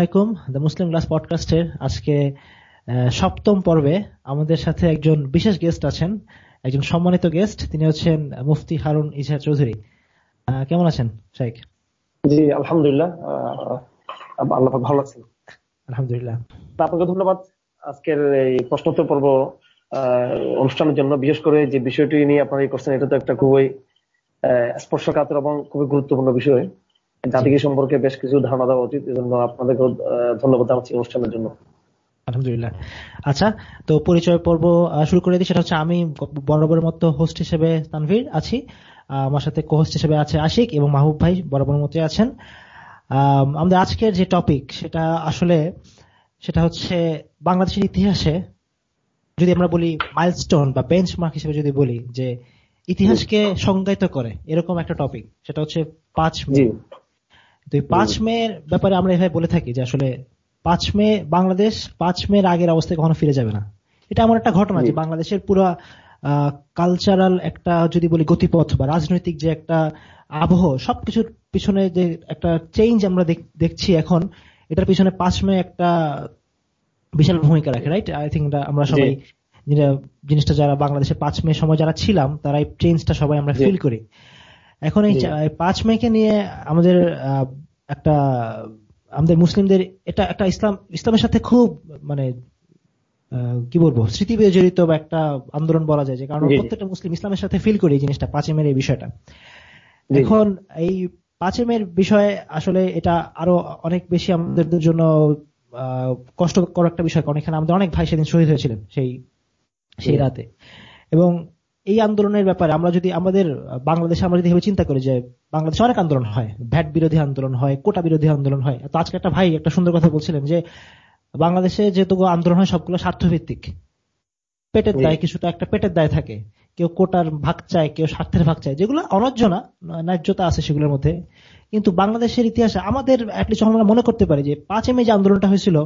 আলাইকুম। The Muslim class পডকাস্টের আজকে সপ্তম পর্বে আমাদের সাথে একজন বিশেষ গেস্ট আছেন একজন সম্মানিত গেস্ট তিনি হচ্ছেন মুফতি হারুন ইজহার চৌধুরী। কেমন আছেন শাইক জি আলহামদুলিল্লাহ আল্লাহ ভালো আছেন। আলহামদুলিল্লাহ। আপনাকে ধন্যবাদ আজকের এই প্রশ্নোত্তর পর্ব অনুষ্ঠানের জন্য। বিশেষ করে যে বিষয়টি নিয়ে আপনারা করছেন এটা তো একটা খুবই স্পর্শকাতর এবং খুবই গুরুত্বপূর্ণ বিষয়। জাতিকে সম্পর্কে বেশ কিছু ধারণা দেওয়া উচিত। এজন্য আপনাদেরকে ধন্যবাদ জানাচ্ছি অনুষ্ঠানের জন্য। আলহামদুলিল্লাহ। আচ্ছা তো পরিচয় পর্ব শুরু করে দিই। সেটা হচ্ছে আমি বরাবরের মতো হোস্ট হিসেবে তানভীর আছি। আমার সাথে হিসেবে আছে আশিক এবং মাহবুব ভাই বরাবর মতো আছেন। আমাদের আজকের যে টপিক সেটা আসলে সেটা হচ্ছে বাংলাদেশের ইতিহাসে যদি আমরা বলি মাইলস্টোন বা বেঞ্চমার্ক হিসেবে যদি বলি যে ইতিহাসকে সংজ্ঞায়িত করে এরকম একটা টপিক সেটা হচ্ছে পাঁচ মে। তো এই পাঁচ মে ব্যাপারে আমরা এভাবে বলে থাকি যে আসলে পাঁচ মে বাংলাদেশ পাঁচ মের আগের অবস্থায় কখনো ফিরে যাবে না। এটা এমন একটা ঘটনা যে বাংলাদেশের পুরো কালচারাল একটা যদি বলি গতিপথ বা রাজনৈতিক যে একটা আবহ সবকিছুর পিছনে যে একটা চেঞ্জ আমরা দেখছি এখন এটার পিছনে পাঁচ মে একটা বিশাল ভূমিকা রাখে রাইট আই থিঙ্ক আমরা সবাই জিনিসটা যারা বাংলাদেশে পাঁচ মে সময় যারা ছিলাম তারা এই চেঞ্জটা সবাই আমরা ফিল করি। এখন এই পাঁচ মেকে নিয়ে আমাদের একটা আমাদের মুসলিমদের এটা একটা ইসলাম ইসলামের সাথে খুব মানে কি বলব স্মৃতি জড়িত বা একটা আন্দোলন বলা যায় যে কারণ প্রত্যেকটা মুসলিম ইসলামের সাথে ফিল করি এই জিনিসটা পাঁচে মের এই বিষয়টা। এখন এই পাঁচে মের বিষয়ে আসলে এটা আরও অনেক বেশি আমাদের জন্য কষ্টকর একটা বিষয় কারণ এখানে আমাদের অনেক ভাই সেদিন শহীদ হয়েছিলেন সেই সেই রাতে। এবং এই আন্দোলনের ব্যাপারে আমরা যদি আমাদের বাংলাদেশে আমরা যদি ভেবে চিন্তা করি যে বাংলাদেশে অনেক আন্দোলন হয় ভ্যাট বিরোধী আন্দোলন হয় কোটা বিরোধী আন্দোলন হয় তো আজকে একটা ভাই একটা সুন্দর কথা বলছিলেন যে বাংলাদেশে যেটুকু আন্দোলন হয় সবগুলো স্বার্থভিত্তিক। পেটের দায় কিছুটা একটা পেটের দায় থাকে। কেউ কোটার ভাগ চায় কেউ স্বার্থের ভাগ চায় যেগুলো অনর্য না ন্যায্যতা আছে সেগুলোর মধ্যে। কিন্তু বাংলাদেশের ইতিহাসে আমাদের অ্যাটলিস্ট আমরা মনে করতে পারি যে পাঁচে মে যে আন্দোলনটা হয়েছিল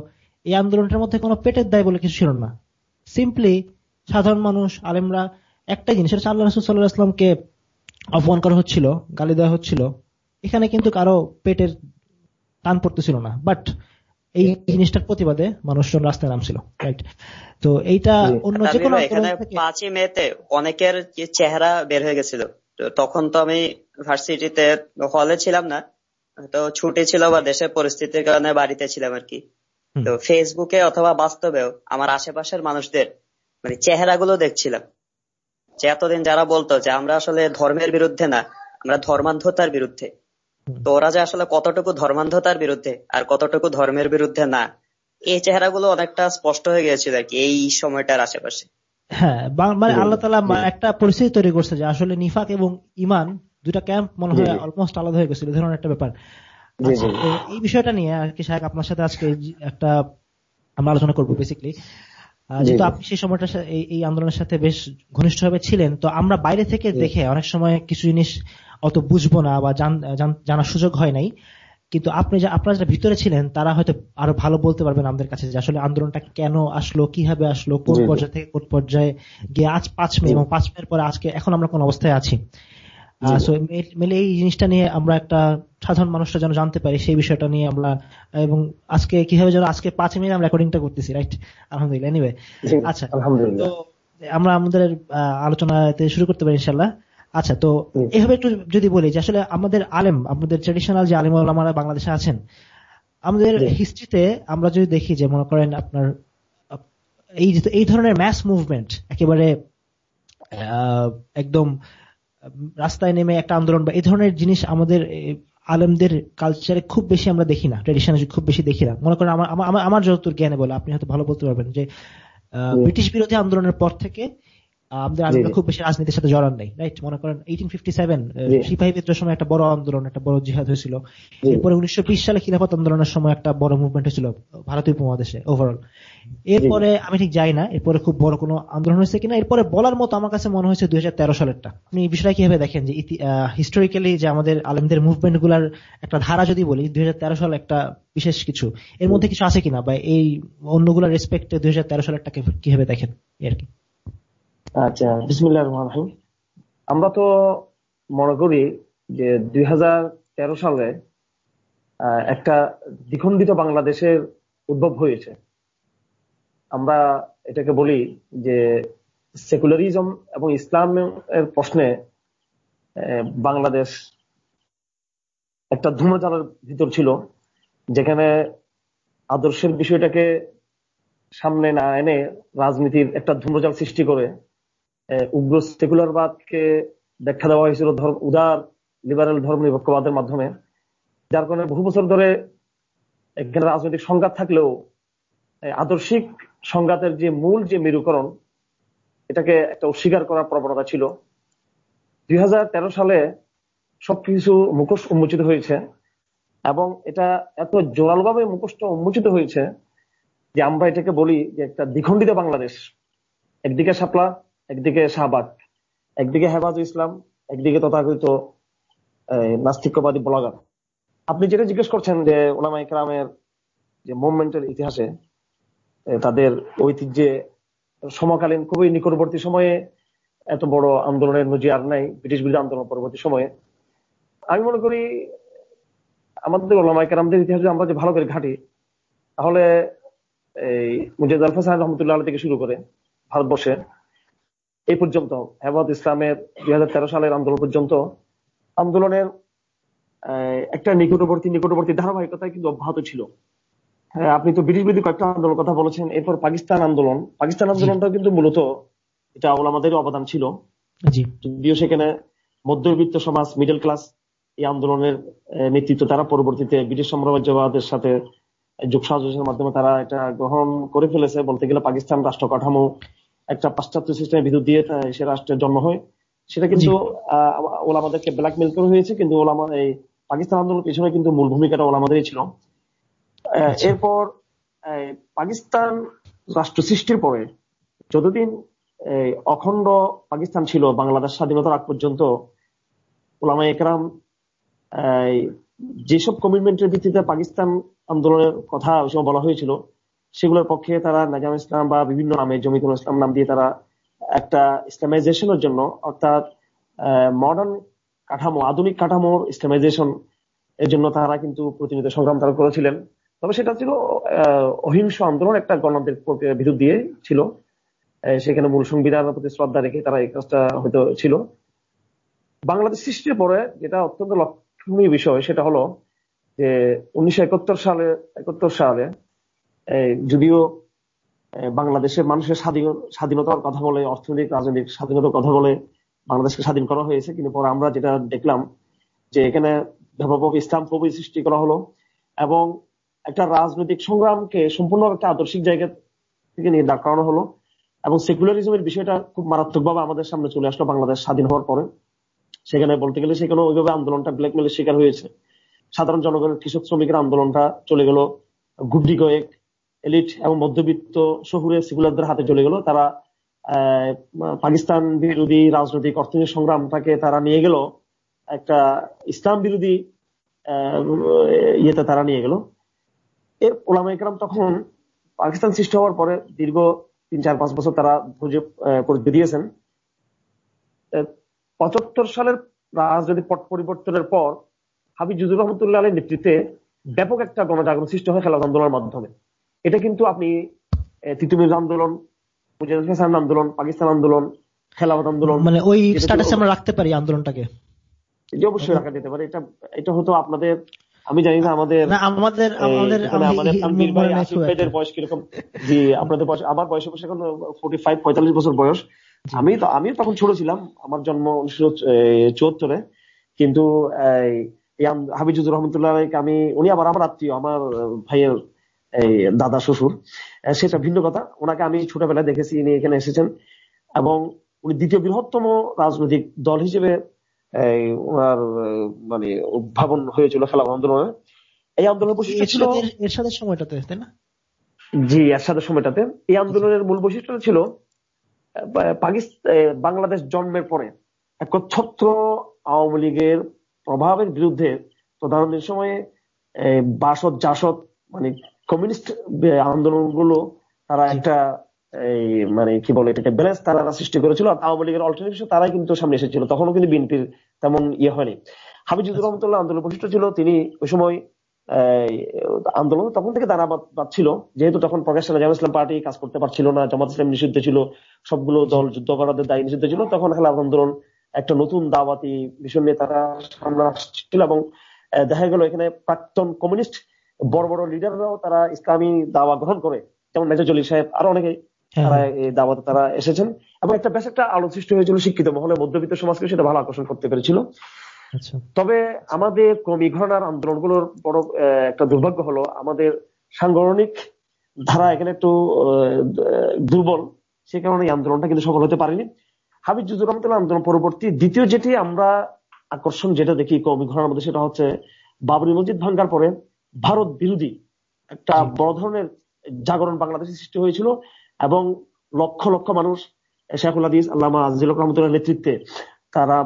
এই আন্দোলনটার মধ্যে কোনো পেটের দায় বলে কিছু ছিল না। সিম্পলি সাধারণ মানুষ আলেমরা একটাই জিনিস সেটা আল্লাহ রসুল সাল্লাহ আসলামকে অপমান করা হচ্ছিল গালি দেওয়া হচ্ছিল এখানে কিন্তু কারও পেটের টান পড়তেছিল না। বাট এই জিনিসটার প্রতিবাদে মানুষজন রাস্তায় নামছিল রাইট তো এইটা অন্য যে কোনো পাঁচই মেতে অনেকের চেহারা বের হয়ে গেছিল। তখন তো আমি ভার্সিটিতে হলে ছিলাম না তো ছুটি ছিল বা দেশের পরিস্থিতির কারণে বাড়িতে ছিলাম আর কি। তো ফেসবুকে অথবা বাস্তবেও আমার আশেপাশের মানুষদের মানে চেহারাগুলো দেখছিলাম। যে এতদিন যারা বলতো যে আমরা আসলে ধর্মের বিরুদ্ধে না আমরা ধর্মান্ধতার বিরুদ্ধে। তো ওরা যে আসলে কতটুকু ধর্মান্ধতার বিরুদ্ধে আর কতটুকু ধর্মের বিরুদ্ধে না এই চেহারাগুলো অনেকটা স্পষ্ট হয়ে গিয়েছিল আর কি এই সময়টার আশেপাশে। হ্যাঁ মানে আল্লাহ তালা একটা পরিস্থিতি তৈরি করছে যে আসলে নিফাক এবং ইমান দুটা ক্যাম্প মনে হয় অলমোস্ট আলাদা হয়ে গেছিল ধরনের একটা ব্যাপার। আচ্ছা, এই বিষয়টা নিয়ে আর কি সাহেব আপনার সাথে আজকে একটা আমরা আলোচনা করব বেসিকলি যেহেতু আপনি সেই সময়টা এই আন্দোলনের সাথে বেশ ঘনিষ্ঠভাবে ছিলেন তো আমরা বাইরে থেকে দেখে অনেক সময় কিছু জিনিস অত বুঝব না বা জানার সুযোগ হয় নাই। কিন্তু আপনি যা আপনারা যারা ভিতরে ছিলেন তারা হয়তো আরও ভালো বলতে পারবেন আমাদের কাছে যে আসলে আন্দোলনটা কেন আসলো কীভাবে আসলো কোন পর্যায়ে থেকে কোন পর্যায়ে গিয়ে আজ পাঁচ মে এবং পাঁচ মের পরে আজকে এখন আমরা কোন অবস্থায় আছি। মেলে এই জিনিসটা নিয়ে আমরা একটা সাধারণ মানুষটা যেন জানতে পারি সেই বিষয়টা নিয়ে আমরা এবং আজকে কীভাবে যেন আজকে পাঁচ মিনিট আমরা রেকর্ডিংটা করতেছি রাইট আলহামদুলিল্লাহ এনিওয়ে আচ্ছা তো আমরা আমাদের আলোচনাতে শুরু করতে পারি ইনশাল্লাহ আচ্ছা তো এভাবে একটু যদি বলি যে আসলে আমাদের আলেম আমাদের ট্রেডিশনাল যে আলেম আমরা বাংলাদেশে আছেন আমাদের হিস্ট্রিতে আমরা যদি দেখি যে মনে করেন আপনার এই এই ধরনের ম্যাস মুভমেন্ট একেবারে একদম রাস্তায় নেমে একটা আন্দোলন বা এই ধরনের জিনিস আমাদের আলেমদের কালচারে খুব বেশি আমরা দেখি না ট্রেডিশনে খুব বেশি দেখি না। মনে করেন আমার আমার যতদূর জ্ঞানে বলে আপনি হয়তো ভালো বলতে পারবেন যে ব্রিটিশ বিরোধী আন্দোলনের পর থেকে আমাদের আলেমরা খুব বেশি রাজনীতির সাথে জড়ান নাই রাইট মনে করেন এইটিন ফিফটি সেভেন সিপাহী বিদ্রোহের সময় একটা বড় আন্দোলন একটা বড় জিহাদ হয়েছিল। এরপরে উনিশশো বিশ সালে খিলাফত আন্দোলনের সময় একটা বড় মুভমেন্ট হয়েছিল ভারতীয় উপমহাদেশে ওভারঅল এরপরে আমি ঠিক যাই না এরপরে খুব বড় কোনো আন্দোলন হয়েছে কিনা। এরপরে বলার মতো আমার কাছে মনে হয়েছে দুই সালেরটা। আপনি এই বিষয়টা কীভাবে দেখেন যে হিস্টোরিক্যালি যে আমাদের আলেমদের মুভমেন্টগুলার একটা ধারা যদি বলি দুই হাজার তেরো সাল একটা বিশেষ কিছু। এর মধ্যে কিছু আছে কিনা? বা এই অন্যগুলোর রেসপেক্টে দুই হাজার তেরো সালেরটাকে কীভাবে দেখেন? আর কি। আচ্ছা রহমান রাহিম। আমরা তো মনে করি যে দুই হাজার তেরো সালে একটা দ্বিখণ্ডিত বাংলাদেশের উদ্ভব হয়েছে। আমরা এটাকে বলি যে সেকুলারিজম এবং ইসলামের প্রশ্নে বাংলাদেশ একটা ধূমজালের ভিতর ছিল, যেখানে আদর্শের বিষয়টাকে সামনে না এনে রাজনীতির একটা ধূমজাল সৃষ্টি করে উগ্র সেকুলারবাদকে ব্যাখ্যা দেওয়া হয়েছিল উদার লিবারেল ধর্ম নিরপেক্ষবাদের মাধ্যমে, যার কারণে বহু বছর ধরে এখানে রাজনৈতিক সংঘাত থাকলেও আদর্শিক সংঘাতের যে মূল যে মেরুকরণ, এটাকে একটা অস্বীকার করার প্রবণতা ছিল। দুই হাজার তেরো সালে সবকিছু মুখোশ উন্মোচিত হয়েছে এবং এটা এত জোরালভাবে মুখোশটা উন্মোচিত হয়েছে যে আমরা এটাকে বলি যে একটা দ্বিখণ্ডিত বাংলাদেশ। একদিকে শাপলা একদিকে শাহবাগ, একদিকে হেফাজ ইসলাম, একদিকে তথাকথিত নাস্তিকবাদী ব্লগার। আপনি যেটা জিজ্ঞেস করছেন যে ওলামা ইকরামের যে মুভমেন্টের ইতিহাসে তাদের ঐতিহ্যে সমকালীন খুবই নিকটবর্তী সময়ে এত বড় আন্দোলনের নজি আর নাই, ব্রিটিশ বিরোধী আন্দোলন পরবর্তী সময়ে। আমি মনে করি আমাদের ওলামাই কেরামদের ইতিহাসে আমরা যে ভালো করে ঘাটি, তাহলে এই মুজাদ আলফা সাহেব রহমতুল্লাহ থেকে শুরু করে ভারতবর্ষে এই পর্যন্ত। হেমত ইসলামের দুই হাজার তেরো সালের আন্দোলন পর্যন্ত আন্দোলনের একটা নিকটবর্তী নিকটবর্তী ধারাবাহিকতা কিন্তু অব্যাহত ছিল। হ্যাঁ আপনি তো ব্রিটিশ বিরোধী কয়েকটা আন্দোলন কথা বলেছেন। এরপর পাকিস্তান আন্দোলন। পাকিস্তান আন্দোলনটা কিন্তু মূলত এটা আমাদের অবদান ছিল। যদিও সেখানে মধ্যবিত্ত সমাজ মিডল ক্লাস এই আন্দোলনের নেতৃত্ব তারা পরবর্তীতে ব্রিটিশ সাম্রাজ্যবাদের সাথে যোগ সাজসের মাধ্যমে তারা এটা গ্রহণ করে ফেলেছে। বলতে গেলে পাকিস্তান রাষ্ট্র কাঠামো একটা পাশ্চাত্য সিস্টেমের বিদ্যুৎ দিয়ে সে রাষ্ট্রের জন্ম হয়। সেটা কিন্তু ওলামাদেরকে ব্ল্যাকমেল করে হয়েছে কিন্তু ওলামা এই পাকিস্তান আন্দোলনের পিছনে কিন্তু মূল ভূমিকাটা ওলামাদেরই ছিল। আচ্ছা। এরপর পাকিস্তান রাষ্ট্র সৃষ্টির পরে যতদিন অখণ্ড পাকিস্তান ছিল বাংলাদেশ স্বাধীনতার আগ পর্যন্ত ওলামা একরাম যেসব কমিটমেন্টের ভিত্তিতে পাকিস্তান আন্দোলনের কথা ওই সময় বলা হয়েছিল সেগুলোর পক্ষে তারা নাজাম ইসলাম বা বিভিন্ন নামে জমিতুল ইসলাম নাম দিয়ে তারা একটা ইসলামাইজেশনের জন্য, অর্থাৎ মডার্ন কাঠামো, আধুনিক কাঠামোর ইসলামাইজেশন এর জন্য তারা কিন্তু প্রতিনিধি সংগ্রাম তারা করেছিলেন। তবে সেটা ছিল অহিংস আন্দোলন একটা গণতান্ত্রিক ভিতর দিয়ে ছিল। সেখানে মূল সংবিধানের প্রতি শ্রদ্ধা রেখে তারা এই কাজটা হয়তো ছিল। বাংলাদেশ সৃষ্টির পরে যেটা অত্যন্ত লক্ষণীয় বিষয় সেটা হলো যে উনিশশো একাত্তর সালে একাত্তর সালে যদিও বাংলাদেশের মানুষের স্বাধীনতার কথা বলে, অর্থনৈতিক, রাজনৈতিক স্বাধীনতার কথা বলে বাংলাদেশকে স্বাধীন করা হয়েছে, কিন্তু পরে আমরা যেটা দেখলাম যে এখানে ব্যাপক ইসলাম প্রবি সৃষ্টি করা হলো এবং একটা রাজনৈতিক সংগ্রামকে সম্পূর্ণ একটা আদর্শিক জায়গা থেকে নিয়ে দাঁড় করানো হলো এবং সেকুলারিজমের বিষয়টা খুব মারাত্মকভাবে আমাদের সামনে চলে আসলো বাংলাদেশ স্বাধীন হওয়ার পরে। সেখানে বলতে গেলে সেখানে ওইভাবে আন্দোলনটা ব্ল্যাকমেলের শিকার হয়েছে। সাধারণ জনগণের কৃষক শ্রমিকের আন্দোলনটা চলে গেল গুড্ডি কয়েক এলিট এবং মধ্যবিত্ত শহুরে সেকুলারদের হাতে চলে গেল। তারা পাকিস্তান বিরোধী রাজনৈতিক অর্থনৈতিক সংগ্রামটাকে তারা নিয়ে গেল। একটা ইসলাম বিরোধী ইয়েতে তারা নিয়ে গেল। এর ওলামা ইকরাম তখন পাকিস্তান সৃষ্টি হওয়ার পরে দীর্ঘ তিন চার পাঁচ বছর তারা ধৈর্য করে বেরিয়েছেন। পঁচাত্তর সালের রাজনৈতিক পট পরিবর্তনের পর হাবিজ জুজুর রহমতুল্লাহ আলের নেতৃত্বে ব্যাপক একটা গণজাগরণ সৃষ্টি হয় খেলাধ আন্দোলনের মাধ্যমে। এটা কিন্তু আপনি তিতুমির আন্দোলন আন্দোলন পাকিস্তান আন্দোলন খেলাফত আন্দোলন মানে ওই স্ট্যাটাসে আমরা রাখতে পারি আন্দোলনটাকে? অবশ্যই রাখা যেতে পারে। এটা এটা হয়তো আপনাদের আমি জানি না আমাদের আমাদের আমাদের আমাদের বয়স কীরকম? জি আপনাদের বয়স আমার বয়স বয়স এখন ফোর্টি ফাইভ পঁয়তাল্লিশ বছর বয়স। আমি তো আমিও তখন ছোট ছিলাম আমার জন্ম উনিশশো চুয়াত্তরে। কিন্তু হাবিজুর রহমতুল্লাহ আমি উনি আবার আমার আত্মীয় আমার ভাইয়ের এই দাদা শ্বশুর সেটা ভিন্ন কথা। ওনাকে আমি ছোটবেলায় দেখেছি ইনি এখানে এসেছেন। এবং উনি দ্বিতীয় বৃহত্তম রাজনৈতিক দল হিসেবে ওনার মানে উদ্ভাবন হয়েছিল খেলা আন্দোলনে। এই আন্দোলনের বৈশিষ্ট্য ছিল এরশাদের সময়টাতে তাই না? জি এরশাদের সময়টাতে। এই আন্দোলনের মূল বৈশিষ্ট্য ছিল পাকিস্তান বাংলাদেশ জন্মের পরে একচ্ছত্র আওয়ামী লীগের প্রভাবের বিরুদ্ধে প্রধানমন্ত্রীর সময়ে বাসদ জাসদ মানে কমিউনিস্ট আন্দোলনগুলো তারা একটা এই মানে কি বলে এটাকে ব্যালেন্স তারা সৃষ্টি করেছিল। আওয়ামী লীগের অল্টারনেটিভ তারাই কিন্তু সামনে এসেছিল। তখনও কিন্তু বিএনপির তেমন ইয়ে হয়নি। হাবিজুর রহমতুল্লাহ আন্দোলন প্রতিষ্ঠা ছিল। তিনি ওই সময় আন্দোলন তখন থেকে দাঁড়া ছিল যেহেতু তখন প্রকাশ ইসলাম পার্টি কাজ করতে পারছিল না জামাত ইসলাম নিষিদ্ধ ছিল সবগুলো দল যুদ্ধ অপরাধের দায়ী নিষিদ্ধ ছিল। তখন খেলাফ আন্দোলন একটা নতুন দাওয়াতি বিষয় নিয়ে তারা সামনে আসছিল এবং দেখা গেল এখানে প্রাক্তন কমিউনিস্ট বড় বড় লিডাররাও তারা ইসলামী দাওয়া গ্রহণ করে। যেমন মেজর জলিল সাহেব আরও অনেকেই হ্যাঁ। তারা এই দাওয়াতে তারা এসেছেন। এবং একটা বেশ একটা আলো সৃষ্টি হয়েছিল শিক্ষিত মহলে মধ্যবিত্ত সমাজকে সেটা ভালো আকর্ষণ করতে পেরেছিল। আচ্ছা। তবে আমাদের ক্রমিক ঘটনার আন্দোলনগুলোর বড় একটা দুর্ভাগ্য হলো আমাদের সাংগঠনিক ধারা এখানে একটু দুর্বল। সে কারণে এই আন্দোলনটা কিন্তু সফল হতে পারেনি। হাবিজ জুজুর রহমতুল্লাহ আন্দোলন পরবর্তী দ্বিতীয় যেটি আমরা আকর্ষণ যেটা দেখি ক্রমিক ঘটনার মধ্যে সেটা হচ্ছে বাবরি মসজিদ ভাঙ্গার পরে ভারত বিরোধী একটা বড় ধরনের জাগরণ বাংলাদেশে সৃষ্টি হয়েছিল এবং লক্ষ লক্ষ মানুষ শেখুল হাদিস আল্লামা আজিল রহমতুল্লাহ নেতৃত্বে তারা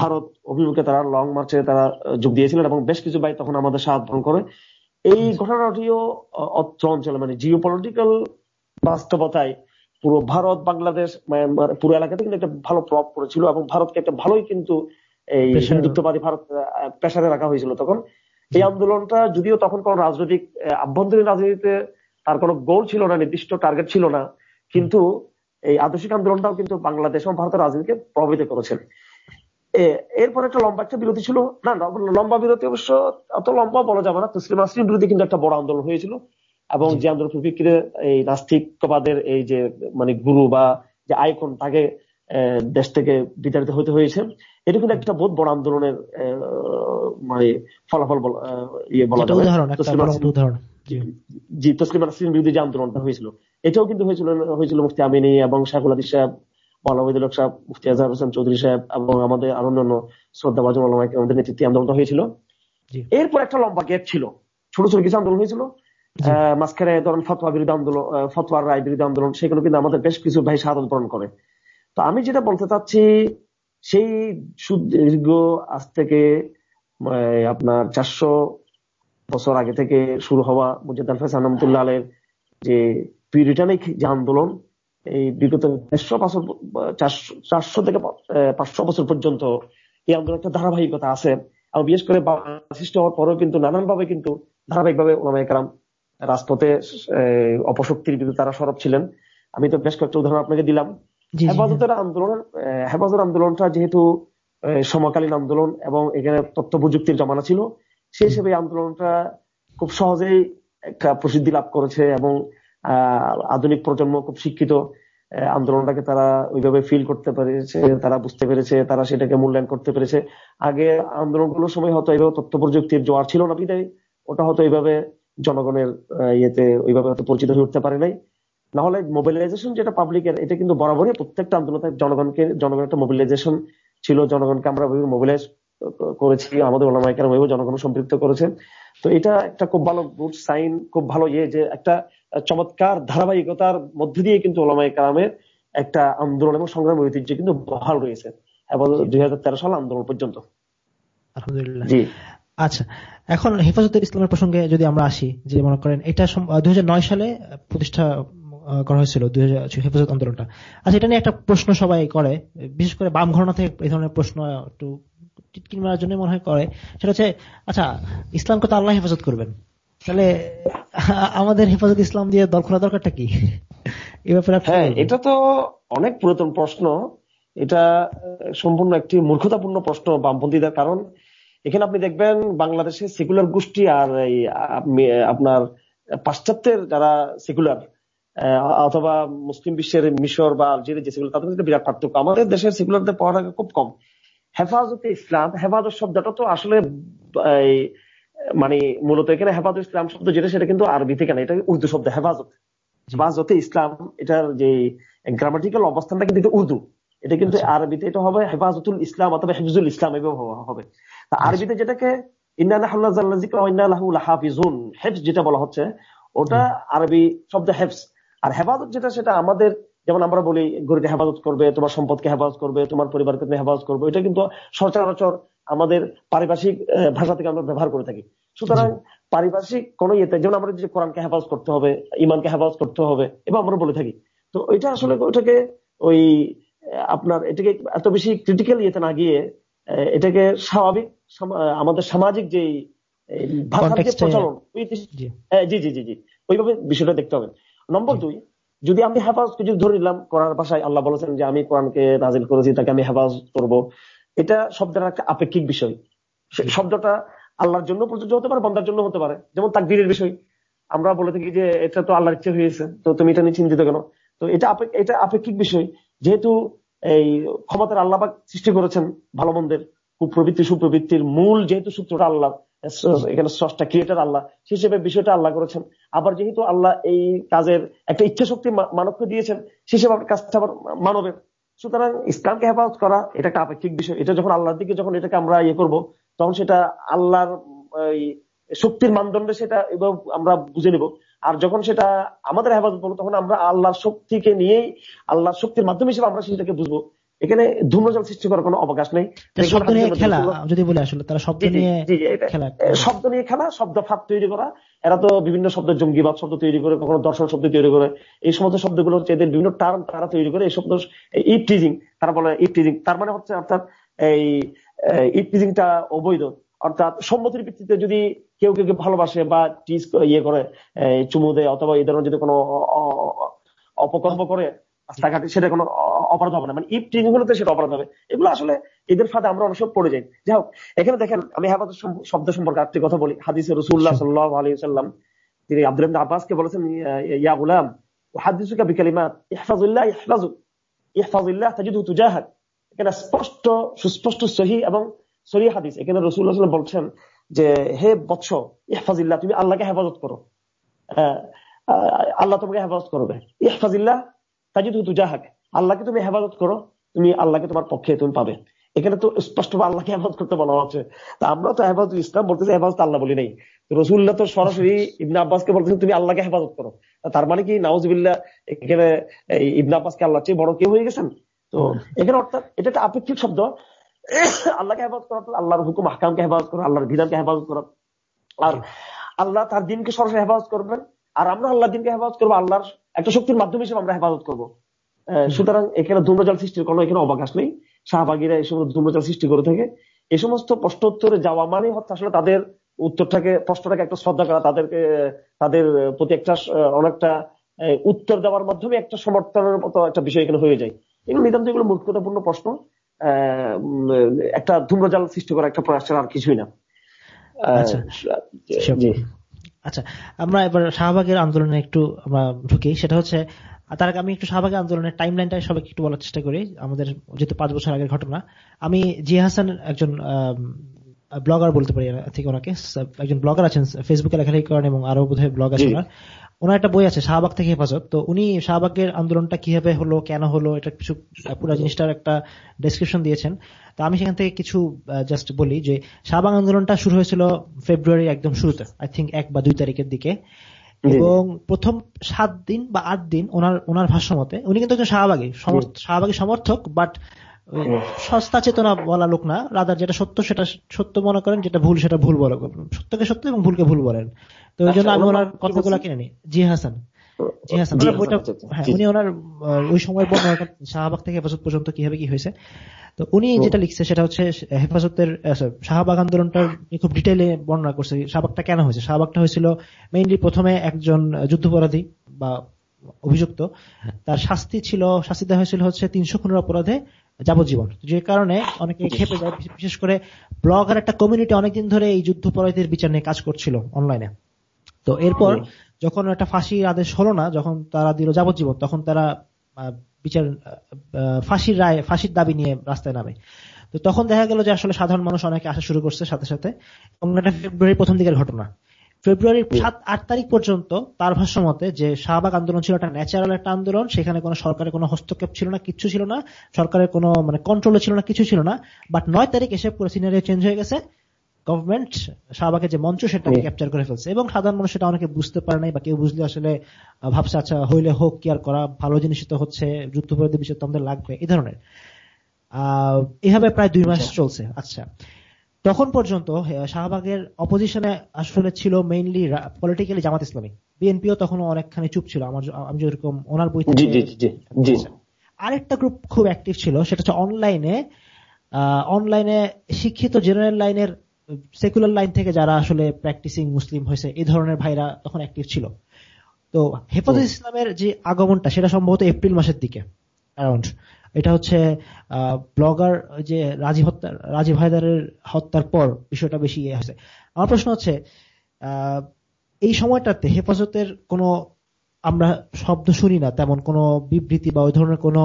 ভারত অভিমুখে তারা লং মার্চে তারা যোগ দিয়েছিলেন এবং বেশ কিছু ভাই তখন আমাদের সাহায্য করে। এই ঘটনাটিও অত্র অঞ্চলে মানে জিও পলিটিক্যাল বাস্তবতায় পুরো ভারত বাংলাদেশ পুরো এলাকাতে কিন্তু একটা ভালো প্রভাব পড়েছিল এবং ভারতকে একটা ভালোই কিন্তু এই হিন্দুত্ববাদী ভারত পেশারে রাখা হয়েছিল তখন। এই আন্দোলনটা যদিও তখন কোন রাজনৈতিক আভ্যন্তরীণ রাজনীতিতে তার কোনো গোল ছিল না নির্দিষ্ট টার্গেট ছিল না কিন্তু এই আদর্শিক আন্দোলনটাও কিন্তু বাংলাদেশ এবং ভারতের রাজনীতিকে প্রভাবিত করেছে। এরপর একটা লম্বা একটা বিরতি ছিল। না লম্বা বিরতি অবশ্য অত লম্বা বলা যাবে না। তসলিম আসলিম বিরোধী কিন্তু একটা বড় আন্দোলন হয়েছিল এবং যে আন্দোলন প্রতিক্রিয়া এই নাস্তিকবাদের এই যে মানে গুরু বা যে আইকন তাকে দেশ থেকে বিতাড়িত হতে হয়েছে। এটা কিন্তু একটা বহুত বড় আন্দোলনের মানে ফলাফল ইয়ে বলা যাবে। জি তসলিম বিরোধী যে আন্দোলনটা হয়েছিল এটাও কিন্তু হয়েছিল হয়েছিল মুফতি আমিনী এবং শাহুল আদিস সাহেব মৌলানা সাহেব মুফতি আজহার হোসেন চৌধুরী সাহেব এবং আমাদের আরও অন্যান্য শ্রদ্ধা বাজন আমাদের নেতৃত্বে আন্দোলনটা হয়েছিল। এরপর একটা লম্বা গ্যাপ ছিল। ছোট ছোট কিছু আন্দোলন হয়েছিল। মাঝখানে ধরেন ফতোয়া বিরোধী আন্দোলন ফতোয়ার রায় বিরোধী আন্দোলন সেগুলো কিন্তু আমাদের বেশ কিছু ভাই পালন করে। তো আমি যেটা বলতে চাচ্ছি, সেই সুদীর্ঘ আজ থেকে আপনার চারশো বছর আগে থেকে শুরু হওয়া মুজিদ আহমদুল্লাহ আলের যে পিউরিটানিক যে আন্দোলন, এই বিগত দেড়শো বছর, চারশো থেকে পাঁচশো বছর পর্যন্ত এই আন্দোলনের ধারাবাহিকতা আছে। এবং বিশেষ করে সৃষ্টি হওয়ার পরেও কিন্তু নানানভাবে কিন্তু ধারাবাহিকভাবে ওলামাইকার রাজপথে অপশক্তির বিরুদ্ধে তারা সরব ছিলেন। আমি তো বেশ কয়েকটা উদাহরণ আপনাকে দিলাম। হেফাজতের আন্দোলন হেফাজত আন্দোলনটা যেহেতু সমকালীন আন্দোলন এবং এখানে তথ্য প্রযুক্তির জমানা ছিল সেই হিসেবে আন্দোলনটা খুব সহজেই একটা প্রসিদ্ধি লাভ করেছে এবং আধুনিক প্রজন্ম খুব শিক্ষিত আন্দোলনটাকে তারা ওইভাবে ফিল করতে পেরেছে তারা বুঝতে পেরেছে তারা সেটাকে মূল্যায়ন করতে পেরেছে। আগে আন্দোলনগুলোর সময় হয়তো এইভাবে তথ্য প্রযুক্তির জোয়ার ছিল না বিদায় ওটা হয়তো এইভাবে জনগণের ইয়েতে ওইভাবে হয়তো পরিচিত হয়ে উঠতে পারে নাই। না হলে মোবিলাইজেশন যেটা পাবলিকের এটা কিন্তু বরাবরই প্রত্যেকটা আন্দোলনে জনগণকে জনগণের একটা মোবিলাইজেশন ছিল জনগণকে আমরা মোবিলাইজ করেছি আমাদের ওলামাইকার জনগণ সম্পৃক্ত করেছে। তো এটা একটা খুব ভালো গুড সাইন খুব ভালো ইয়ে যে একটা চমৎকার ধারাবাহিকতার মধ্যে দিয়ে কিন্তু ওলামাই কালামের একটা আন্দোলন এবং সংগ্রাম ঐতিহ্য কিন্তু বহাল রয়েছে। এবং দুই হাজার তেরো সাল আন্দোলন পর্যন্ত। আলহামদুলিল্লাহ। আচ্ছা এখন হেফাজতের ইসলামের প্রসঙ্গে যদি আমরা আসি যে মনে করেন এটা দুই হাজার নয় সালে প্রতিষ্ঠা করা হয়েছিল দুই হেফাজত আন্দোলনটা। আচ্ছা এটা নিয়ে একটা প্রশ্ন সবাই করে বিশেষ করে বাম ঘটনা থেকে এই ধরনের প্রশ্ন একটু টিটকিন মারার জন্য মনে হয় করে। সেটা হচ্ছে আচ্ছা ইসলামকে তো আল্লাহ হেফাজত করবেন। তাহলে আমাদের হেফাজত ইসলাম দিয়ে দল খোলা দরকারটা কি? এ ব্যাপারে হ্যাঁ এটা তো অনেক পুরাতন প্রশ্ন। এটা সম্পূর্ণ একটি মূর্খতাপূর্ণ প্রশ্ন বামপন্থীদের কারণ এখানে আপনি দেখবেন বাংলাদেশে সেকুলার গোষ্ঠী আর এই আপনার পাশ্চাত্যের যারা সেকুলার অথবা মুসলিম বিশ্বের মিশর বা আলজেরিয়া যে সেগুলো তাদের বিরাট পার্থক্য। আমাদের দেশের সেকুলারদের পড়াটা খুব কম। হেফাজতে ইসলাম হেফাজত শব্দটা তো আসলে মানে মূলত এখানে হেফাজত ইসলাম শব্দ যেটা সেটা কিন্তু আরবি থেকে না এটা উর্দু শব্দ হেফাজত। হেফাজতে ইসলাম এটার যে গ্রামাটিক্যাল অবস্থানটা কিন্তু উর্দু। এটা কিন্তু আচ্ছা। আরবিতে এটা হবে হেফাজতুল ইসলাম অথবা হেফজুল ইসলাম এভাবে হবে আরবিতে যেটাকে যেটা বলা হচ্ছে ওটা আরবি শব্দ হেফস আর হেফাজত যেটা সেটা আমাদের যেমন আমরা বলি গরিকে হেফাজত করবে তোমার সম্পদকে হেফাজত করবে তোমার পরিবারকে তুমি হেফাজত করবে এটা কিন্তু সচরাচর আমাদের পারিভাষিক ভাষা থেকে আমরা ব্যবহার করে থাকি। সুতরাং পারিভাষিক কোন ইয়েতে যেমন আমরা যে কোরআনকে হেফাজত করতে হবে ইমানকে হেফাজত করতে হবে এবং আমরা বলে থাকি। তো ওইটা আসলে ওইটাকে ওই আপনার এটাকে এত বেশি ক্রিটিক্যাল ইয়েতে না গিয়ে এটাকে স্বাভাবিক আমাদের সামাজিক যে প্রচলন জি জি জি জি ওইভাবে বিষয়টা দেখতে হবে। নম্বর দুই যদি আমি হেফাজত যদি ধরে নিলাম করার ভাষায় আল্লাহ বলেছেন যে আমি কোরআনকে নাজিল করেছি তাকে আমি হেফাজ করব। এটা শব্দের একটা আপেক্ষিক বিষয়। শব্দটা আল্লাহর জন্য প্রযোজ্য হতে পারে বন্ধার জন্য হতে পারে। যেমন তাকদিরের বিষয়। আমরা বলে থাকি যে এটা তো আল্লাহর ইচ্ছে হয়েছে তো তুমি এটা নিয়ে চিন্তিত কেন? তো এটা এটা আপেক্ষিক বিষয়। যেহেতু এই ক্ষমতার আল্লাহ সৃষ্টি করেছেন ভালো মন্দের কুপ্রবৃত্তি সুপ্রবৃত্তির মূল যেহেতু সূত্রটা আল্লাহ এখানে স্রষ্টা ক্রিয়েটার আল্লাহ। সে হিসেবে বিষয়টা আল্লাহ করেছেন। আবার যেহেতু আল্লাহ এই কাজের একটা ইচ্ছা শক্তি মানবকে দিয়েছেন, সে হিসেবে কাজটা আবার মানবের। সুতরাং ইসলামকে হেফাজত করা, এটা একটা আপেক্ষিক বিষয়। এটা যখন আল্লাহর দিকে যখন এটাকে আমরা ইয়ে করব, তখন সেটা আল্লাহর শক্তির মানদণ্ডে সেটা এবং আমরা বুঝে নিব। আর যখন সেটা আমাদের হেফাজত করব, তখন আমরা আল্লাহর শক্তিকে নিয়েই, আল্লাহর শক্তির মাধ্যমে হিসেবে আমরা সেটাকে বুঝব। এখানে ধূম্রজাল সৃষ্টি করার কোনো অবকাশ নেই। শব্দ নিয়ে খেলা যদি বলে আসলে তারা শব্দ নিয়ে খেলা। শব্দ নিয়ে খেলা শব্দ ফাঁদ তৈরি করা। এরা তো বিভিন্ন শব্দ জঙ্গিবাদ শব্দ তৈরি করে কখনো দর্শন শব্দ তৈরি করে। এই সমস্ত শব্দগুলো হচ্ছে এদের বিভিন্ন টার্ম তারা তৈরি করে। এই শব্দ ইট টিজিং তারা বলে ইট টিজিং। তার মানে হচ্ছে অর্থাৎ এই ইট টিজিংটা অবৈধ। অর্থাৎ সম্মতির ভিত্তিতে যদি কেউ কেউ ভালোবাসে বা টিজ ইয়ে করে চুমু দেয় অথবা এই ধরনের যদি কোনো অপকর্ম করে রাস্তাঘাটে সেটা কোনো অপরাধ হবে না। মানে ইফ ট্রেনিং হলে তো সেটা অপরাধ হবে। এগুলো আসলে এদের ফাঁদে আমরা অনেক সময় পড়ে যাই। যাই হোক, এখানে দেখেন, আমি হেফাজত শব্দ সম্পর্কে আরেকটি কথা বলি। হাদিসে রসুল্লাহ সাল্লাহ আলী সাল্লাম তিনি আব্দুল আব্বাসকে বলেছেন, ইয়া গুলাম হাদিসুকা বিকালিমাত, ইহফাজুল্লাহ, ইহফাজু, ইহফাজুল্লাহ তাজিদু তুজাহাদ। এখানে স্পষ্ট, সুস্পষ্ট, সহি এবং সহি হাদিস। এখানে রসুল্লাহ সাল্লাম বলছেন যে, হে বৎস, ইহফাজিল্লাহ, তুমি আল্লাহকে হেফাজত করো। আল্লাহ তোমাকে হেফাজত করবে। ইহফাজিল্লাহ তাজিদ তুজাহাক আল্লাহকে তুমি হেফাজত করো, তুমি আল্লাহকে তোমার পক্ষে তুমি পাবে। এখানে তো স্পষ্ট আল্লাহকে হেফাজত করতে বলা হচ্ছে। তা আমরা তো হেফাজত ইসলাম বলতেছি, হেফাজত আল্লাহ বলি নাই। রসুল্লাহ তো সরাসরি ইবনা আব্বাসকে বলতেছেন, তুমি আল্লাহকে হেফাজত করো। তার মানে কি নাউজবিল্লা এখানে ইবনা আব্বাসকে আল্লাহ চেয়ে বড় কেউ হয়ে গেছেন? তো এখানে অর্থাৎ এটা একটা আপেক্ষিক শব্দ। আল্লাহকে হেফাজত করা আল্লাহর হুকুম হাকামকে হেফাজত করা, আল্লাহর বিধানকে হেফাজত করা। আর আল্লাহ তার দিনকে সরাসরি হেফাজত করবেন। আর আমরা আল্লাহ দিনকে হেফাজত করব, আল্লাহর একটা শক্তির মাধ্যম হিসেবে আমরা হেফাজত করব। সুতরাং এখানে ধূম্রজাল সৃষ্টির কোনো এখানে অবকাশ নেই। শাহবাগিরা এই সমস্ত ধূম্রজাল সৃষ্টি করে থাকে। এই সমস্ত প্রশ্ন উত্তরে যাওয়া মানে হচ্ছে আসলে তাদের উত্তরটাকে প্রশ্নটাকে একটা শ্রদ্ধা করা তাদেরকে তাদের প্রতি একটা অনেকটা উত্তর দেওয়ার মাধ্যমে একটা সমর্থনের মতো একটা বিষয় এখানে হয়ে যায়। এগুলো নিতান্ত এগুলো মূর্খতাপূর্ণ প্রশ্ন। একটা ধূম্রজাল সৃষ্টি করা একটা প্রয়াস ছাড়া আর কিছুই না। আচ্ছা, আচ্ছা আমরা এবার শাহবাগের আন্দোলনে একটু আমরা ঢুকি। সেটা হচ্ছে তার আগে আমি একটু শাহবাগের আন্দোলনের টাইম লাইনটা সবাইকে একটু বলার চেষ্টা করি। আমাদের যেহেতু পাঁচ বছর আগের ঘটনা। আমি জিয়া হাসান একজন ব্লগার বলতে পারি থেকে ওনাকে। একজন ব্লগার আছেন ফেসবুকে লেখালেখি করেন এবং আরও বোধ হয় ব্লগ আছে ওনার। ওনার একটা বই আছে শাহবাগ থেকে হেফাজত। তো উনি শাহবাগের আন্দোলনটা কীভাবে হলো কেন হলো এটা কিছু পুরো জিনিসটার একটা ডেসক্রিপশন দিয়েছেন। তো আমি সেখান থেকে কিছু জাস্ট বলি যে শাহবাগ আন্দোলনটা শুরু হয়েছিল ফেব্রুয়ারি একদম শুরুতে আই থিঙ্ক এক বা দুই তারিখের দিকে। এবং প্রথম সাত দিন বা আট দিন ওনার ওনার ভাষ্য মতে উনি কিন্তু একজন শাহবাগী শাহবাগী সমর্থক বাট সস্তা চেতনা বলা লোক না। রাদার যেটা সত্য সেটা সত্য মনে করেন যেটা ভুল সেটা ভুল বলে সত্যকে সত্য এবং ভুলকে ভুল বলেন। তো ওই জন্য আমি ওনার কথাগুলো কিনে নি জি হাসান। জি হাসান বইটা হ্যাঁ উনি ওনার ওই সময় বর্ণনা শাহবাগ থেকে হেফাজত পর্যন্ত কীভাবে কি হয়েছে? তো উনি যেটা লিখছে সেটা হচ্ছে হেফাজতের শাহবাগ আন্দোলনটার খুব ডিটেলে বর্ণনা করছে শাহবাগটা কেন হয়েছে? শাহবাগটা হয়েছিল মেইনলি প্রথমে একজন যুদ্ধাপরাধী বা অভিযুক্ত। তার শাস্তি ছিল শাস্তি দেওয়া হয়েছিল হচ্ছে তিনশো খুনের অপরাধে যাবজ্জীবন। যে কারণে অনেকে খেপে যায় বিশেষ করে ব্লগার একটা কমিউনিটি অনেকদিন ধরে এই যুদ্ধাপরাধীদের বিচার নিয়ে কাজ করছিল অনলাইনে তো এরপর যখন একটা ফাঁসির আদেশ হলো না যখন তারা দিল যাবজ্জীবন তখন তারা বিচার ফাঁসির রায় ফাঁসির দাবি নিয়ে রাস্তায় নামে। তো তখন দেখা গেল যে আসলে সাধারণ মানুষ অনেকে আসা শুরু করছে সাথে সাথে এবং এটা ফেব্রুয়ারির প্রথম দিকের ঘটনা। ফেব্রুয়ারির সাত আট তারিখ পর্যন্ত তার ভাষ্য মতে যে শাহবাগ আন্দোলন ছিল একটা ন্যাচারাল একটা আন্দোলন সেখানে কোনো সরকারের কোনো হস্তক্ষেপ ছিল না কিছু ছিল না সরকারের কোনো মানে কন্ট্রোলে ছিল না কিছু ছিল না বাট নয় তারিখ এসে পুরো সিনারিও চেঞ্জ হয়ে গেছে। গভর্নমেন্ট শাহবাগের যে মঞ্চ সেটাকে ক্যাপচার করে ফেলছে। এবং সাধারণ মানুষ সেটা অনেকে বুঝতে পারে নাই বা কেউ বুঝলে আসলে ভাবছে আচ্ছা হইলে হোক কি আর করা? ভালো জিনিস তো হচ্ছে যুদ্ধপরাধী বিষয় তো আমাদের লাগবে। এই ধরনের। এভাবে প্রায় দুই মাস চলছে। আচ্ছা। তখন পর্যন্ত শাহবাগের অপোজিশনে আসলে ছিল মেইনলি পলিটিক্যালি জামাত ইসলামী। বিএনপিও তখন অনেকখানি চুপ ছিল। আমার আমি যেরকম ওনার বই আরেকটা গ্রুপ খুব অ্যাক্টিভ ছিল সেটা হচ্ছে অনলাইনে অনলাইনে শিক্ষিত জেনারেল লাইনের সেকুলার লাইন থেকে যারা আসলে প্র্যাকটিসিং মুসলিম হয়েছে এই ধরনের ভাইরা তখন অ্যাক্টিভ ছিল। তো হেফাজত ইসলামের যে আগমনটা সেটা সম্ভবত এপ্রিল মাসের দিকে। অ্যারাউন্ড এটা হচ্ছে ব্লগার যে রাজি হত্যা রাজি ভাইদারের হত্যার পর বিষয়টা বেশি ইয়ে হয়েছে। আমার প্রশ্ন হচ্ছে এই সময়টাতে হেফাজতের কোনো আমরা শব্দ শুনি না তেমন কোনো বিবৃতি বা ওই ধরনের কোনো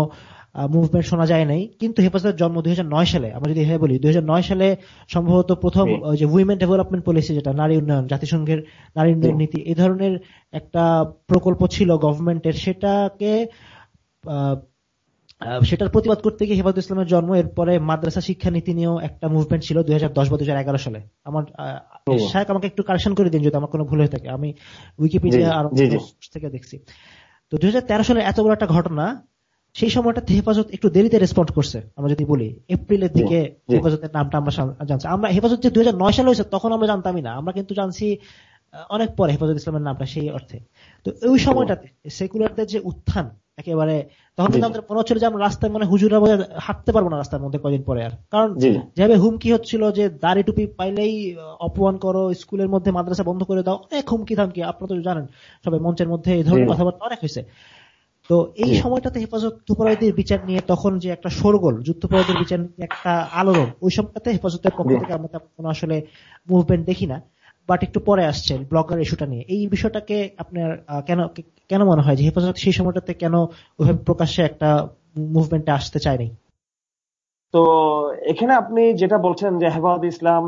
মুভমেন্ট শোনা যায় নাই। কিন্তু হেফাজতের জন্ম দুই হাজার নয় সালে আমরা যদি হ্যাঁ বলি দুই সালে সম্ভবত প্রথম যে উইমেন ডেভেলপমেন্ট পলিসি যেটা নারী উন্নয়ন জাতিসংঘের নারী উন্নয়ন নীতি এই ধরনের একটা প্রকল্প ছিল গভর্নমেন্টের সেটাকে সেটার প্রতিবাদ করতে গিয়ে হেফাজত ইসলামের জন্ম এরপরে মাদ্রাসা শিক্ষা নীতি নিয়েও একটা মুভমেন্ট ছিল দুই হাজার দশ বা দুই হাজার এগারো সালে। আমার শায়ক আমাকে একটু কারেকশন করে দিন যদি আমার কোনো ভুল হয়ে থাকে। আমি উইকিপিডিয়া আর থেকে দেখছি। তো দুই হাজার তেরো সালে এত বড় একটা ঘটনা সেই সময়টাতে হেফাজত একটু দেরিতে রেসপন্ড করছে আমরা যদি বলি। এপ্রিলের দিকে হেফাজতের নামটা আমরা জানছি। আমরা হেফাজত যে দু হাজার নয় সালে হয়েছে তখন আমরা জানতামই না। আমরা কিন্তু জানছি অনেক পরে হেফাজত ইসলামের নামটা সেই অর্থে। তো ওই সময়টাতে সেকুলারদের যে উত্থান একেবারে তখন কিন্তু আমাদের মনে হচ্ছিল যে আমরা রাস্তায় মানে হুজুরা বোঝা হাঁটতে পারব না রাস্তার মধ্যে কদিন পরে আর। কারণ যেভাবে হুমকি হচ্ছিল যে দাড়ি টুপি পাইলেই অপমান করো স্কুলের মধ্যে মাদ্রাসা বন্ধ করে দাও অনেক হুমকি থামকি আপনারা তো জানেন সবাই মঞ্চের মধ্যে এই ধরনের কথাবার্তা অনেক হয়েছে। তো এই সময়টাতে হেফাজত যুদ্ধাপরাধীদের বিচার নিয়ে তখন যে একটা সরগোল যুদ্ধাপরাধীদের বিচার নিয়ে একটা আলোড়ন ওই সময়টাতে হেফাজতের পক্ষ থেকে আমরা কোনো আসলে মুভমেন্ট দেখি না। বাট একটু পরে আসছে ব্লগার ইস্যুটা নিয়ে। এই বিষয়টাকে আপনার কেন কেন মনে হয় যে হেফাজত সেই সময়টাতে কেন ওইভাবে প্রকাশ্যে একটা মুভমেন্টে আসতে চায়নি তো এখানে আপনি যেটা বলছেন যে হেফাজত ইসলাম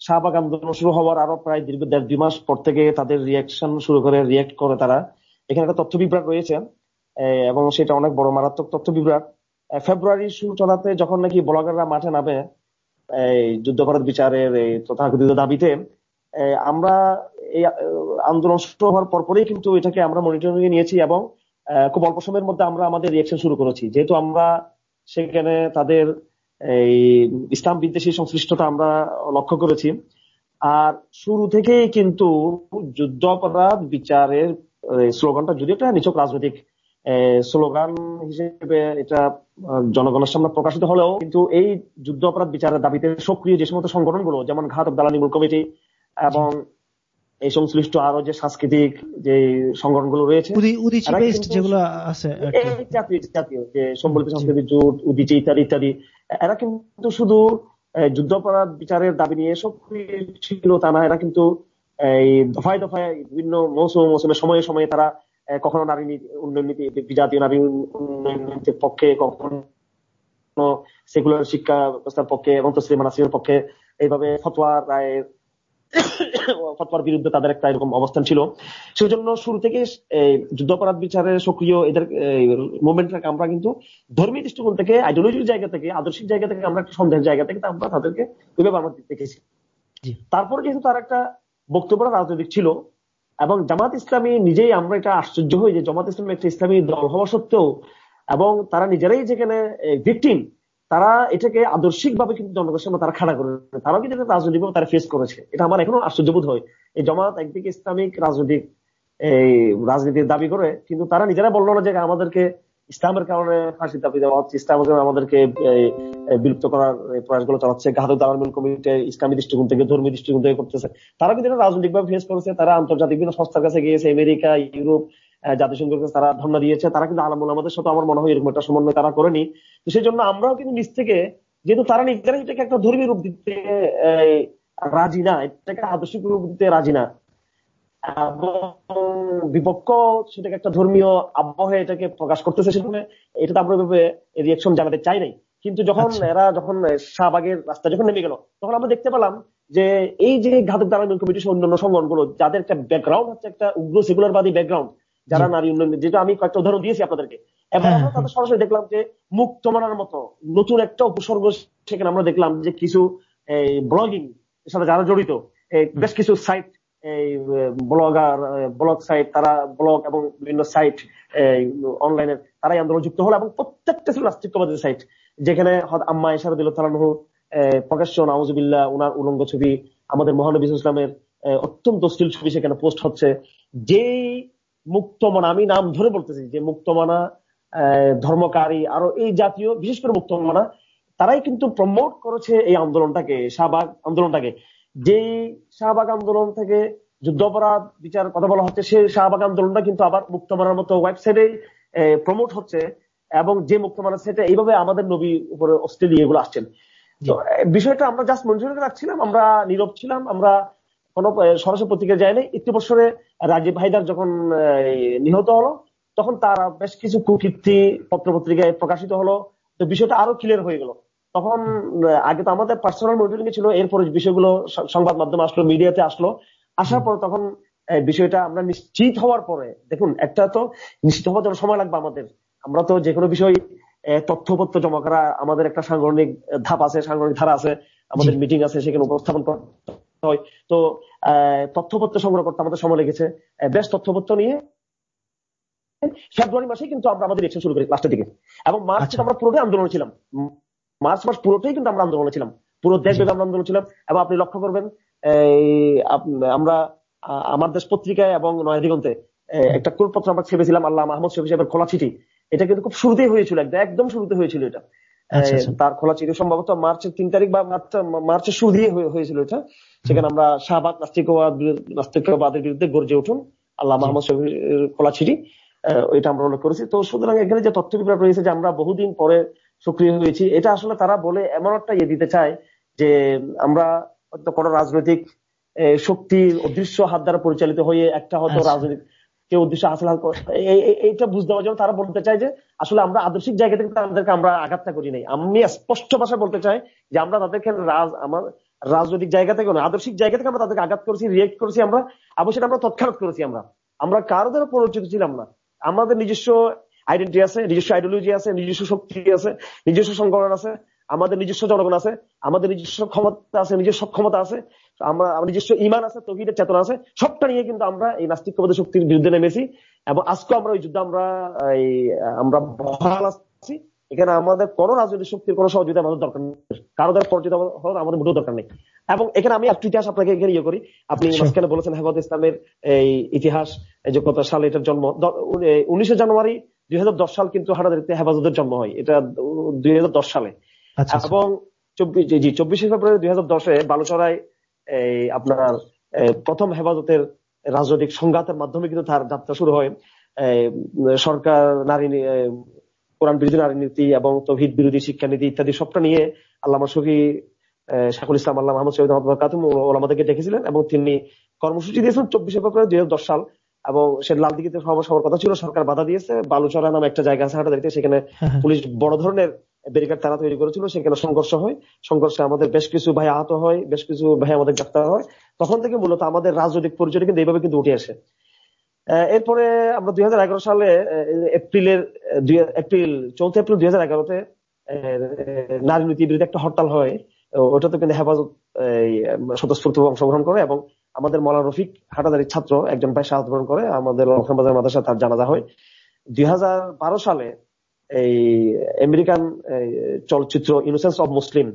শাহবাগ আন্দোলন শুরু হওয়ার আরও প্রায় দীর্ঘ দেড় দুই মাস পর থেকে তাদের রিয়াকশন শুরু করে রিয়েক্ট করে তারা। এখানে একটা তথ্য বিভ্রাট রয়েছে। এবং সেটা অনেক বড় মারাত্মক তথ্য বিভ্রাট ফেব্রুয়ারি চলাতে যখন নাকি ব্লগাররা মাঠে নামে এই যুদ্ধাপরাধ বিচারের এই তথাকথিত দাবিতে আমরা এই আন্দোলন শুরু হওয়ার পরপরই কিন্তু এটাকে আমরা মনিটরিং নিয়েছি এবং খুব অল্প সময়ের মধ্যে আমরা আমাদের রিয়েকশন শুরু করেছি। যেহেতু আমরা সেখানে তাদের, এই, ইসলাম বিদ্বেষী সংশ্লিষ্টতা আমরা লক্ষ্য করেছি। আর শুরু থেকেই কিন্তু যুদ্ধ অপরাধ বিচারের স্লোগানটা, যদিও একটা নিচক রাজনৈতিক স্লোগান হিসেবে এটা জনগণের সামনে প্রকাশিত হলেও কিন্তু এই যুদ্ধ অপরাধ বিচারের দাবিতে সক্রিয় যে সমস্ত সংগঠনগুলো যেমন ঘাতক কমিটি এবং এই সংশ্লিষ্ট আরও যে সাংস্কৃতিক যে সংগঠনগুলো রয়েছে যেগুলো আছে জাতীয় জাতীয় যে সম্বলিত সাংস্কৃতিক জোট উদিচি ইত্যাদি ইত্যাদি এরা কিন্তু শুধু যুদ্ধাপরাধ বিচারের দাবি নিয়ে সক্রিয় ছিল তা না এরা কিন্তু এই দফায় দফায় বিভিন্ন মৌসুম মৌসুমে সময়ে সময়ে তারা কখনো নারী উন্নয়ন নীতি জাতীয় নারী উন্নয়ন নীতির পক্ষে কখনো সেকুলার শিক্ষা ব্যবস্থার পক্ষে এবং তসলিম নাসিমের পক্ষে এইভাবে ফতোয়া রায়ের ফতোয়ার বিরুদ্ধে তাদের একটা এরকম অবস্থান ছিল। সেই জন্য শুরু থেকে যুদ্ধাপরাধ বিচারে সক্রিয় এদের মুভমেন্টটাকে আমরা কিন্তু ধর্মীয় দৃষ্টিকোণ থেকে আইডিওলজির জায়গা থেকে আদর্শিক জায়গা থেকে আমরা একটা সন্দেহের জায়গা থেকে আমরা তাদেরকে ওইভাবে আমরা দেখেছি। তারপরে যেহেতু তার একটা বক্তব্য রাজনৈতিক ছিল এবং জামাত ইসলামী নিজেই আমরা এটা আশ্চর্য হই যে জামাত ইসলাম একটা ইসলামী দল হওয়া সত্ত্বেও এবং তারা নিজেরাই যেখানে ভিকটিম তারা এটাকে আদর্শিক ভাবে কিন্তু জনগণের সামনে তারা খাড়া করে তারাও কিন্তু রাজনৈতিক ভাবে তারা ফেস করেছে। এটা আমার এখনও আশ্চর্যবোধ হয়। এই জামাত একদিকে ইসলামিক রাজনৈতিক, এই রাজনীতির দাবি করে, কিন্তু তারা নিজেরা বলল না যে আমাদেরকে ইসলামের কারণে ফাঁসির দাবি দেওয়া হচ্ছে, ইসলামের কারণে আমাদেরকে বিলুপ্ত করার প্রয়াসগুলো চালাচ্ছে। ঘাতক দালাল কমিটি ইসলামী দৃষ্টিকোণ থেকে, ধর্মীয় দৃষ্টিকোণ থেকে করতেছে। তারা কিন্তু রাজনৈতিক ভাবে ফেস করেছে, তারা আন্তর্জাতিক বিভিন্ন সংস্থার কাছে গিয়েছে, আমেরিকা, ইউরোপ জাতিসংঘের কাছে তারা ধর্ণা দিয়েছে। তারা কিন্তু আলমুল আমাদের সাথে আমার মনে হয় এরকম একটা সমন্বয় তারা করেনি। তো সেই জন্য আমরাও কিন্তু নিজ থেকে, যেহেতু তারা নিজেরা এটাকে একটা ধর্মীয় রূপ দিতে রাজি না, এটাকে আদর্শিক রূপ দিতে রাজি না বিপক্ষ সেটাকে একটা ধর্মীয় আবহাওয়া এটাকে প্রকাশ করতেছে সেখানে এটা তো আমরা রিয়াকশন জানাতে চাই নাই কিন্তু যখন আচ্ছা। এরা যখন শাহবাগের রাস্তা যখন নেমে গেল তখন আমরা দেখতে পেলাম যে এই যে ঘাতক দালাল কমিটি অন্যান্য সংগঠনগুলো যাদের একটা ব্যাকগ্রাউন্ড হচ্ছে একটা উগ্র সেকুলারবাদী ব্যাকগ্রাউন্ড যারা নারী উন্নয়ন যেটা আমি কয়েকটা উদাহরণ দিয়েছি আপনাদেরকে এবার হ্যাঁ, আমরা হ্যাঁ। তাদের সরাসরি দেখলাম যে মুক্ত মানার মতো নতুন একটা উপসর্গ সেখানে আমরা দেখলাম যে কিছু ব্লগিং সাথে যারা জড়িত বেশ কিছু সাইট এই ব্লগার ব্লগ সাইট, তারা ব্লগ এবং বিভিন্ন সাইট অনলাইনের তারাই আন্দোলন যুক্ত হলো এবং প্রত্যেকটা ছিল নাস্তিকবাদের সাইট, যেখানে আম্মা ইশারা দিল তালানহু প্রকাশ্য নাউজুবিল্লাহ, উনার উলঙ্গ ছবি, আমাদের মহানবী ইসলামের অত্যন্ত অশ্লীল ছবি সেখানে পোস্ট হচ্ছে। যেই মুক্তমানা, আমি নাম ধরে বলতেছি, যে মুক্তমানা ধর্মকারী, আরও এই জাতীয়, বিশেষ করে মুক্তমানা, তারাই কিন্তু প্রমোট করেছে এই আন্দোলনটাকে, শাহবাগ আন্দোলনটাকে। যেই শাহবাগ আন্দোলন থেকে যুদ্ধাপরাধ বিচার কথা বলা হচ্ছে সেই শাহবাগ আন্দোলনটা কিন্তু আবার মুক্তমানার মতো ওয়েবসাইটে প্রমোট হচ্ছে এবং যে মুক্তমানার সেটা এইভাবে আমাদের নবী উপরে অস্ট্রেলিয়া এগুলো আসছেন। বিষয়টা আমরা জাস্ট মঞ্জুর রাখছিলাম আমরা নীরব ছিলাম আমরা কোন সরাসরি পত্রিকা যায়নি। একটু বছরে রাজীব হায়দার যখন নিহত হলো তখন তার বেশ কিছু কুকীর্তি পত্র পত্রিকায় প্রকাশিত হলো। তো বিষয়টা আরও ক্লিয়ার হয়ে গেল। তখন আগে তো আমাদের পার্সোনাল মনিটরিং ছিল এরপরে বিষয়গুলো সংবাদ মাধ্যমে আসলো মিডিয়াতে আসলো। আসার পর তখন বিষয়টা আমরা নিশ্চিত হওয়ার পরে দেখুন একটা তো নিশ্চিত হওয়ার জন্য সময় লাগবে আমাদের। আমরা তো যে কোনো বিষয় তথ্যপত্র জমা করা আমাদের একটা সাংগঠনিক ধাপ আছে সাংগঠনিক ধারা আছে আমাদের মিটিং আছে সেখানে উপস্থাপন করতে হয়। তো তথ্যপত্র সংগ্রহ করতে আমাদের সময় লেগেছে। বেশ তথ্যপত্র নিয়ে ফেব্রুয়ারি মাসে কিন্তু আমরা আমাদের ইলেকশন শুরু করি লাস্টের দিকে। এবং মার্চ আচ্ছা। আমরা পুরোটাই আন্দোলন ছিলাম। মার্চ মাস পুরোটাই কিন্তু আমরা আন্দোলনে ছিলাম। পুরো দেশব্যাপী আমরা আন্দোলন ছিলাম। এবং আপনি লক্ষ্য করবেন আমরা আমার দেশ পত্রিকায় এবং নয় দিগন্তে একটা কুলপত্র আমরা ছেপেছিলাম আল্লাহ মাহমুদ শফি সাহেবের খোলা চিঠি। এটা কিন্তু খুব শুরুতেই হয়েছিল একদম শুরুতে হয়েছিল এটা। আচ্ছা, আচ্ছা। তার খোলা চিঠি সম্ভবত মার্চের তিন তারিখ বা মার্চের শুরু দিয়ে হয়েছিল এটা। সেখানে আমরা শাহবাগ নাস্তিকবাদ নাস্তিকবাদের বিরুদ্ধে গর্জে উঠুন আল্লাহ মাহমুদ শফির খোলা চিঠি। এটা আমরা উল্লেখ করেছি। তো সুতরাং এখানে যে তথ্য বিপ্লব রয়েছে যে আমরা বহুদিন পরে সক্রিয় হয়েছি। এটা আসলে তারা বলে এমন একটা ইয়ে দিতে চায় যে আমরা কোন রাজনৈতিক শক্তির অদৃশ্য হাত দ্বারা পরিচালিত হয়ে একটা হয়তো আচ্ছা। রাজনৈতিক কেউ উদ্দেশ্য হাসিল এইটা বুঝতে দেওয়ার জন্য তারা বলতে চায় যে আসলে আমরা আদর্শিক জায়গা থেকে তাদেরকে আমরা আঘাতটা করি নাই। আমি স্পষ্ট ভাষায় বলতে চাই যে আমরা তাদেরকে রাজ আমার রাজনৈতিক জায়গা থেকে আদর্শিক জায়গা থেকে আমরা তাদেরকে আঘাত করেছি রিয়েক্ট করেছি আমরা অবশ্যই আমরা তৎক্ষণাৎ করেছি আমরা। আমরা কারও দ্বারা পরিচিত ছিলাম না। আমাদের নিজস্ব আইডেন্টি আছে নিজস্ব আইডিওলজি আছে নিজস্ব শক্তি আছে নিজস্ব সংগঠন আছে আমাদের নিজস্ব জনগণ আছে আমাদের নিজস্ব ক্ষমতা আছে নিজস্ব সক্ষমতা আছে আমরা নিজস্ব ইমান আছে তহিদের চেতনা আছে সবটা নিয়ে কিন্তু আমরা এই নাস্তিকবাদের শক্তির বিরুদ্ধে নেমেছি এবং আজকে আমরা ওই যুদ্ধে আমরা এই আমরা বহাল আছি। এখানে আমাদের কোন রাজনৈতিক শক্তির কোন সহযোগিতা আমাদের দরকার নেই। কারও দ্বারা পরিচিত হওয়ার আমাদের মোটেও দরকার নেই। এবং এখানে আমি একটু ইতিহাস আপনাকে এখানে ইয়ে করি। আপনি আচ্ছা। মাঝখানে বলেছেন হেফাজত ইসলামের এই ইতিহাস যে কত সালে এটার জন্ম। উনিশে জানুয়ারি দুই সাল কিন্তু হাটাদারিতে হেফাজতের জন্ম হয়। এটা দুই হাজার দশ সালে। আচ্ছা, আচ্ছা। এবং চব্বিশ জি চব্বিশে ফেব্রুয়ারি দুই হাজার দশে বালুচরায় এই আপনার প্রথম হেফাজতের রাজনৈতিক সংঘাতের মাধ্যমে কিন্তু তার যাত্রা শুরু হয়। সরকার নারী কোরআন বিরোধী নারী নীতি এবং তভিদ বিরোধী শিক্ষানীতি ইত্যাদি সবটা নিয়ে আল্লামা শফি শাহুল ইসলাম আল্লাহ মোহাম্মদ শহীদ আহমদ কাতুম ওলামাদেরকে ডেকেছিলেন এবং তিনি কর্মসূচি দিয়েছেন চব্বিশে ফেব্রুয়ারি দুই হাজার দশ সাল। এবং সে লালদিঘিতে সমাবেশ হওয়ার কথা ছিল সরকার বাধা দিয়েছে। বালুচরা নামে একটা জায়গা আছে হাটাদারিতে সেখানে হ্যাঁ, হ্যাঁ। পুলিশ বড় ধরনের ব্যারিকেড তারা তৈরি করেছিল সেখানে সংঘর্ষ হয়। সংঘর্ষে আমাদের বেশ কিছু ভাই আহত হয় বেশ কিছু ভাই আমাদের গ্রেফতার হয়। তখন থেকে মূলত আমাদের রাজনৈতিক পরিচয় কিন্তু এইভাবে কিন্তু উঠে আসে। এরপরে আমরা দুই হাজার এগারো সালে এপ্রিলের এপ্রিল চৌদ্দ এপ্রিল দুই হাজার এগারোতে নারী নীতির বিরুদ্ধে একটা হরতাল হয়। ওটাতে কিন্তু হেফাজত স্বতঃস্ফূর্ত অংশগ্রহণ করে এবং আমাদের মৌলানা রফিক হাটাদারির ছাত্র একজন ভাই সাহায্য করে আমাদের লক্ষণবাজার মাদ্রাসা তার জানাজা হয়। দুই হাজার বারো সালে এই আমেরিকান চলচ্চিত্র ইনোসেন্স অব মুসলিম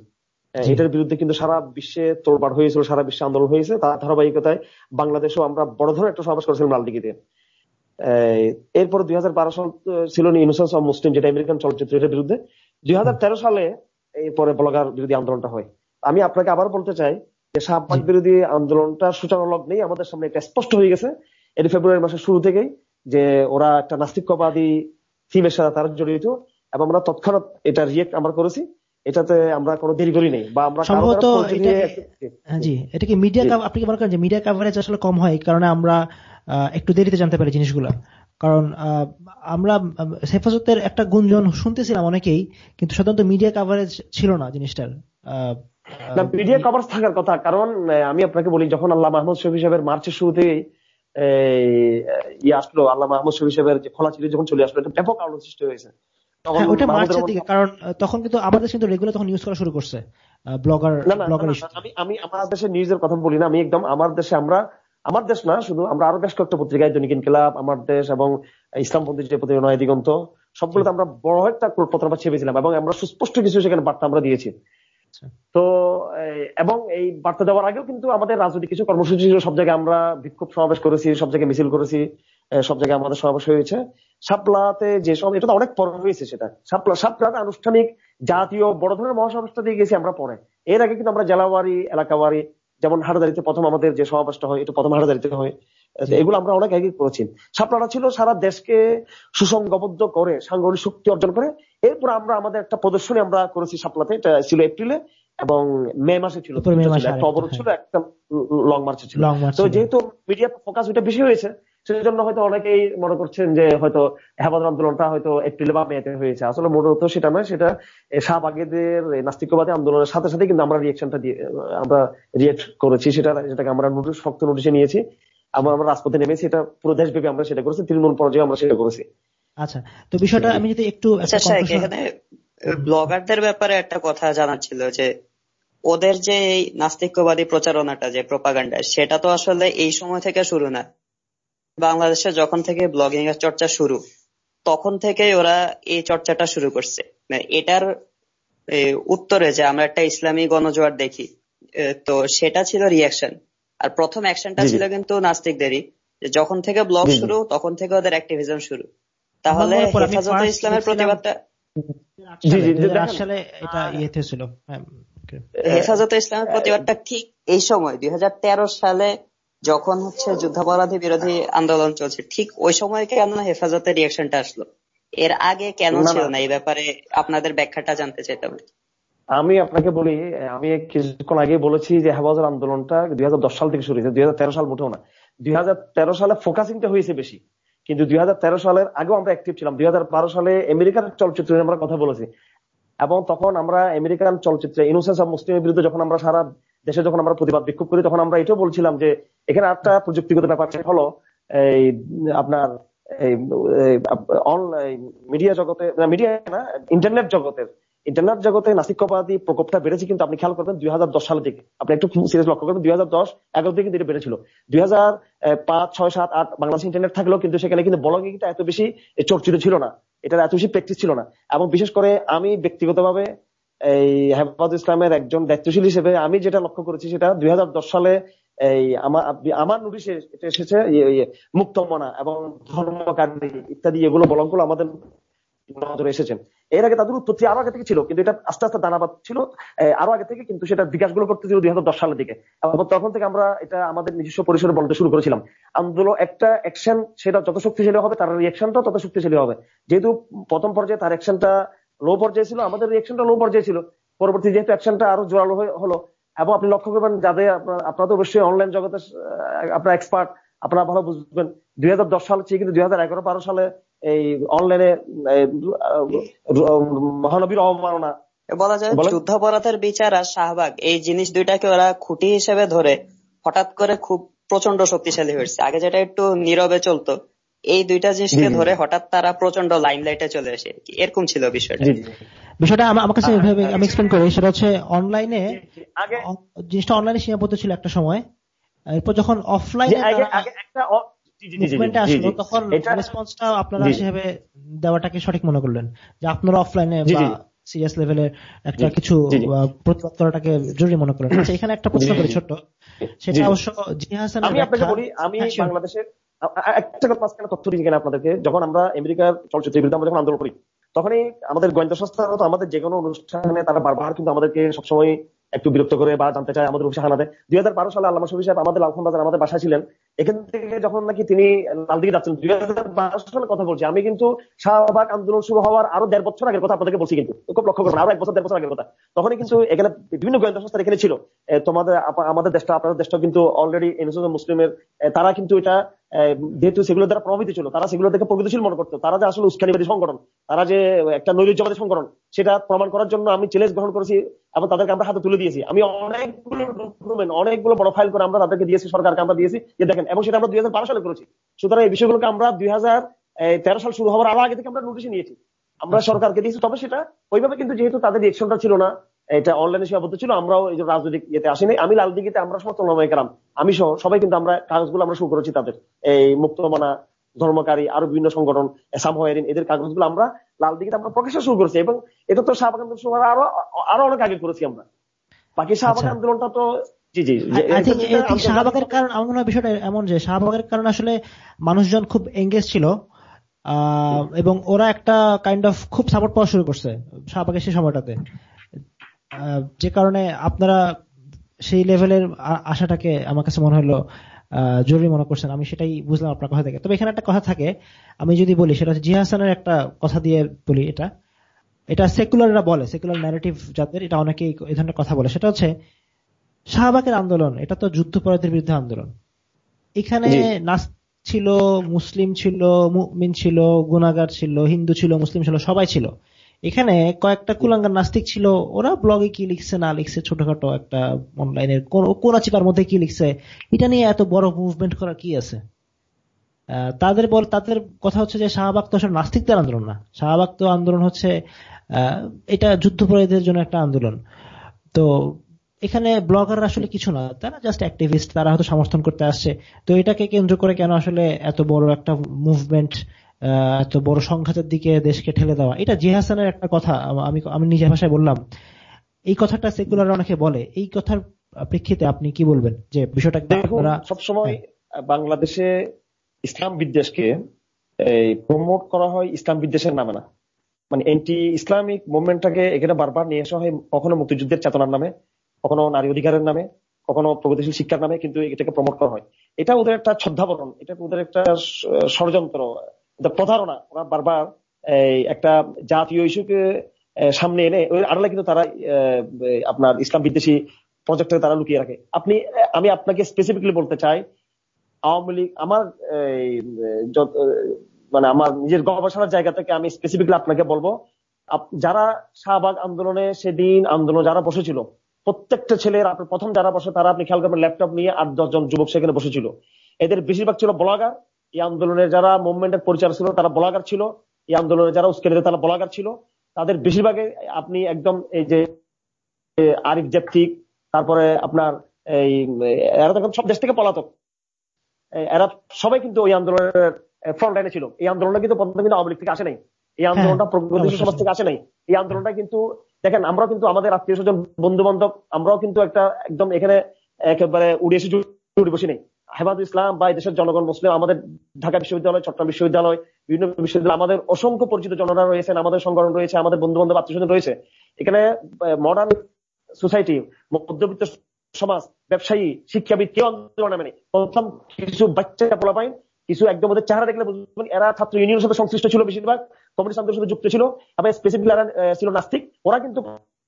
এটার বিরুদ্ধে কিন্তু সারা বিশ্বে তোড়বাড় হয়েছিল সারা বিশ্বে আন্দোলন হয়েছে। তার ধারাবাহিকতায় বাংলাদেশও আমরা বড় ধরনের একটা সমাবেশ করেছিলাম লালদিঘিতে এরপর দুই হাজার বারো সাল ছিল ইনোসেন্স অব মুসলিম যেটা আমেরিকান চলচ্চিত্র এটার বিরুদ্ধে। দুই হাজার তেরো সালে এরপরে ব্লগার বিরোধী আন্দোলনটা হয়। আমি আপনাকে আবার বলতে চাই যে শাহবাগ বিরোধী আন্দোলনটা সূচনা লগ্নেই আমাদের সামনে একটা স্পষ্ট হয়ে গেছে। এটি ফেব্রুয়ারি মাসের শুরু থেকেই যে ওরা একটা নাস্তিকবাদী থিমের সাথে তারা জড়িত এবং আমরা তৎক্ষণাৎ এটা রিয়েক্ট আমরা করেছি। এটাতে আমরা কোনো দেরি করি নেই বা আমরা সম্ভবত হ্যাঁ, জি। এটা কি মিডিয়া আপনি কি মনে করেন যে মিডিয়া কাভারেজ আসলে কম হয় কারণে আমরা একটু দেরিতে জানতে পারি জিনিসগুলো? কারণ আমরা হেফাজতের একটা গুঞ্জন শুনতেছিলাম অনেকেই কিন্তু সাধারণত মিডিয়া কাভারেজ ছিল না জিনিসটার মিডিয়া কভারেজ থাকার কথা কারণ আমি আপনাকে বলি যখন আল্লাহ মাহমুদ শফি সাহেবের মার্চের শুরুতেই ইয়ে আসলো আল্লাহ মাহমুদ শফি সাহেবের যে খোলা ছিল যখন চলে আসলো এটা ব্যাপক আলোড়ন সৃষ্টি হয়েছে। হ্যাঁ, ওটা মার্চের দিকে কারণ তখন কিন্তু আমাদের কিন্তু রেগুলার তখন নিউজ করা শুরু করছে ব্লগার ব্লগার আমি আমি আমার দেশে নিউজের কথা বলি না আমি একদম আমার দেশে আমরা আমার দেশ না শুধু আমরা আরও বেশ কয়েকটা পত্রিকায় দৈনিক ইনকিলাব আমার দেশ এবং ইসলামপন্থী যে পত্রিকা নয় দিগন্ত সবগুলোতে আমরা বড় একটা পত্র ছেপেছিলাম এবং আমরা সুস্পষ্ট কিছু সেখানে বার্তা আমরা দিয়েছি। তো এবং এই বার্তা দেওয়ার আগেও কিন্তু আমাদের রাজনৈতিক কিছু কর্মসূচি ছিল, সব জায়গায় আমরা বিক্ষোভ সমাবেশ করেছি, সব জায়গায় মিছিল করেছি সব জায়গায় আমাদের সমাবেশ হয়েছে। সাপলাতে যে সব, এটা তো অনেক পরে হয়েছে সেটা। সাপলা সাপলাতে আনুষ্ঠানিক জাতীয় বড় ধরনের মহাসমাবেশটা দিয়ে গেছি আমরা পরে। এর আগে কিন্তু আমরা জেলাওয়ারি, এলাকাওয়ারি, যেমন হাটাদারিতে প্রথম আমাদের যে সমাবেশটা হয়, এটা প্রথম হাটাদারিতে হয়। এগুলো আমরা অনেক আগে করেছি। সাপলাটা ছিল সারা দেশকে সুসংগবদ্ধ করে সাংগঠনিক শক্তি অর্জন করে। এরপর আমরা আমাদের একটা প্রদর্শনী আমরা করেছি সাপলাতে এটা ছিল এপ্রিলে এবং মে মাসে ছিল। একটা অবরোধ ছিল একটা লং মার্চে ছিল। তো যেহেতু মিডিয়া ফোকাস ওইটা বেশি হয়েছে সেই জন্য হয়তো অনেকেই মনে করছেন যে হয়তো হেফাজত আন্দোলনটা হয়তো এপ্রিলে বা মেতে হয়েছে। আসলে মূলত সেটা নয় সেটা শাহবাগীদের নাস্তিকবাদী আন্দোলনের সাথে সাথে কিন্তু আমরা রিয়েকশনটা দিয়ে আমরা রিয়েক্ট করেছি। সেটা যেটাকে আমরা নোটিশ শক্ত নোটিশে নিয়েছি। এবং আমরা রাজপথে নেমেছি এটা পুরো দেশব্যাপী আমরা সেটা করেছি তৃণমূল পর্যায়ে আমরা সেটা করেছি। আচ্ছা তো বিষয়টা আমি যদি একটু আচ্ছা, এখানে ব্লগারদের ব্যাপারে একটা কথা জানার ছিল যে ওদের যে এই নাস্তিকবাদী প্রচারণাটা যে প্রপাগান্ডা সেটা তো আসলে এই সময় থেকে শুরু না। বাংলাদেশে যখন থেকে ব্লগিং এর চর্চা শুরু তখন থেকে ওরা এই চর্চাটা শুরু করছে। মানে এটার উত্তরে যে আমরা একটা ইসলামী গণজোয়ার দেখি তো সেটা ছিল রিয়াকশন আর প্রথম অ্যাকশনটা ছিল কিন্তু নাস্তিকদেরই যখন থেকে ব্লগ শুরু তখন থেকে ওদের অ্যাক্টিভিজম শুরু। তাহলে হেফাজতে ইসলামের প্রতিবাদটা হেফাজতে ইসলামের প্রতিবাদটা ঠিক এই সময় দুই হাজার তেরো সালে যখন হচ্ছে যুদ্ধাপরাধী বিরোধী আন্দোলন চলছে ঠিক ওই সময় কেন হেফাজতের রিয়াকশনটা আসলো? এর আগে কেন ছিল না? এই ব্যাপারে আপনাদের ব্যাখ্যাটা জানতে চাইতাম আমি আপনাকে বলি, আমি কিছুক্ষণ আগে বলেছি যে হেফাজত আন্দোলনটা দুই হাজার দশ সাল থেকে শুরু হয়েছে, দুই সাল মোটেও না। দুই হাজার তেরো সালে ফোকাসিংটা হয়েছে বেশি, কিন্তু দুই হাজার তেরো সালের আগেও আমরা অ্যাক্টিভ ছিলাম। দুই সালে আমেরিকার চলচ্চিত্র আমরা কথা বলেছি। এবং তখন আমরা আমেরিকান চলচ্চিত্রে ইনোসেন্স অফ মুসলিমের বিরুদ্ধে যখন আমরা সারা দেশে যখন আমরা প্রতিবাদ বিক্ষোভ করি, তখন আমরা এটাও বলছিলাম যে এখানে একটা প্রযুক্তিগত ব্যাপার হলো এই আপনার এই মিডিয়া জগতে মিডিয়া না ইন্টারনেট জগতের ইন্টারনেট জগতে নাসিকবাদী প্রকোপটা বেড়েছে কিন্তু আপনি খেয়াল করবেন দুই সালের দিকে। আপনি একটু সিরিয়াস লক্ষ্য করবেন, দুই হাজার দশ এগারো দিকে কিন্তু বেড়েছিল। দুই হাজার পাঁচ, ছয়, সাত, আট বাংলাদেশ ইন্টারনেট থাকলেও কিন্তু সেখানে কিন্তু ব্লগিংটা এত বেশি চর্চিত ছিল না। এটার এত বেশি প্র্যাকটিস ছিল না। এবং বিশেষ করে আমি ব্যক্তিগতভাবে এই হেফাজ ইসলামের একজন দায়িত্বশীল হিসেবে আমি যেটা লক্ষ্য করেছি সেটা দুই হাজার দশ সালে এই আমার নোটিশে এটা এসেছে মুক্তমনা এবং ধর্মকারী ইত্যাদি এগুলো বলঙ্গুলো আমাদের নজরে এসেছেন এর আগে তাদের উৎপত্তি আরও আগে থেকে ছিল, কিন্তু এটা আস্তে আস্তে দানাবাদ ছিল আরও আগে থেকে, কিন্তু সেটা বিকাশগুলো করতে ছিল দুই হাজার দশ সালের দিকে। এবং তখন থেকে আমরা এটা আমাদের নিজস্ব পরিসরে বলতে শুরু করেছিলাম। আন্দোলন একটা অ্যাকশন সেটা যত শক্তিশালী হবে, তার রিয়াকশনটা তত শক্তিশালী হবে। যেহেতু প্রথম পর্যায়ে তার অ্যাকশনটা লো পর্যায়ে ছিল, আমাদের রিয়াকশনটা লো পর্যায়ে ছিল। পরবর্তী যেহেতু অ্যাকশনটা আরও জোরালো হলো, এবং আপনি লক্ষ্য করবেন যাদের আপনারা তো অবশ্যই অনলাইন জগতে আপনার এক্সপার্ট আপনারা ভালো বুঝবেন। দুই হাজার দশ সাল চেয়ে কিন্তু দুই সালে এই অনলাইনে মহানবীর অবমাননা। বলা যায় যুদ্ধাপরাধের বিচার আর শাহবাগ এই জিনিস দুইটাকে ওরা খুঁটি হিসেবে ধরে হঠাৎ করে খুব প্রচণ্ড শক্তিশালী হয়েছে। আগে যেটা একটু নীরবে চলতো এই দুইটা জিনিসকে ধরে হঠাৎ তারা প্রচণ্ড লাইন লাইটে চলে আসে। এরকম ছিল বিষয়টা। বিষয়টা আমার কাছে এভাবে আমি এক্সপ্লেন করি সেটা হচ্ছে অনলাইনে জিনিসটা অনলাইনে সীমাবদ্ধ ছিল একটা সময়। এরপর যখন অফলাইনে মুভমেন্টে আসলো তখন রেসপন্সটা আপনারা সেভাবে দেওয়াটাকে সঠিক মনে করলেন। যে আপনারা অফলাইনে বা সিরিয়াস লেভেলের একটা কিছু প্রতিবাদ করাটাকে জরুরি মনে করেন আচ্ছা এখানে একটা প্রশ্ন করি ছোট্ট। সেটা অবশ্য জি হাসান আমি আপনাকে বলি আমি হ্যাঁ, বাংলাদেশের একটা কথা মাঝখানে তথ্য দিই আপনাদেরকে। যখন আমরা আমেরিকার চলচ্চিত্রের বিরুদ্ধে আমরা যখন আন্দোলন করি তখনই আমাদের গোয়েন্দা সংস্থা আমাদের যে কোনো অনুষ্ঠানে তারা বারবার কিন্তু আমাদেরকে সবসময় একটু বিরক্ত করে বা জানতে চায় আমাদের অফিসে হানাতে। দুই হাজার বারো সালে আল্লাহ শফি সাহেব আমাদের লালখন বাজার আমাদের বাসায় ছিলেন। এখান থেকে যখন নাকি তিনি লালদিকে যাচ্ছেন দুই হাজার বারো সালে কথা বলছি। আমি কিন্তু শাহবাগ আন্দোলন শুরু হওয়ার আরও দেড় বছর আগের কথা আপনাদেরকে বলছি কিন্তু। খুব লক্ষ্য করবেন, আরও এক বছর, দেড় বছর আগের কথা। তখনই কিন্তু এখানে বিভিন্ন গোয়েন্দা সংস্থা এখানে ছিল। তোমাদের আমাদের দেশটা, আপনাদের দেশটা কিন্তু অলরেডি মুসলিমের তারা কিন্তু এটা যেহেতু সেগুলো দ্বারা প্রভাবিত ছিল, তারা সেগুলো থেকে প্রগতিশীল মনে করতো। তারা যে আসলে উস্কানিবাদী সংগঠন, তারা যে একটা নৈরাজ্যবাদী সংগঠন, সেটা প্রমাণ করার জন্য আমি চ্যালেঞ্জ গ্রহণ করেছি এবং তাদেরকে আমরা হাতে তুলে দিয়েছি। আমি অনেকগুলো ডকুমেন্ট অনেকগুলো বড় ফাইল করে আমরা তাদেরকে দিয়েছি সরকারকে আমরা দিয়েছি। যে দেখেন এবং সেটা আমরা দুই সালে করেছি। সুতরাং এই বিষয়গুলোকে আমরা দুই সাল শুরু হওয়ার আরও আগে থেকে আমরা নোটিশ নিয়েছি। আমরা আচ্ছা। সরকারকে দিয়েছি তবে সেটা ওইভাবে কিন্তু যেহেতু তাদের রিয়েকশনটা ছিল না এটা অনলাইনে সীমাবদ্ধ ছিল আমরাও এই যে রাজনৈতিক ইয়েতে আসিনি। আমি লাল দিঘিতে আমরা সমস্ত কালাম আমি সহ সবাই কিন্তু আমরা কাগজগুলো আমরা শুরু করেছি তাদের। এই মুক্তমানা ধর্মকারী আরও বিভিন্ন সংগঠন সামহাইরিন এদের কাগজগুলো আমরা লাল দিঘিতে আমরা প্রকাশনা শুরু করেছি এবং এটা তো শাহবাগ আন্দোলন শুরু আরও আরও অনেক আগে করেছি আমরা। বাকি শাহবাগ আচ্ছা। আন্দোলনটা তো জি জি শাহবাগের কারণ আমার মনে হয় বিষয়টা এমন যে শাহবাগের কারণ আসলে মানুষজন খুব এঙ্গেজ ছিল এবং ওরা একটা কাইন্ড অফ খুব সাপোর্ট পাওয়া শুরু করছে শাহবাগের সেই সময়টাতে। যে কারণে আপনারা সেই লেভেলের আশাটাকে আমার কাছে মনে হলো জরুরি মনে করছেন আমি সেটাই বুঝলাম আপনার কথা থেকে। তবে এখানে একটা কথা থাকে আমি যদি বলি সেটা হচ্ছে জিহাসানের একটা কথা দিয়ে বলি এটা। এটা সেকুলাররা বলে সেকুলার ন্যারেটিভ যাদের এটা অনেকেই এই ধরনের কথা বলে। সেটা হচ্ছে শাহবাগের আন্দোলন এটা তো যুদ্ধপরাধের বিরুদ্ধে আন্দোলন। এখানে নাস ছিল মুসলিম ছিল মুমিন ছিল গুনাগার ছিল হিন্দু ছিল মুসলিম ছিল সবাই ছিল। এখানে কয়েকটা কুলাঙ্গার নাস্তিক ছিল ওরা ব্লগে কি লিখছে না লিখছে ছোটখাটো একটা অনলাইনের কোন চিপার মধ্যে কি লিখছে এটা নিয়ে এত বড় মুভমেন্ট করা কি আছে? তাদের বল তাদের কথা হচ্ছে যে শাহবাগ তো আসলে নাস্তিকদের আন্দোলন না। শাহবাগ তো আন্দোলন হচ্ছে এটা যুদ্ধপরাধীদের জন্য একটা আন্দোলন। তো এখানে ব্লগার আসলে কিছু না তারা জাস্ট অ্যাক্টিভিস্ট তারা হয়তো সমর্থন করতে আসছে। তো এটাকে কেন্দ্র করে কেন আসলে এত বড় একটা মুভমেন্ট এত বড় সংঘাতের দিকে দেশকে ঠেলে দেওয়া। এটা জিহাসানের একটা কথা আমি আমি নিজের ভাষায় বললাম। এই কথাটা সেকুলার অনেকে বলে। এই কথার প্রেক্ষিতে আপনি কি বলবেন? যে বিষয়টা সবসময় হ্যাঁ। বাংলাদেশে ইসলাম বিদ্বেষকে প্রমোট করা হয় ইসলাম বিদ্বেষের নামে না। মানে এন্টি ইসলামিক মুভমেন্টটাকে এখানে বারবার নিয়ে আসা হয় কখনো মুক্তিযুদ্ধের চেতনার নামে কখনো নারী অধিকারের নামে কখনো প্রগতিশীল শিক্ষার নামে কিন্তু এটাকে প্রমোট করা হয়। এটা ওদের একটা শ্রদ্ধাবরণ এটা ওদের একটা ষড়যন্ত্র। প্রতারণা, ওরা বারবার একটা জাতীয় ইস্যুকে সামনে এনে, ওই আড়ালে কিন্তু তারা আপনার ইসলাম বিদ্বেষী প্রজেক্টে তারা লুকিয়ে রাখে। আপনি আমি আপনাকে স্পেসিফিকলি বলতে চাই, আওয়ামী লীগ, আমার মানে আমার নিজের গবেষণার জায়গা থেকে আমি স্পেসিফিকলি আপনাকে বলব যারা শাহবাগ আন্দোলনে সেদিন আন্দোলন যারা বসেছিল, প্রত্যেকটা ছেলের আপনার প্রথম যারা বসে, তারা আপনি খেয়াল করবেন ল্যাপটপ নিয়ে আট দশজন যুবক সেখানে বসেছিল। এদের বেশিরভাগ ছিল ব্লগার এই আন্দোলনের যারা মুভমেন্টের পরিচালক ছিল তারা ব্লগার ছিল। এই আন্দোলনের যারা উস্কে তারা ব্লগার ছিল। তাদের বেশিরভাগে আপনি একদম এই যে আরিফ জেপ্তিক তারপরে আপনার এই এরা তখন সব দেশ থেকে পলাতক। এরা সবাই কিন্তু ওই আন্দোলনের ফ্রন্ট লাইনে ছিল। এই আন্দোলনটা কিন্তু প্রথম কিন্তু আওয়ামী লীগ থেকে আসে নাই। এই হ্যাঁ, আন্দোলনটা প্রগতিশীল সমাজ থেকে আসে নাই। এই আন্দোলনটা কিন্তু দেখেন আমরাও কিন্তু আমাদের আত্মীয় স্বজন বন্ধু বান্ধব আমরাও কিন্তু একটা একদম এখানে একেবারে উড়ে এসে জুড়ে বসি নেই। হেফাজত ইসলাম বা দেশের জনগণ মুসলিম, আমাদের ঢাকা বিশ্ববিদ্যালয়, চট্টগ্রাম বিশ্ববিদ্যালয়, বিভিন্ন বিশ্ববিদ্যালয়, আমাদের অসংখ্য পরিচিত জনরা রয়েছেন, আমাদের সংগঠন রয়েছে, আমাদের বন্ধু বান্ধব আত্মীয় রয়েছে। এখানে মডার্ন সোসাইটি মধ্যবিত্ত সমাজ, ব্যবসায়ী, শিক্ষাবিদ কেউ আন্দোলন নামে প্রথম কিছু বাচ্চা বলা পাই কিছু একদম ওদের চেহারা দেখলে বুঝবেন, এরা ছাত্র ইউনিয়নের সাথে সংশ্লিষ্ট ছিল বেশিরভাগ, কমিউনিস্ট আন্দোলনের সাথে যুক্ত ছিল এবং স্পেসিফিক ছিল নাস্তিক। ওরা কিন্তু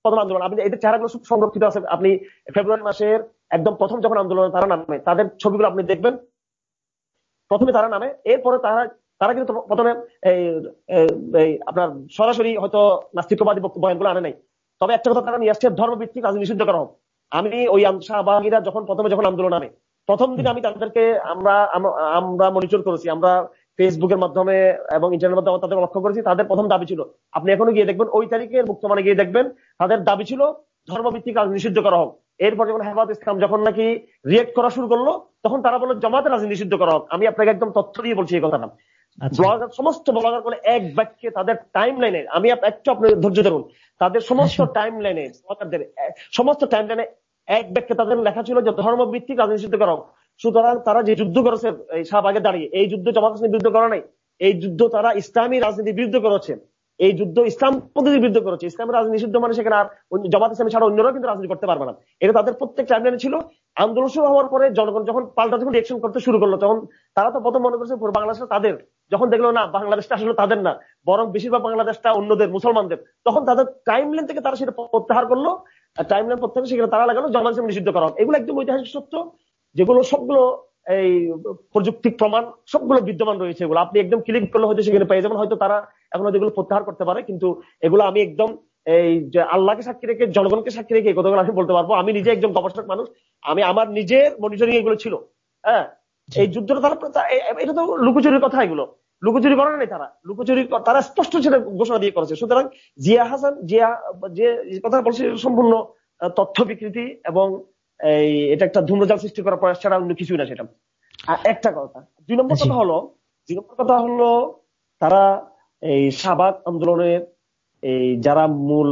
প্রথম আন্দোলন। আপনি এদের চেহারাগুলো খুব সংরক্ষিত আছে। আপনি ফেব্রুয়ারি মাসের একদম প্রথম যখন আন্দোলন তারা নামে, তাদের ছবিগুলো আপনি দেখবেন। প্রথমে তারা নামে, এরপরে তারা তারা কিন্তু প্রথমে এই আপনার সরাসরি হয়তো নাস্তিকবাদী বয়ানগুলো আনে নাই। তবে একটা কথা তারা নিয়ে আসছে, ধর্মভিত্তিক রাজনীতি নিষিদ্ধ করা হোক। আমি ওই শাহবাগীরা যখন প্রথমে যখন আন্দোলন আনে প্রথম দিন আমি তাদেরকে আমরা আমরা মনিটর করেছি। আমরা ফেসবুকের মাধ্যমে এবং ইন্টারনেট মাধ্যমে তাদের লক্ষ্য করেছি। তাদের প্রথম দাবি ছিল আপনি এখনও গিয়ে দেখবেন ওই তারিখের মানে গিয়ে দেখবেন তাদের দাবি ছিল ধর্মভিত্তিক রাজনীতি নিষিদ্ধ করা হোক। এরপর যখন হেফাজ ইসলাম যখন নাকি রিয়েক্ট করা শুরু করল তখন তারা বলল জমাতে রাজনীতি নিষিদ্ধ করা হোক। আমি আপনাকে একদম তথ্য দিয়ে বলছি এই কথাটা। ব্লগার আচ্ছা। সমস্ত ব্লগার বলে এক বাক্যে তাদের টাইম লাইনে আমি একটু আপনি ধৈর্য ধরুন তাদের সমস্ত টাইম লাইনে ব্লগারদের সমস্ত টাইম লাইনে এক বাক্যে তাদের লেখা ছিল যে ধর্মভিত্তিক রাজনীতি নিষিদ্ধ করা হোক। সুতরাং তারা যে যুদ্ধ করেছে, এই শাহবাগে দাঁড়িয়ে, এই যুদ্ধ জামাত বিরুদ্ধে করা নাই। এই যুদ্ধ তারা ইসলামী রাজনীতির বিরুদ্ধে করেছে। এই যুদ্ধ ইসলাম পদ্ধতির বিরুদ্ধে করেছে। ইসলামের রাজনীতি নিষিদ্ধ মানে সেখানে আর জামাত ইসলামী ছাড়া অন্যরাও কিন্তু রাজনীতি করতে পারবে না। এটা তাদের প্রত্যেক টাইমলাইনে ছিল। আন্দোলন শুরু হওয়ার পরে জনগণ যখন পাল্টা যখন রিয়েকশন করতে শুরু করল, তখন তারা তো প্রথম মনে করছে পুরো বাংলাদেশটা তাদের। যখন দেখল না, বাংলাদেশটা আসলে তাদের না, বরং বেশিরভাগ বাংলাদেশটা অন্যদের, মুসলমানদের, তখন তাদের টাইমলাইন থেকে তারা সেটা প্রত্যাহার করল। টাইমলাইন প্রত্যাহার সেখানে তারা লাগালো জামাত ইসলাম নিষিদ্ধ করা এগুলো একদম ঐতিহাসিক সত্য। যেগুলো সবগুলো এই প্রযুক্তিক প্রমাণ সবগুলো বিদ্যমান রয়েছে এগুলো। আপনি একদম ক্লিক করলে হয়তো সেখানে পেয়ে যাবেন। হয়তো তারা এখন যেগুলো প্রত্যাহার করতে পারে কিন্তু এগুলো আমি একদম এই যে আল্লাহকে সাক্ষী রেখে জনগণকে সাক্ষী রেখে এই কথাগুলো আমি বলতে পারব। আমি নিজে একজন গবেষক মানুষ। আমি আমার নিজের মনিটরিং এগুলো ছিল। হ্যাঁ? এই যুদ্ধটা তারা এটা তো লুকোচুরির কথা এগুলো। লুকোচুরি করে নাই তারা। লুকোচুরি তারা স্পষ্ট সেটা ঘোষণা দিয়ে করেছে। সুতরাং জিয়া হাসান জিয়া যে কথা বলছে সম্পূর্ণ তথ্য বিকৃতি এবং এই এটা একটা ধূম্রজাল সৃষ্টি করার প্রয়াস ছাড়া অন্য কিছুই না সেটা। একটা কথা দুই নম্বর কথা হলো দুই নম্বর কথা হলো তারা এই শাহবাগ আন্দোলনের এই যারা মূল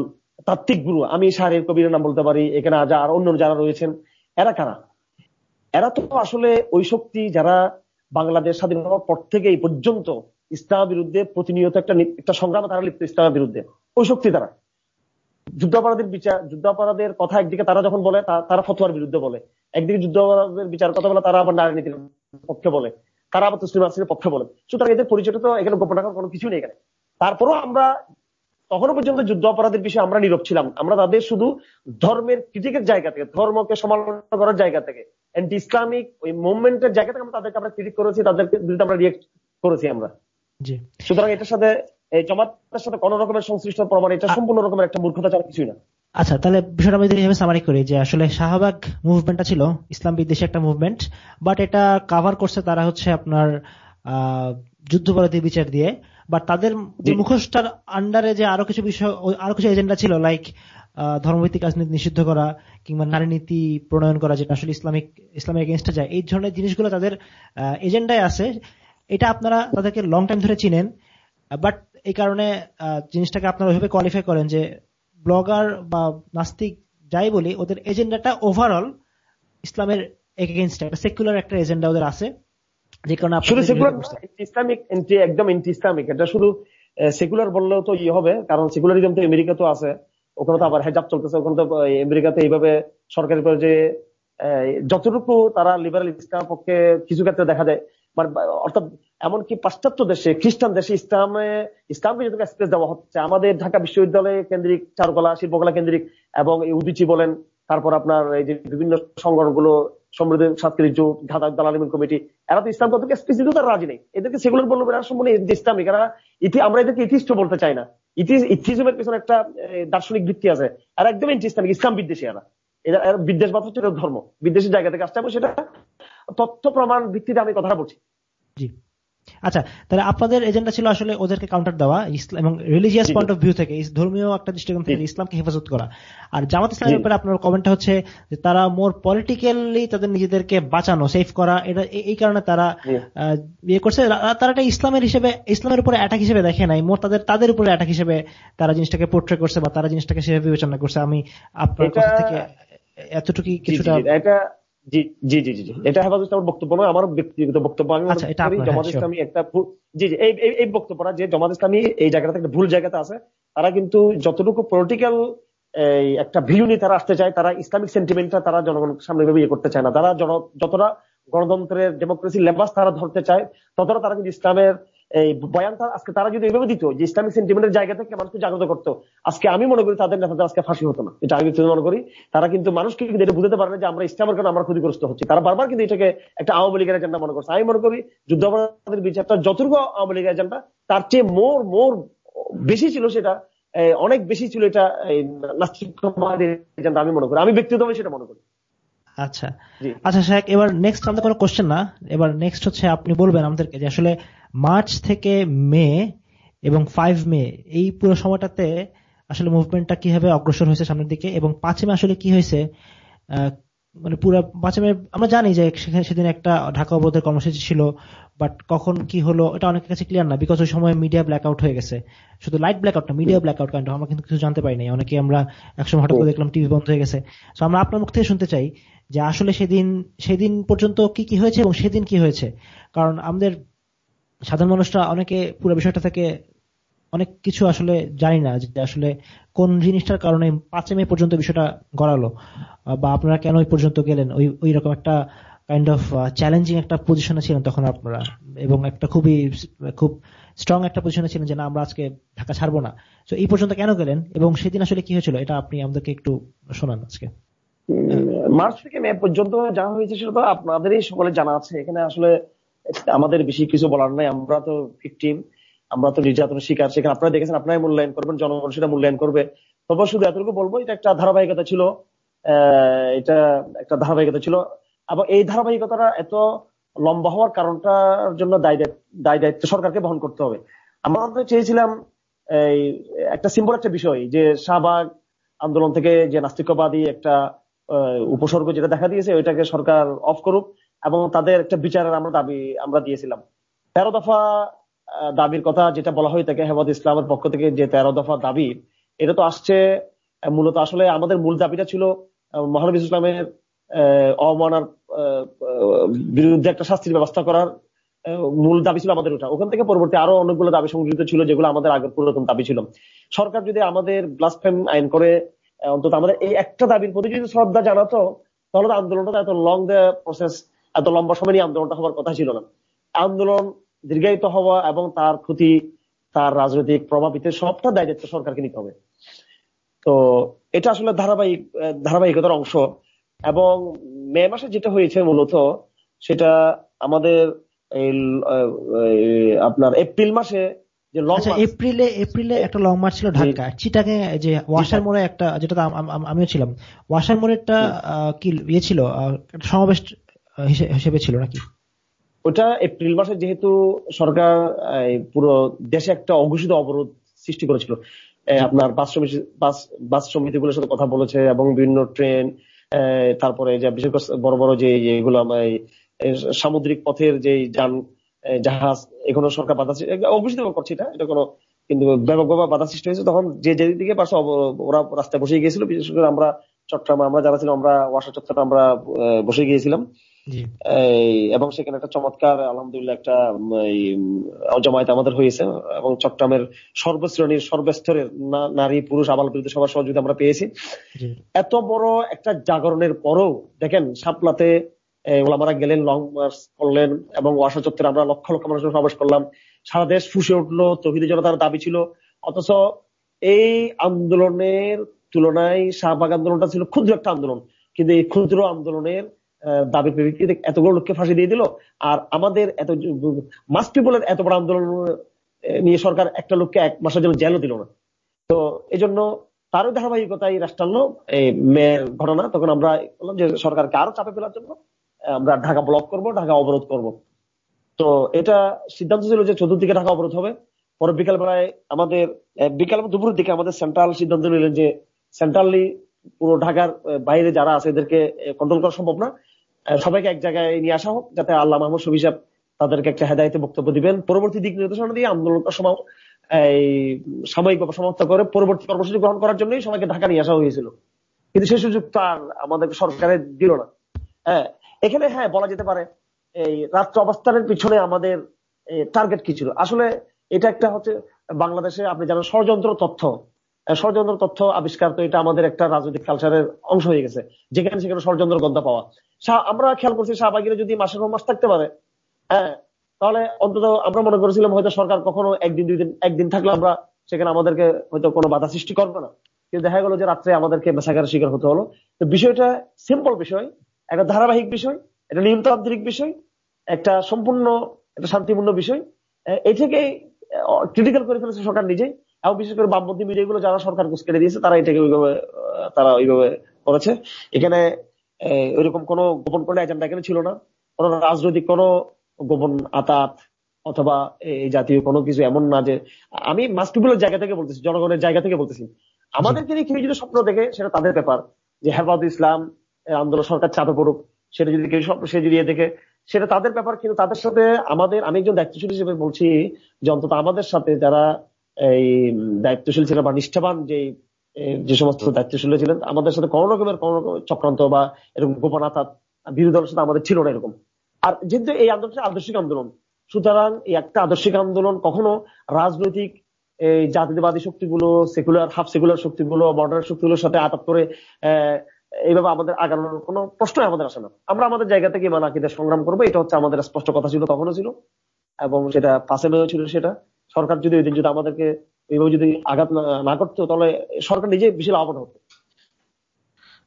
তাত্ত্বিক গুরু আমি শাহরের কবির নাম বলতে পারি এখানে আর অন্য যারা রয়েছেন এরা কারা? এরা তো আসলে ওই শক্তি যারা বাংলাদেশ স্বাধীন হওয়ার পর থেকে এই পর্যন্ত ইসলামের বিরুদ্ধে প্রতিনিয়ত একটা একটা সংগ্রামে তারা লিপ্ত ইসলামের বিরুদ্ধে। ওই শক্তি তারা। যুদ্ধাপরাধের বিচার যুদ্ধাপরাধের কথা একদিকে তারা যখন বলে তারা ফতোয়ার বিরুদ্ধে বলে। একদিকে যুদ্ধাপরাধের বিচার কথা বলে তারা আবার নারী নীতির পক্ষে বলে। তারা আবার তসলিম আসিনের পক্ষে বলে। সুতরাং এদের পরিচয় তো এখানে গোপন রাখার কোনো কিছু নেই এখানে। তারপরও আমরা তখনও পর্যন্ত যুদ্ধ অপরাধের বিষয়ে আমরা নীরব ছিলাম। আমরা তাদের শুধু ধর্মের ক্রিটিকের জায়গা থেকে ধর্মকে সমালোচনা করার জায়গা থেকে অ্যান্টি ইসলামিক ওই মুভমেন্টের জায়গা থেকে আমরা তাদেরকে আমরা ক্রিটিক করেছি তাদেরকে বিরুদ্ধে আমরা রিয়েক্ট করেছি আমরা। সুতরাং এটার সাথে এই জমাতের সাথে কোন রকমের সংশ্লিষ্ট প্রমাণ এটা সম্পূর্ণ রকমের একটা মূর্খতা ছাড়া কিছুই না। আচ্ছা তাহলে বিষয়টা আমি যদি সামারি করি যে আসলে শাহবাগ মুভমেন্টটা ছিল ইসলাম বিদ্বেষী একটা মুভমেন্ট বাট এটা কাভার করছে তারা হচ্ছে আপনার যুদ্ধপরাধী বিচার দিয়ে। বাট তাদের মুখোশটার আন্ডারে যে আরও কিছু বিষয় আরও কিছু এজেন্ডা ছিল লাইক ধর্মভিত্তিক রাজনীতি নিষিদ্ধ করা কিংবা নারী নীতি প্রণয়ন করা যেটা আসলে ইসলামিক ইসলামিক এগেনস্টে যায় এই ধরনের জিনিসগুলো তাদের এজেন্ডায় আছে। এটা আপনারা তাদেরকে লং টাইম ধরে চিনেন বাট এই কারণে জিনিসটাকে আপনারা ওইভাবে কোয়ালিফাই করেন যে ব্লগার বা নাস্তিক যাই বলি ওদের এজেন্ডাটা ওভারঅল ইসলামের এগেনস্ট একটা সেকুলার একটা এজেন্ডা ওদের আছে। যে কারণে ইসলামিক একদম ইসলামিক এটা শুধু সেকুলার বললেও তো ইয়ে হবে কারণ সেকুলারিজম তো আমেরিকা তো আছে ওখানে তো আবার হেজাব চলতেছে ওখানে তো আমেরিকাতে এইভাবে সরকারি যে যতটুকু তারা লিবারাল ইসলাম পক্ষে কিছু ক্ষেত্রে দেখা যায় অর্থাৎ এমনকি পাশ্চাত্য দেশে, খ্রিস্টান দেশে ইসলামে, ইসলামকে যেটুকু এক্সপ্রেস দেওয়া হচ্ছে, আমাদের ঢাকা বিশ্ববিদ্যালয় কেন্দ্রিক চারুকলা, শিল্পকলা কেন্দ্রিক এবং উদিচি বলেন, তারপর আপনার এই যে বিভিন্ন সংগঠনগুলো, সমৃদ্ধ সাংস্কৃতিক জোট ঢাকা দালালিমিন কমিটি, এরা তো ইসলাম কতকে স্পেসিফিক তারা রাজি নেই। এদেরকে সেগুলোর বলব এরা সম্পূর্ণ ইসলামিক, এরা ইতি, আমরা এদেরকে ইতিষ্ঠ বলতে চাই না। ইথিজমের পিছনে একটা দার্শনিক ভিত্তি আছে। আর একদম ইসলামিক ইসলাম বিদ্বেষী এরা। এরা বিদ্বেষবাদ হচ্ছে ধর্ম। বিদ্বেষী জায়গা থেকে আসতে হবে সেটা তথ্য প্রমাণ ভিত্তিতে আমি কথাটা বলছি। জি। আচ্ছা তাহলে আপনাদের এজেন্ডা ছিল আসলে ওদেরকে কাউন্টার দেওয়া ইসলাম এবং রিলিজিয়াস পয়েন্ট অফ ভিউ থেকে ধর্মীয় একটা দৃষ্টিকোণ থেকে ইসলামকে হেফাজত করা। আর জামাত ইসলামের ব্যাপারে আপনার কমেন্টটা হচ্ছে যে তারা মোর পলিটিক্যালি তাদের নিজেদেরকে বাঁচানো সেফ করা এটা এই কারণে তারা ইয়ে করছে। তারা এটা ইসলামের হিসেবে ইসলামের উপরে অ্যাটাক হিসেবে দেখে নাই মোর তাদের তাদের উপরে অ্যাটাক হিসেবে তারা জিনিসটাকে পোর্ট্রে করছে বা তারা জিনিসটাকে সেভাবে বিবেচনা করছে। আমি আপনার কাছ থেকে এতটুকু কিছুটা এটা জি জি জি জি এটা হেফাজত ইসলামের বক্তব্য নয় আমার ব্যক্তিগত বক্তব্য। আমি আচ্ছা, জমাত হ্যাঁ, ইসলামী একটা জি জি এই এই বক্তব্যটা যে জমাত ইসলামী এই জায়গাটা একটা ভুল জায়গাতে আছে তারা কিন্তু যতটুকু পলিটিক্যাল এই একটা ভিউ নিয়ে তারা আসতে চায় তারা ইসলামিক সেন্টিমেন্টটা তারা জনগণ সামনে ভাবে ইয়ে করতে চায় না। তারা যতটা গণতন্ত্রের ডেমোক্রেসি লেবাস তারা ধরতে চায় ততটা তারা কিন্তু ইসলামের এই বয়ানটা আজকে তারা যদি এভাবে দিত যে ইসলামিক সেন্টিমেন্টের জায়গা থেকে মানুষকে জাগ্রত করতো, আজকে আমি মনে করি তাদের নেতাদের আজকে ফাঁসি হতো না। এটা আমি মনে করি। তারা কিন্তু মানুষকে কিন্তু এটা বুঝতে পারে যে আমরা ইসলামের কারণে আমরা ক্ষতিগ্রস্ত হচ্ছি। তারা বারবার কিন্তু এটাকে একটা আওয়ামী লীগের এজেন্ডা মনে করছে। আমি মনে করি যুদ্ধাপরাধের বিচারটা যতটুকু আওয়ামী লীগের এজেন্ডা তার চেয়ে মোর মোর বেশি ছিল সেটা অনেক বেশি ছিল এটা নাস্তিকবাদের এজেন্ডা আমি মনে করি। আমি ব্যক্তিগতভাবে সেটা মনে করি। আচ্ছা। আচ্ছা শেখ এবার নেক্সট আমাদের কোনো কোশ্চেন না। এবার নেক্সট হচ্ছে আপনি বলবেন আমাদেরকে যে আসলে মার্চ থেকে মে এবং ফাইভ মে এই পুরো সময়টাতে আসলে মুভমেন্টটা কীভাবে অগ্রসর হয়েছে সামনের দিকে এবং পাঁচে মে আসলে কি হয়েছে? মানে পুরো পাঁচে মে আমরা জানি যে সেদিন একটা ঢাকা অবরোধের কর্মসূচি ছিল বাট কখন কি হলো এটা অনেকের কাছে ক্লিয়ার না বিকজ ওই সময় মিডিয়া ব্ল্যাক আউট হয়ে গেছে। শুধু লাইট ব্ল্যাক আউট না মিডিয়া ব্ল্যাক আউট কারণ আমরা কিন্তু কিছু জানতে পারি নাই। অনেকে আমরা একসময় হঠাৎ করে দেখলাম টিভি বন্ধ হয়ে গেছে। তো আমরা আপনার মুখ থেকে শুনতে চাই যে আসলে সেদিন সেদিন পর্যন্ত কি কি হয়েছে এবং সেদিন কি হয়েছে। কারণ আমাদের সাধারণ মানুষরা অনেকে পুরো বিষয়টা থেকে অনেক কিছু আসলে জানি না, যে আসলে কোন জিনিসটার কারণে পাঁচে মে পর্যন্ত বিষয়টা গড়ালো, বা আপনারা কেন ওই পর্যন্ত গেলেন? ওই ওই রকম একটা কাইন্ড অফ চ্যালেঞ্জিং একটা পজিশনে ছিলেন তখন আপনারা, এবং একটা খুবই, খুব স্ট্রং একটা পজিশনে ছিলেন যে না, আমরা আজকে ঢাকা ছাড়বো না। তো এই পর্যন্ত কেন গেলেন এবং সেদিন আসলে কি হয়েছিল? এটা আপনি আমাদেরকে একটু শোনান আজকে। মার্চ থেকে মে পর্যন্ত যা হয়েছে সেটা তো আপনাদেরই সকলে জানা আছে। এখানে আসলে আমাদের বেশি কিছু বলার নাই। আমরা তো ভিকটিম আমরা তো নির্যাতনের শিকার। সেখানে আপনারা দেখেছেন, আপনারাই মূল্যায়ন করবেন, জনগণ সেটা মূল্যায়ন করবে। তবে শুধু এতটুকু বলব, এটা একটা ধারাবাহিকতা ছিল। এটা একটা ধারাবাহিকতা ছিল। এবং এই ধারাবাহিকতাটা এত লম্বা হওয়ার কারণটার জন্য দায় দায় দায়িত্ব সরকারকে বহন করতে হবে। আমরা চেয়েছিলাম, এই, একটা সিম্বল একটা বিষয়, যে শাহবাগ আন্দোলন থেকে যে নাস্তিকবাদী একটা উপসর্গ যেটা দেখা দিয়েছে, ওইটাকে সরকার অফ করুক এবং তাদের একটা বিচারের আমরা দাবি, আমরা দিয়েছিলাম। তেরো দফা দাবির কথা যেটা বলা হয়ে থাকে হেমদ ইসলামের পক্ষ থেকে যে তেরো দফা দাবি, এটা তো আসছে মূলত আসলে আমাদের মূল দাবিটা ছিল মহানবী ইসলামের অবমানার বিরুদ্ধে একটা শাস্তির ব্যবস্থা করার মূল দাবি ছিল আমাদের ওটা। ওখান থেকে পরবর্তী আরও অনেকগুলো দাবি সংযুক্ত ছিল যেগুলো আমাদের আগের পুরাতন দাবি ছিল। সরকার যদি আমাদের ব্লাসফেম আইন করে অন্তত আমাদের এই একটা দাবির প্রতি যদি শ্রদ্ধা জানাতো, তাহলে তো আন্দোলনটা এত লং দ্য প্রসেস এত লম্বা সময় নিয়ে আন্দোলনটা হওয়ার কথা ছিল না। আন্দোলন দীর্ঘায়িত হওয়া এবং তার ক্ষতি, তার রাজনৈতিক প্রভাবিত সবটা দায়িত্ব সরকারকে নিতে হবে। তো এটা আসলে ধারাবাহিক ধারাবাহিকতার অংশ। এবং মে মাসে যেটা হয়েছে মূলত, সেটা আমাদের আপনার এপ্রিল মাসে যে আচ্ছা এপ্রিলে এপ্রিলে একটা লং মার্চ ছিল ঢাকা। চিটাকে যে ওয়াশার মোড়ে একটা যেটা আমিও ছিলাম কি ইয়ে ছিল? সমাবেশ হিসেবে ছিল নাকি? ওটা এপ্রিল মাসে যেহেতু সরকার পুরো দেশে একটা অঘোষিত অবরোধ সৃষ্টি করেছিল। আপনার বাস সমিতি বাস সমিতিগুলোর সাথে কথা বলেছে এবং বিভিন্ন ট্রেন তারপরে যে বিশেষ করে বড় বড় যে এগুলো সামুদ্রিক পথের যে যান জাহাজ এখনও সরকার বাধা অঘোষিত করছে এটা। এটা কোনো কিন্তু ব্যাপকভাবে বাধা সৃষ্টি হয়েছে। তখন যে যেদিকে পারছে ওরা রাস্তায় বসে গিয়েছিল বিশেষ করে আমরা চট্টগ্রাম আমরা যারা ছিলাম আমরা ওয়াসা চত্বরে আমরা বসে গিয়েছিলাম। এবং সেখানে একটা চমৎকার আলহামদুলিল্লাহ একটা জমায়েত আমাদের হয়েছে। এবং চট্টগ্রামের সর্বশ্রেণীর সর্বস্তরের নারী পুরুষ আবাল বিরুদ্ধে সবার সহযোগিতা আমরা পেয়েছি। এত বড় একটা জাগরণের পরও দেখেন সাপলাতে ওলামারা গেলেন লং মার্চ করলেন এবং ওয়াসা চত্বরে আমরা লক্ষ লক্ষ মানুষ সমাবেশ করলাম। সারা দেশ ফুসে উঠল, তহিদি জনতার দাবি ছিল। অথচ এই আন্দোলনের তুলনায় শাহবাগ আন্দোলনটা ছিল ক্ষুদ্র একটা আন্দোলন। কিন্তু এই ক্ষুদ্র আন্দোলনের দাবির প্রেক্ষিতে এতগুলো লোককে ফাঁসি দিয়ে দিল। আর আমাদের এত, মাস পিপলের এত বড় আন্দোলন নিয়ে সরকার একটা লোককে এক মাসের জন্য জেলও দিল না। তো এই জন্য তারও রাষ্ট্রান্ন, এই মেয়ের ঘটনা, তখন আমরা বললাম যে সরকারকে আরও চাপে ফেলার জন্য আমরা ঢাকা ব্লক করব, ঢাকা অবরোধ করব। তো এটা সিদ্ধান্ত ছিল যে চতুর্দিকে ঢাকা অবরোধ হবে। পরে বিকাল বেলায় আমাদের বিকাল দুপুরের দিকে আমাদের সেন্ট্রাল সিদ্ধান্ত নিলেন যে সেন্ট্রালি পুরো ঢাকার বাইরে যারা আছে এদেরকে কন্ট্রোল করা সম্ভব না। সবাইকে এক জায়গায় নিয়ে আসা হোক, যাতে আল্লাহ মাহমুদ সব হিসাব তাদেরকে একটা হেদায়তে বক্তব্য দিবেন। পরবর্তী দিক নির্দেশনা দিয়ে আন্দোলনটা সময় এই সাময়িকভাবে সমাপ্ত করে পরবর্তী কর্মসূচি গ্রহণ করার জন্যই সবাইকে ঢাকা নিয়ে আসা হয়েছিল। কিন্তু সেই সুযোগ তার আমাদের সরকারের দিল না। হ্যাঁ এখানে হ্যাঁ বলা যেতে পারে, এই রাত্র অবস্থানের পিছনে আমাদের টার্গেট কি ছিল? আসলে এটা একটা হচ্ছে বাংলাদেশে আপনি জানেন ষড়যন্ত্র তথ্য। ষড়যন্ত্র তথ্য আবিষ্কার তো এটা আমাদের একটা রাজনৈতিক কালচারের অংশ হয়ে গেছে। যেখানে সেখানে ষড়যন্ত্র গন্ধ পাওয়া। আমরা খেয়াল করছি শাহবাগিরা যদি মাসের মাস থাকতে পারে হ্যাঁ তাহলে অন্তত আমরা মনে করেছিলাম হয়তো সরকার কখনো একদিন, দুই দিন, একদিন থাকলে আমরা সেখানে আমাদেরকে হয়তো কোনো বাধা সৃষ্টি করবে না। কিন্তু দেখা গেল যে রাত্রে আমাদেরকে বেসাগারের শিকার হতে হলো। তো বিষয়টা সিম্পল বিষয় একটা ধারাবাহিক বিষয় একটা নিয়মতান্ত্রিক বিষয় একটা সম্পূর্ণ একটা শান্তিপূর্ণ বিষয়। এই থেকে ক্রিটিক্যাল করে ফেলেছে সরকার নিজেই এবং বিশেষ করে বামপন্থী মিডিয়াগুলো যারা সরকার কেটে দিয়েছে তারা এটাকে ওইভাবে তারা ওইভাবে করেছে। এখানে ওইরকম কোনো গোপন কোনো এজেন্ডা এখানে ছিল না। কোন রাজনৈতিক কোনো গোপন আতাত অথবা এই জাতীয় কোনো কিছু এমন না যে আমি মাস্টুগুলোর জায়গা থেকে বলতেছি জনগণের জায়গা থেকে বলতেছি। আমাদেরকে নিয়ে কেউ যদি স্বপ্ন দেখে সেটা তাদের ব্যাপার যে হেফাজ ইসলাম আন্দোলন সরকার চাপে পড়ুক, সেটা যদি কেউ সে যদি দেখে, সেটা তাদের ব্যাপার, কিন্তু তাদের সাথে আমাদের, আমি একজন দায়িত্বশীল হিসেবে বলছি, যে অন্তত আমাদের সাথে যারা এই দায়িত্বশীল ছিলেন বা নিষ্ঠাবান যে যে সমস্ত দায়িত্বশীল ছিলেন, আমাদের সাথে কোন রকমের কোন চক্রান্ত বা এরকম গোপনাথা বিরোধী দলের সাথে আমাদের ছিল না এরকম। আর যেহেতু এই আন্দোলনটা আদর্শিক আন্দোলন, সুতরাং এই একটা আদর্শিক আন্দোলন কখনো রাজনৈতিক, এই জাতীয়বাদী শক্তিগুলো সেকুলার হাফ সেকুলার শক্তিগুলো মডার্ন শক্তিগুলোর সাথে আতাপ করে এইভাবে আমাদের আগানোর কোনো প্রশ্নই আমাদের আসে না। আমরা আমাদের জায়গা থেকে ইমান, আকিদের সংগ্রাম করব, এটা হচ্ছে আমাদের স্পষ্ট কথা ছিল, তখনও ছিল, এবং সেটা পাশে ছিল সেটা। সরকার যদি ওই দিন যদি আমাদেরকে এইভাবে যদি আঘাত না করতো, তাহলে সরকার নিজে বিশাল আহ্বান হতো।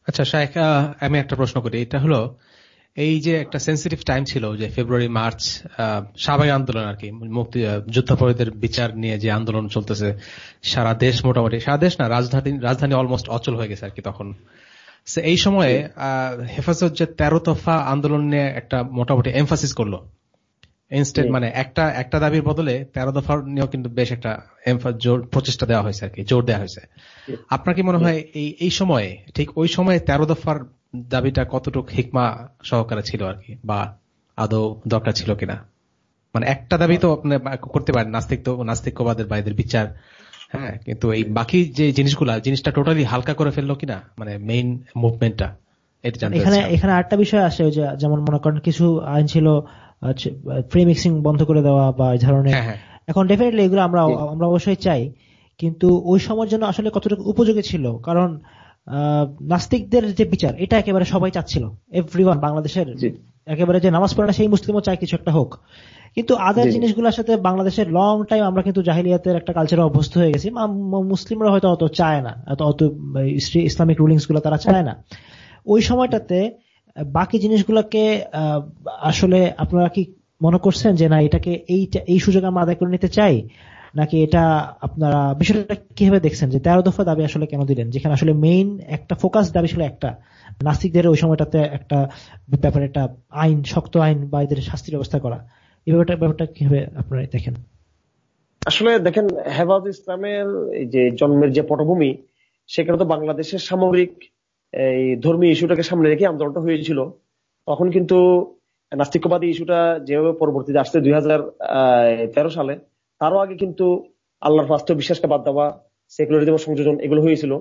আচ্ছা শাহেখ আমি একটা প্রশ্ন করি। এটা হলো, এই যে একটা সেন্সিটিভ টাইম ছিল যে ফেব্রুয়ারি মার্চ স্বাভাবিক আন্দোলন আর কি, মুক্তি যুদ্ধাপরাধীদের বিচার নিয়ে যে আন্দোলন চলতেছে, সারা দেশ মোটামুটি, সারা দেশ না, রাজধানী রাজধানী অলমোস্ট অচল হয়ে গেছে আর কি তখন। এই সময়ে হেফাজত যে তেরো তফা আন্দোলন নিয়ে একটা মোটামুটি এমফাসিস করল। ইনস্টেড মানে একটা একটা দাবির বদলে তেরো দফার নিয়েও কিন্তু বেশ একটা প্রচেষ্টা দেওয়া হয়েছে আর কি জোর দেওয়া হয়েছে। আপনার কি মনে হয় এই এই সময়ে ঠিক ওই সময়ে তেরো দফার দাবিটা কতটুকু হিকমা সহকারে ছিল আর কি বা আদৌ দরকার ছিল কিনা? মানে একটা দাবি তো আপনি করতে পারেন নাস্তিক তো নাস্তিকবাদের বাইদের বিচার হ্যাঁ কিন্তু এই বাকি যে জিনিসগুলা জিনিসটা টোটালি হালকা করে ফেলল কিনা মানে মেইন মুভমেন্টটা এখানে এখানে আরেকটা বিষয় আসে যেমন মনে করেন কিছু আইন ছিল প্রিমিক্সিং বন্ধ করে দেওয়া বা এই ধরনের। হ্যাঁ, হ্যাঁ। এখন ডেফিনেটলি এগুলো আমরা আমরা অবশ্যই চাই কিন্তু ওই সময়ের জন্য আসলে কতটুকু উপযোগী ছিল? কারণ নাস্তিকদের যে বিচার এটা একেবারে সবাই চাচ্ছিল। এভরিওয়ান বাংলাদেশের একেবারে যে নামাজ পড়ে না সেই মুসলিমও চায় কিছু একটা হোক। কিন্তু আদার জিনিসগুলোর সাথে বাংলাদেশের লং টাইম আমরা কিন্তু জাহিলিয়াতের একটা কালচারে অভ্যস্ত হয়ে গেছি। মুসলিমরা হয়তো অত চায় না অত ইসলামিক রুলিংসগুলো তারা চায় না। ওই সময়টাতে বাকি জিনিসগুলোকে আসলে আপনারা কি মনে করছেন যে না এটাকে এই এই সুযোগ আমরা আদায় করে নিতে চাই? নাকি এটা আপনারা বিষয়টা কীভাবে দেখছেন যে তেরো দফা দাবি আসলে কেন দিলেন? যেখানে আসলে মেইন একটা ফোকাস দাবি ছিল একটা। নাস্তিকদের ওই সময়টাতে একটা ব্যাপারে একটা আইন শক্ত আইন বা এদের শাস্তির ব্যবস্থা করা। ব্যাপারটা ব্যাপারটা কীভাবে আপনারা দেখেন? আসলে দেখেন ইসলামের যে জন্মের যে পটভূমি, সেখানে তো বাংলাদেশের এই ধর্মীয় ইস্যুটাকে সামনে রেখে আন্দোলনটা হয়েছিল। তখন কিন্তু নাস্তিকবাদী ইস্যুটা যেভাবে পরবর্তীতে আসছে দুই সালে, তারও আগে কিন্তু আল্লাহর বাস্তব বিশ্বাসকে বাদ দেওয়া সেকুলারিজম সংযোজন এগুলো হয়েছিল।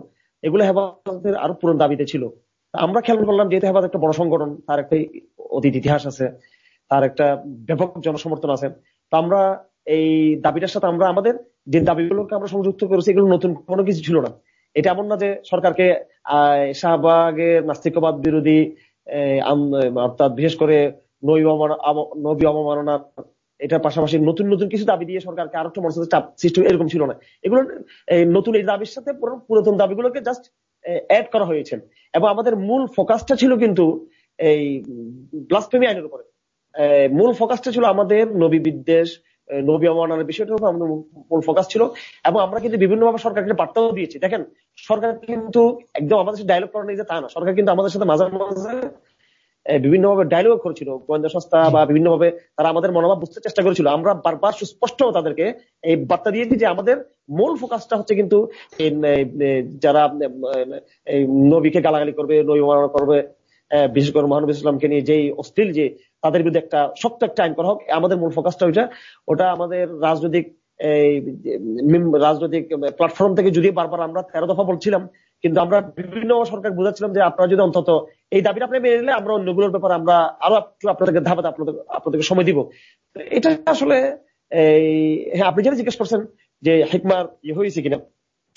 এগুলো হেফাজতের আরও পুরনো দাবিতে ছিল। আমরা খেয়াল করলাম, যেহেতু হেফাজ একটা বড় সংগঠন, তার একটা অতীত ইতিহাস আছে। তার একটা ব্যাপক জনসমর্থন আছে। তো আমরা এই দাবিটার সাথে আমরা আমাদের যে দাবিগুলোকে আমরা সংযুক্ত করেছি, এগুলো নতুন কোনো কিছু ছিল না। এটা এমন না যে সরকারকে, আহ শাহবাগের নাস্তিকবাদ বিরোধী অর্থাৎ বিশেষ করে নবী অবমাননা এটার পাশাপাশি নতুন নতুন কিছু দাবি দিয়ে সরকারকে আরও একটা মর্যাদা চাপ সৃষ্টি এরকম ছিল না। এগুলো, এই নতুন এই দাবির সাথে পুরাতন দাবিগুলোকে জাস্ট অ্যাড করা হয়েছে। এবং আমাদের মূল ফোকাসটা ছিল কিন্তু এই ব্লাসফেমি আইনের উপরে। মূল ফোকাসটা ছিল আমাদের নবী বিদ্বেষ নবী অমানার বিষয়টার উপর আমাদের মূল ফোকাস ছিল এবং আমরা কিন্তু বিভিন্নভাবে সরকারকে বার্তাও দিয়েছি। দেখেন, সরকার কিন্তু একদম আমাদের সাথে ডায়লগ করা নেই যে তা না। সরকার কিন্তু আমাদের সাথে মাঝে মাঝে বিভিন্নভাবে ডায়লগ করেছিল। গোয়েন্দা সংস্থা বা বিভিন্নভাবে তারা আমাদের মনোভাব বুঝতে চেষ্টা করেছিল। আমরা বারবার সুস্পষ্ট তাদেরকে এই বার্তা দিয়েছি যে আমাদের মূল ফোকাসটা হচ্ছে কিন্তু যারা নবীকে গালাগালি করবে, নবী করবে বিশেষ করে মহানবী ইসলামকে নিয়ে যেই অস্থির যে তাদের বিরুদ্ধে একটা শক্ত একটা আইন করা হোক, আমাদের মূল ফোকাসটা ওইটা। ওটা আমাদের রাজনৈতিক, এই রাজনৈতিক প্ল্যাটফর্ম থেকে যদি বারবার আমরা তেরো দফা বলছিলাম, কিন্তু আমরা বিভিন্ন সরকার বুঝাচ্ছিলাম যে আপনারা যদি অন্তত এই দাবিটা আপনি মেনে নিলে আমরা অন্যগুলোর ব্যাপারে আমরা আরও আপনাদেরকে ধাপাতে আপনাদের, আপনাদেরকে সময় দিব। এটা আসলে, এই হ্যাঁ আপনি যেটা জিজ্ঞেস করছেন যে হেকমার ইয়ে হয়েছে কিনা,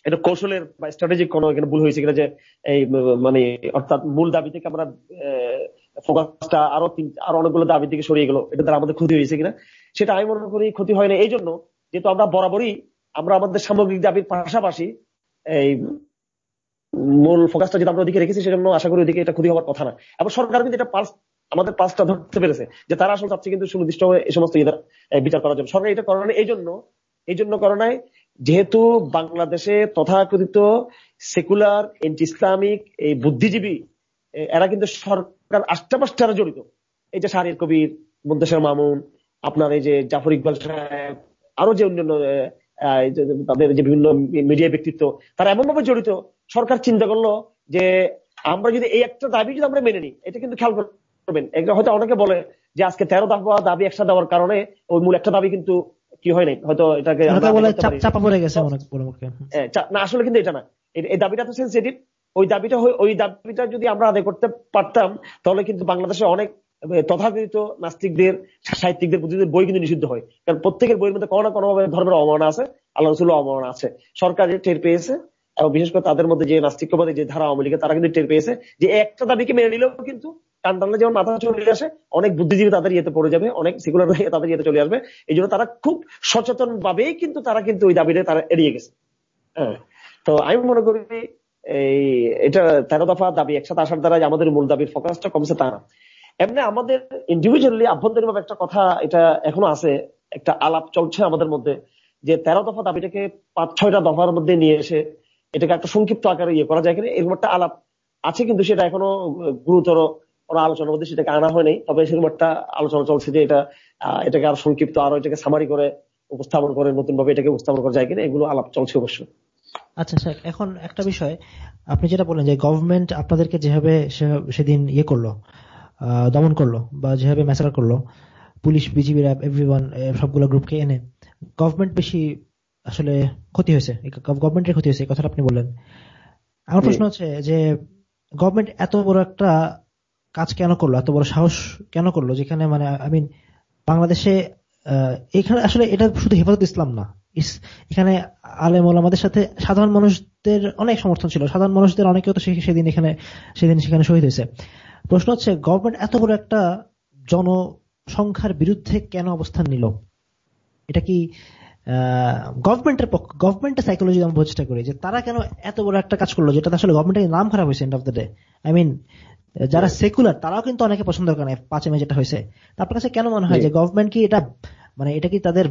এটা কৌশলের বা স্ট্র্যাটেজিক কোনো এখানে ভুল হয়েছে কিনা যে, এই মানে অর্থাৎ মূল দাবি থেকে আমরা ফোকাসটা আরও আরও অনেকগুলো দাবি থেকে সরিয়ে গেল। এটা দ্বারা আমাদের ক্ষতি হয়েছে কিনা? সেটা আমি মনে করি ক্ষতি হয় না এই জন্য যেহেতু আমরা বরাবরই আমরা আমাদের সামগ্রিক দাবির পাশাপাশি এই মূল ফোকাসটা যেটা আমরা ওদিকে রেখেছি, সেজন্য আশা করি ওদিকে এটা ক্ষতি হওয়ার কথা না। এবং সরকার কিন্তু এটা পালস, আমাদের পাঁচটা ধরতে পেরেছে যে তারা আসলে চাচ্ছে কিন্তু সুনির্দিষ্ট এই সমস্ত বিচার করার জন্য। সরকার এটা করানো এই জন্য এই জন্য করোনায় যেহেতু বাংলাদেশে তথাকথিত সেকুলার এন্টি ইসলামিক এই বুদ্ধিজীবী এরা কিন্তু আষ্টাপাষ্টারা জড়িত। এই যে শাহরির কবির মুন্দেশ্বর মামুন আপনার এই যে জাফর ইকবাল সাহেব আরও যে অন্যান্য তাদের যে বিভিন্ন মিডিয়া ব্যক্তিত্ব তারা এমন ভাবে জড়িত সরকার চিন্তা করল যে আমরা যদি এই একটা দাবি যদি আমরা মেনে নিই এটা কিন্তু খেয়াল করবেন। হয়তো অনেকে বলে যে আজকে তেরো দফা দাবি একসাথে দেওয়ার কারণে ওই মূল একটা দাবি কিন্তু কি হয় নাই। হয়তো এটাকে চাপা পড়ে গেছে না আসলে কিন্তু এটা না। এই দাবিটা তো সেন্সিটিভ ওই দাবিটা ওই দাবিটা যদি আমরা আদায় করতে পারতাম, তাহলে কিন্তু বাংলাদেশে অনেক তথাকথিত নাস্তিকদের, সাহিত্যিকদের বুদ্ধিদের বই কিন্তু নিষিদ্ধ হয়। কারণ প্রত্যেকের বইয়ের মধ্যে কোনো না কোনো ভাবে ধর্মের অবমাননা আছে, আল্লাহ রসুল অবমাননা আছে। সরকার টের পেয়েছে, এবং বিশেষ করে তাদের মধ্যে যে নাস্তিকবাদী যে ধারা আওয়ামী লীগের, তারা কিন্তু টের পেয়েছে যে একটা দাবিকে মেনে নিলেও কিন্তু টানটানলে যেমন মাথা চলে আসে, অনেক বুদ্ধিজীবী তাদের ইয়েতে পড়ে যাবে, অনেক সিকুলার হয়ে তাদের ইয়েতে চলে আসবে। এই জন্য তারা খুব সচেতন ভাবেই কিন্তু তারা কিন্তু ওই দাবিটা তারা এড়িয়ে গেছে। হ্যাঁ। তো আমি মনে করি এই, এটা তেরো দফা দাবি, একসাথে আসার দ্বারা আমাদের মূল দাবির ফোকাসটা কমছে তা না এমনি আমাদের ইন্ডিভিজুয়ালি আভ্যন্তরীণ ভাবে একটা কথা, এটা এখনও আছে, একটা আলাপ চলছে আমাদের মধ্যে, যে তেরো দফা দাবিটাকে পাঁচ, ছয়টা দফার মধ্যে নিয়ে এসে এটাকে একটা সংক্ষিপ্ত আকারে ইয়ে করা যায় কিনা, এরকম একটা আলাপ আছে কিন্তু সেটা এখনও গুরুতর কোনো আলোচনার মধ্যে সেটাকে আনা হয়নি, তবে সেরকম একটা আলোচনা চলছে যে এটা এটাকে আরও সংক্ষিপ্ত আরও এটাকে সামারি করে, উপস্থাপন করে নতুন ভাবে এটাকে উপস্থাপন করা যায় কিনা, এগুলো আলাপ চলছে অবশ্য। আচ্ছা স্যার এখন একটা বিষয়। আপনি যেটা বললেন যে গভর্নমেন্ট আপনাদেরকে যেভাবে সেদিন ইয়ে করল দমন করল বা যেভাবে ম্যাসার করল পুলিশ বিজিবি র্যাব এভরিওয়ান সবগুলো গ্রুপকে এনে গভর্নমেন্ট বেশি আসলে ক্ষতি হয়েছে। গভর্নমেন্টের ক্ষতি হয়েছে এই কথাটা আপনি বললেন। আমার প্রশ্ন হচ্ছে যে গভর্নমেন্ট এত বড় একটা কাজ কেন করল এত বড় সাহস কেন করল যেখানে মানে আই মিন বাংলাদেশে এখানে আসলে এটা শুধু হেফাজত ইসলাম না। এখানে আলেম আমাদের সাথে সাধারণ মানুষদের অনেক সমর্থন ছিল। সাধারণ মানুষদের অনেকেও তো সেদিন এখানে সেদিন সেখানে শহীদ হয়েছে। প্রশ্ন হচ্ছে গভর্নমেন্ট এত বড় একটা জনসংখ্যার বিরুদ্ধে কেন অবস্থান নিল? এটা কি গভর্নমেন্টের পক্ষ গভর্নমেন্টের সাইকোলজি আমরা বোঝার চেষ্টা করি যে তারা কেন এত বড় একটা কাজ করল যেটা আসলে গভর্নমেন্টের নাম খারাপ হয়েছে end of the day I mean যারা সেকুলার তারাও কিন্তু অনেকে পছন্দ করে না পাঁচে মে যেটা হয়েছে। তার কাছে কেন মনে হয় যে গভর্নমেন্ট কি এটা মানে এটা কি তাদের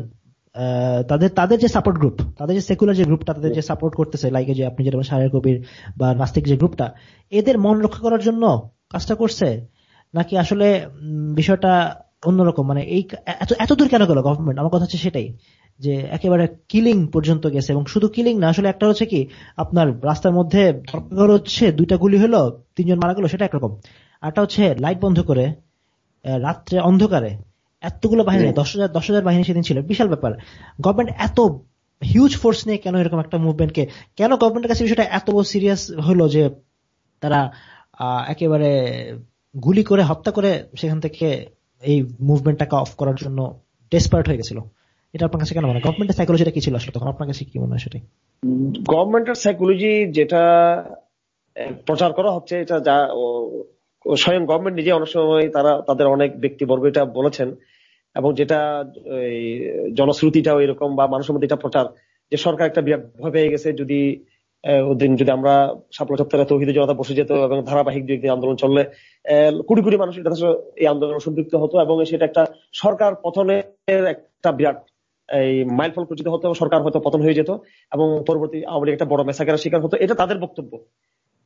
তাদের তাদের যে সাপোর্ট গ্রুপ তাদের যে সেকুলার যে গ্রুপটা তাদের যে সাপোর্ট করতেছে লাইকে যে আপনি যেরকম সারের কবির বা নাস্তিক যে গ্রুপটা এদের মন রক্ষা করার জন্য কাজটা করছে? নাকি আসলে বিষয়টা অন্যরকম? মানে এই এত দূর কেন গেল গভর্নমেন্ট আমার কথা হচ্ছে সেটাই, যে একেবারে কিলিং পর্যন্ত গেছে। এবং শুধু কিলিং না, আসলে একটা হচ্ছে কি, আপনার রাস্তার মধ্যে হচ্ছে, দুইটা গুলি হলো, তিনজন মারা গেল, সেটা একরকম। আরটা হচ্ছে লাইট বন্ধ করে রাত্রে অন্ধকারে এতগুলো বাহিনী দশ হাজার দশ হাজার বাহিনী সেদিন ছিল। বিশাল ব্যাপার। গভর্নমেন্ট এত হিউজ ফোর্স নিয়ে কেন এরকম একটা মুভমেন্টকে কেন গভর্নমেন্টের কাছে বিষয়টা এত সিরিয়াস হলো যে তারা একেবারে গুলি করে হত্যা করে সেখান থেকে এই মুভমেন্টটাকে অফ করার জন্য ডেসপারেট হয়ে গেছিল। এটা আপনার কাছে কেন মনে গভর্নমেন্টের সাইকোলজিটা কি ছিল আসলে তখন? আপনার কাছে কি মনে হয় সেটাই? গভর্নমেন্টের সাইকোলজি যেটা প্রচার করা হচ্ছে এটা যা স্বয়ং গভর্নমেন্ট নিজে অনেক সময় তারা তাদের অনেক ব্যক্তিবর্গ এটা বলেছেন। এবং যেটা জনশ্রুতিটাও এরকম বা মানুষের মধ্যে এটা প্রচার, যে সরকার একটা বিরাট ভয় পেয়ে গেছে যদি ওদিন যদি আমরা সাপলা চত্বরে তৌহিদ জনতা বসে যেত এবং ধারাবাহিক দুই আন্দোলন চললে কোটি কোটি মানুষ এই আন্দোলন সম্পৃক্ত হতো এবং সেটা একটা সরকার পতনের একটা বিরাট, এই মাইলফল প্রচিত হতো সরকার হয়তো পতন হয়ে যেত এবং পরবর্তী আওয়ামী একটা বড় মেসাকের শিকার হতো। এটা তাদের বক্তব্য।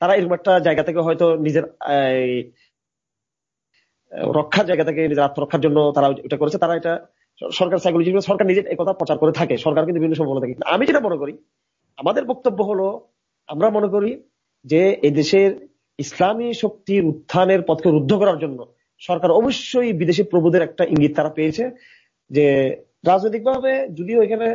তারা এরকম একটা জায়গা থেকে হয়তো নিজের রক্ষার জায়গা থেকে নিজের আত্মরক্ষার জন্য তারা এটা করেছে। তারা এটা সরকার সাইকোলজি সরকার নিজের এই কথা প্রচার করে থাকে। সরকার কিন্তু বিভিন্ন সময় বলে থাকে। আমি যেটা মনে করি, আমাদের বক্তব্য হলো, আমরা মনে করি যে এই দেশের ইসলামী শক্তির উত্থানের পথকে রুদ্ধ করার জন্য সরকার অবশ্যই বিদেশি প্রভুদের একটা ইঙ্গিত তারা পেয়েছে যে রাজনৈতিকভাবে যদিও এখানে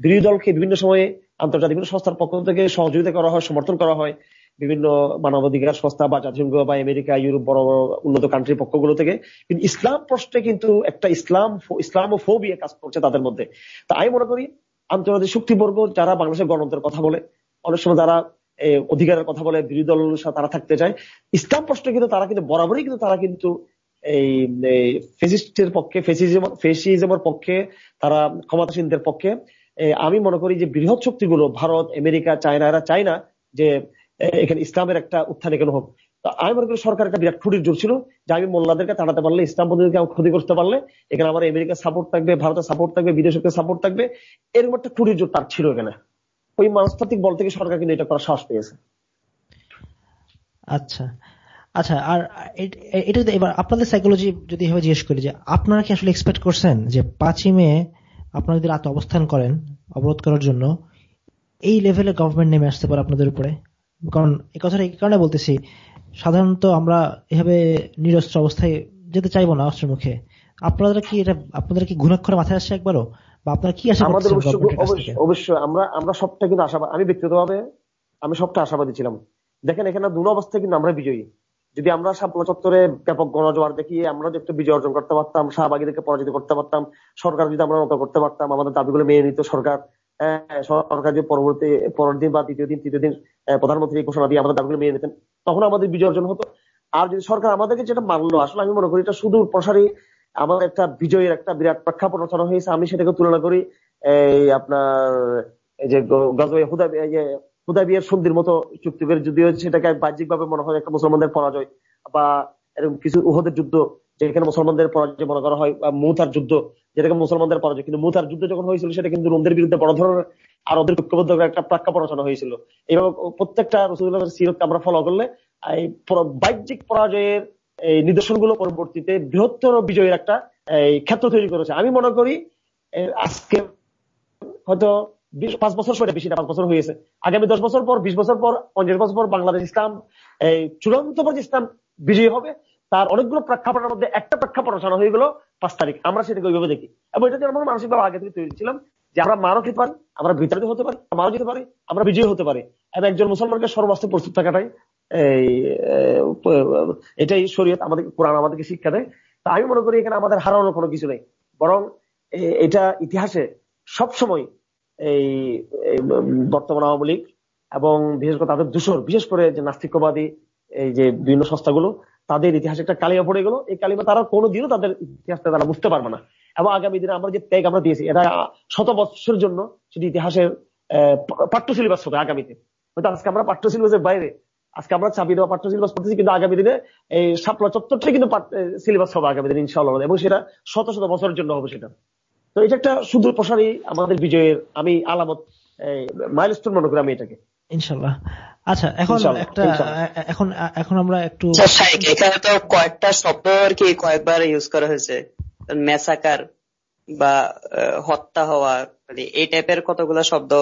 বিরোধী দলকে বিভিন্ন সময়ে আন্তর্জাতিক সংস্থার পক্ষ থেকে সহযোগিতা করা হয়, সমর্থন করা হয় বিভিন্ন মানবাধিকার সংস্থা বা জাতিসংঘ বা আমেরিকা, ইউরোপ, বড় বড় উন্নত কান্ট্রির পক্ষগুলো থেকে কিন্তু ইসলাম প্রশ্নে কিন্তু একটা ইসলাম ইসলাম ও ফোবিয়ে কাজ করছে তাদের মধ্যে। তা আমি মনে করি আন্তর্জাতিক শক্তিবর্গ যারা বাংলাদেশের গণতন্ত্রের কথা বলে, অনেক সময় যারা অধিকারের কথা বলে, বিরোধী দল তারা থাকতে চায়, ইসলাম প্রশ্নে কিন্তু তারা কিন্তু বরাবরই কিন্তু তারা কিন্তু এই ফেসিস্টের পক্ষে ফেসিজম ফেসিজমের পক্ষে, তারা ক্ষমতাসীনদের পক্ষে আমি মনে করি যে বৃহৎ শক্তিগুলো ভারত, আমেরিকা, চায়না, এরা চায় না যে এখানে ইসলামের একটা উত্থান এখানে হোক আমি মনে করি সরকার একটা বিরাট খুঁটির জোর ছিল যে আমি মোল্লাদেরকে তাড়াতে পারলে, ইসলাম বন্ধুদেরকে আমি ক্ষতি করতে পারলে, এখানে আমার আমেরিকার সাপোর্ট থাকবে, ভারতের সাপোর্ট থাকবে বিদেশের সাপোর্ট থাকবে, এরকম একটা খুঁটির জোর তার ছিল এখানে। ওই মনস্তাত্ত্বিক বল থেকে সরকার কিন্তু এটা করার সাহস পেয়েছে। আচ্ছা। আচ্ছা আর এটা এবার আপনাদের সাইকোলজি যদি এভাবে জিজ্ঞেস করি যে আপনারা কি আসলে এক্সপেক্ট করছেন যে পাঁচই মে আপনারা যদি রাত অবস্থান করেন অবরোধ করার জন্য, এই লেভেলে গভর্নমেন্ট নেমে আসতে পারে আপনাদের উপরে? কারণ এই কথাটা এই কারণে বলতেছি সাধারণত আমরা এভাবে নিরস্ত্র অবস্থায় যেতে চাইব না অস্ত্রের মুখে। আপনারা কি এটা আপনাদের কি ঘুণাক্ষরে মাথায় আসছে একবারও? বা আপনারা কি আশা আমাদের অবশ্যই আমরা আমরা সবটা কিন্তু আশাবাদ আমি ব্যক্তিগতভাবে আমি সবটা আশাবাদী ছিলাম। দেখেন এখানে দুটো অবস্থায় কিন্তু আমরা বিজয়ী। যদি আমরা শাপলা চত্বরে ব্যাপক গণজোয়ার দেখিয়ে আমরা যদি একটু বিজয় অর্জন করতে পারতাম শাহবাগীদেরকে পরাজিত করতে পারতাম সরকার যদি আমরা নত করতে পারতাম আমাদের দাবিগুলো মেনে নিত সরকার। সরকার যে পরবর্তী, পরের দিন বা দ্বিতীয় দিন, তৃতীয় দিন প্রধানমন্ত্রী ঘোষণা দিয়ে আমাদের দাবিগুলো মেনে নিতেন, তখন আমাদের বিজয় অর্জন হতো। আর যদি সরকার আমাদেরকে যেটা মানলো, আসলে আমি মনে করি এটা সুদূর প্রসারী আমাদের একটা বিজয়ের একটা বিরাট প্রেক্ষাপট রচনা হয়েছে। আমি সেটাকে তুলনা করি, এই আপনার, এই যে গজওয়ে হুদাবিয়ার সন্ধির মতো চুক্তি করে যদিও সেটাকে বাহ্যিক ভাবে মনে হয় একটা মুসলমানদের পরাজয় বা এরকম কিছু উহদের যুদ্ধ যেখানে মুসলমানদের পরাজয় মনে করা হয় বা মুথার যুদ্ধ। যেটাকে মুসলমানদের পরাজয়। কিন্তু মুথার যুদ্ধ যখন হয়েছিল, সেটা কিন্তু রোমদের বিরুদ্ধে বড় ধরনের আর ওদের ঐক্যবদ্ধ একটা প্রেক্ষাপট রচনা হয়েছিল। এইভাবে প্রত্যেকটা রসুল্লাহ সিরতকে আমরা ফলো করলে, এই বাহ্যিক পরাজয়ের, এই নিদর্শনগুলো পরবর্তীতে বৃহত্তর বিজয়ের একটা, এই ক্ষেত্র তৈরি করেছে। আমি মনে করি আজকে হয়তো পাঁচ বছর পরে বেশি পাঁচ বছর হয়েছে। আগামী দশ বছর পর, বিশ বছর পর, পঞ্চাশ বছর পর বাংলাদেশ ইসলাম, এই চূড়ান্ত পর্যায়ে ইসলাম বিজয়ী হবে। তার অনেকগুলো প্রেক্ষাপটের মধ্যে একটা প্রেক্ষাপট রচনা হয়ে গেল পাঁচ তারিখ। আমরা সেটাকে ওইভাবে দেখি। এবং এটা আমরা মানসিকভাবে আগে থেকে তৈরি ছিলাম যে আমরা মারও খেতে পারি, আমরা বিতাড়িত হতে পারি মারও যেতে পারি, আমরা বিজয়ী হতে পারি। এবং একজন মুসলমানকে সর্বাস্তে প্রস্তুত থাকাটাই এটাই শরীয়ত আমাদের, কোরআন আমাদেরকে শিক্ষা দেয়। তা আমি মনে করি এখানে আমাদের হারানোর কোনো কিছু নেই। বরং এটা ইতিহাসে সবসময় এই, বর্তমান আওয়ামী লীগ এবং বিশেষ করে তাদের দূষর, বিশেষ করে যে নাস্তিকবাদী, এই যে বিভিন্ন সংস্থাগুলো তাদের ইতিহাসে একটা কালিমা পড়ে গেল। এই কালিমা তারা কোনোদিনও তাদের ইতিহাসটা তারা বুঝতে পারবে না। এবং আগামী দিনে আমরা যে ত্যাগ আমরা দিয়েছি, এটা শত বৎসরের জন্য সেটি ইতিহাসের পাঠ্য সিলেবাস হবে আগামীতে। হয়তো আজকে আমরা পাঠ্য সিলেবাসের বাইরে, আজকে আমরা চাবি দেওয়া পাঠ্য সিলেবাস পড়তেছি, কিন্তু আগামী দিনে এই সাপলা চত্বরটাই কিন্তু সিলেবাস হবে আগামী দিনে ইনশাআল্লাহ। এবং সেটা শত শত বছরের জন্য হবে সেটা। তো এটা একটা সুদূর প্রসারী আমাদের বিজয়ের, আমি আলামত মাইলস্টোন মনে করি আমি এটাকে। ইনশাল্লাহ। আচ্ছা এখন একটা এখন এখন আমরা একটু আচ্ছা, এখানে তো কয়েকটা শব্দ আর কি কয়েকবার ইউজ করা হয়েছে? মেসাকার বা হত্যা হওয়া মানে এই টাইপের কতগুলো শব্দ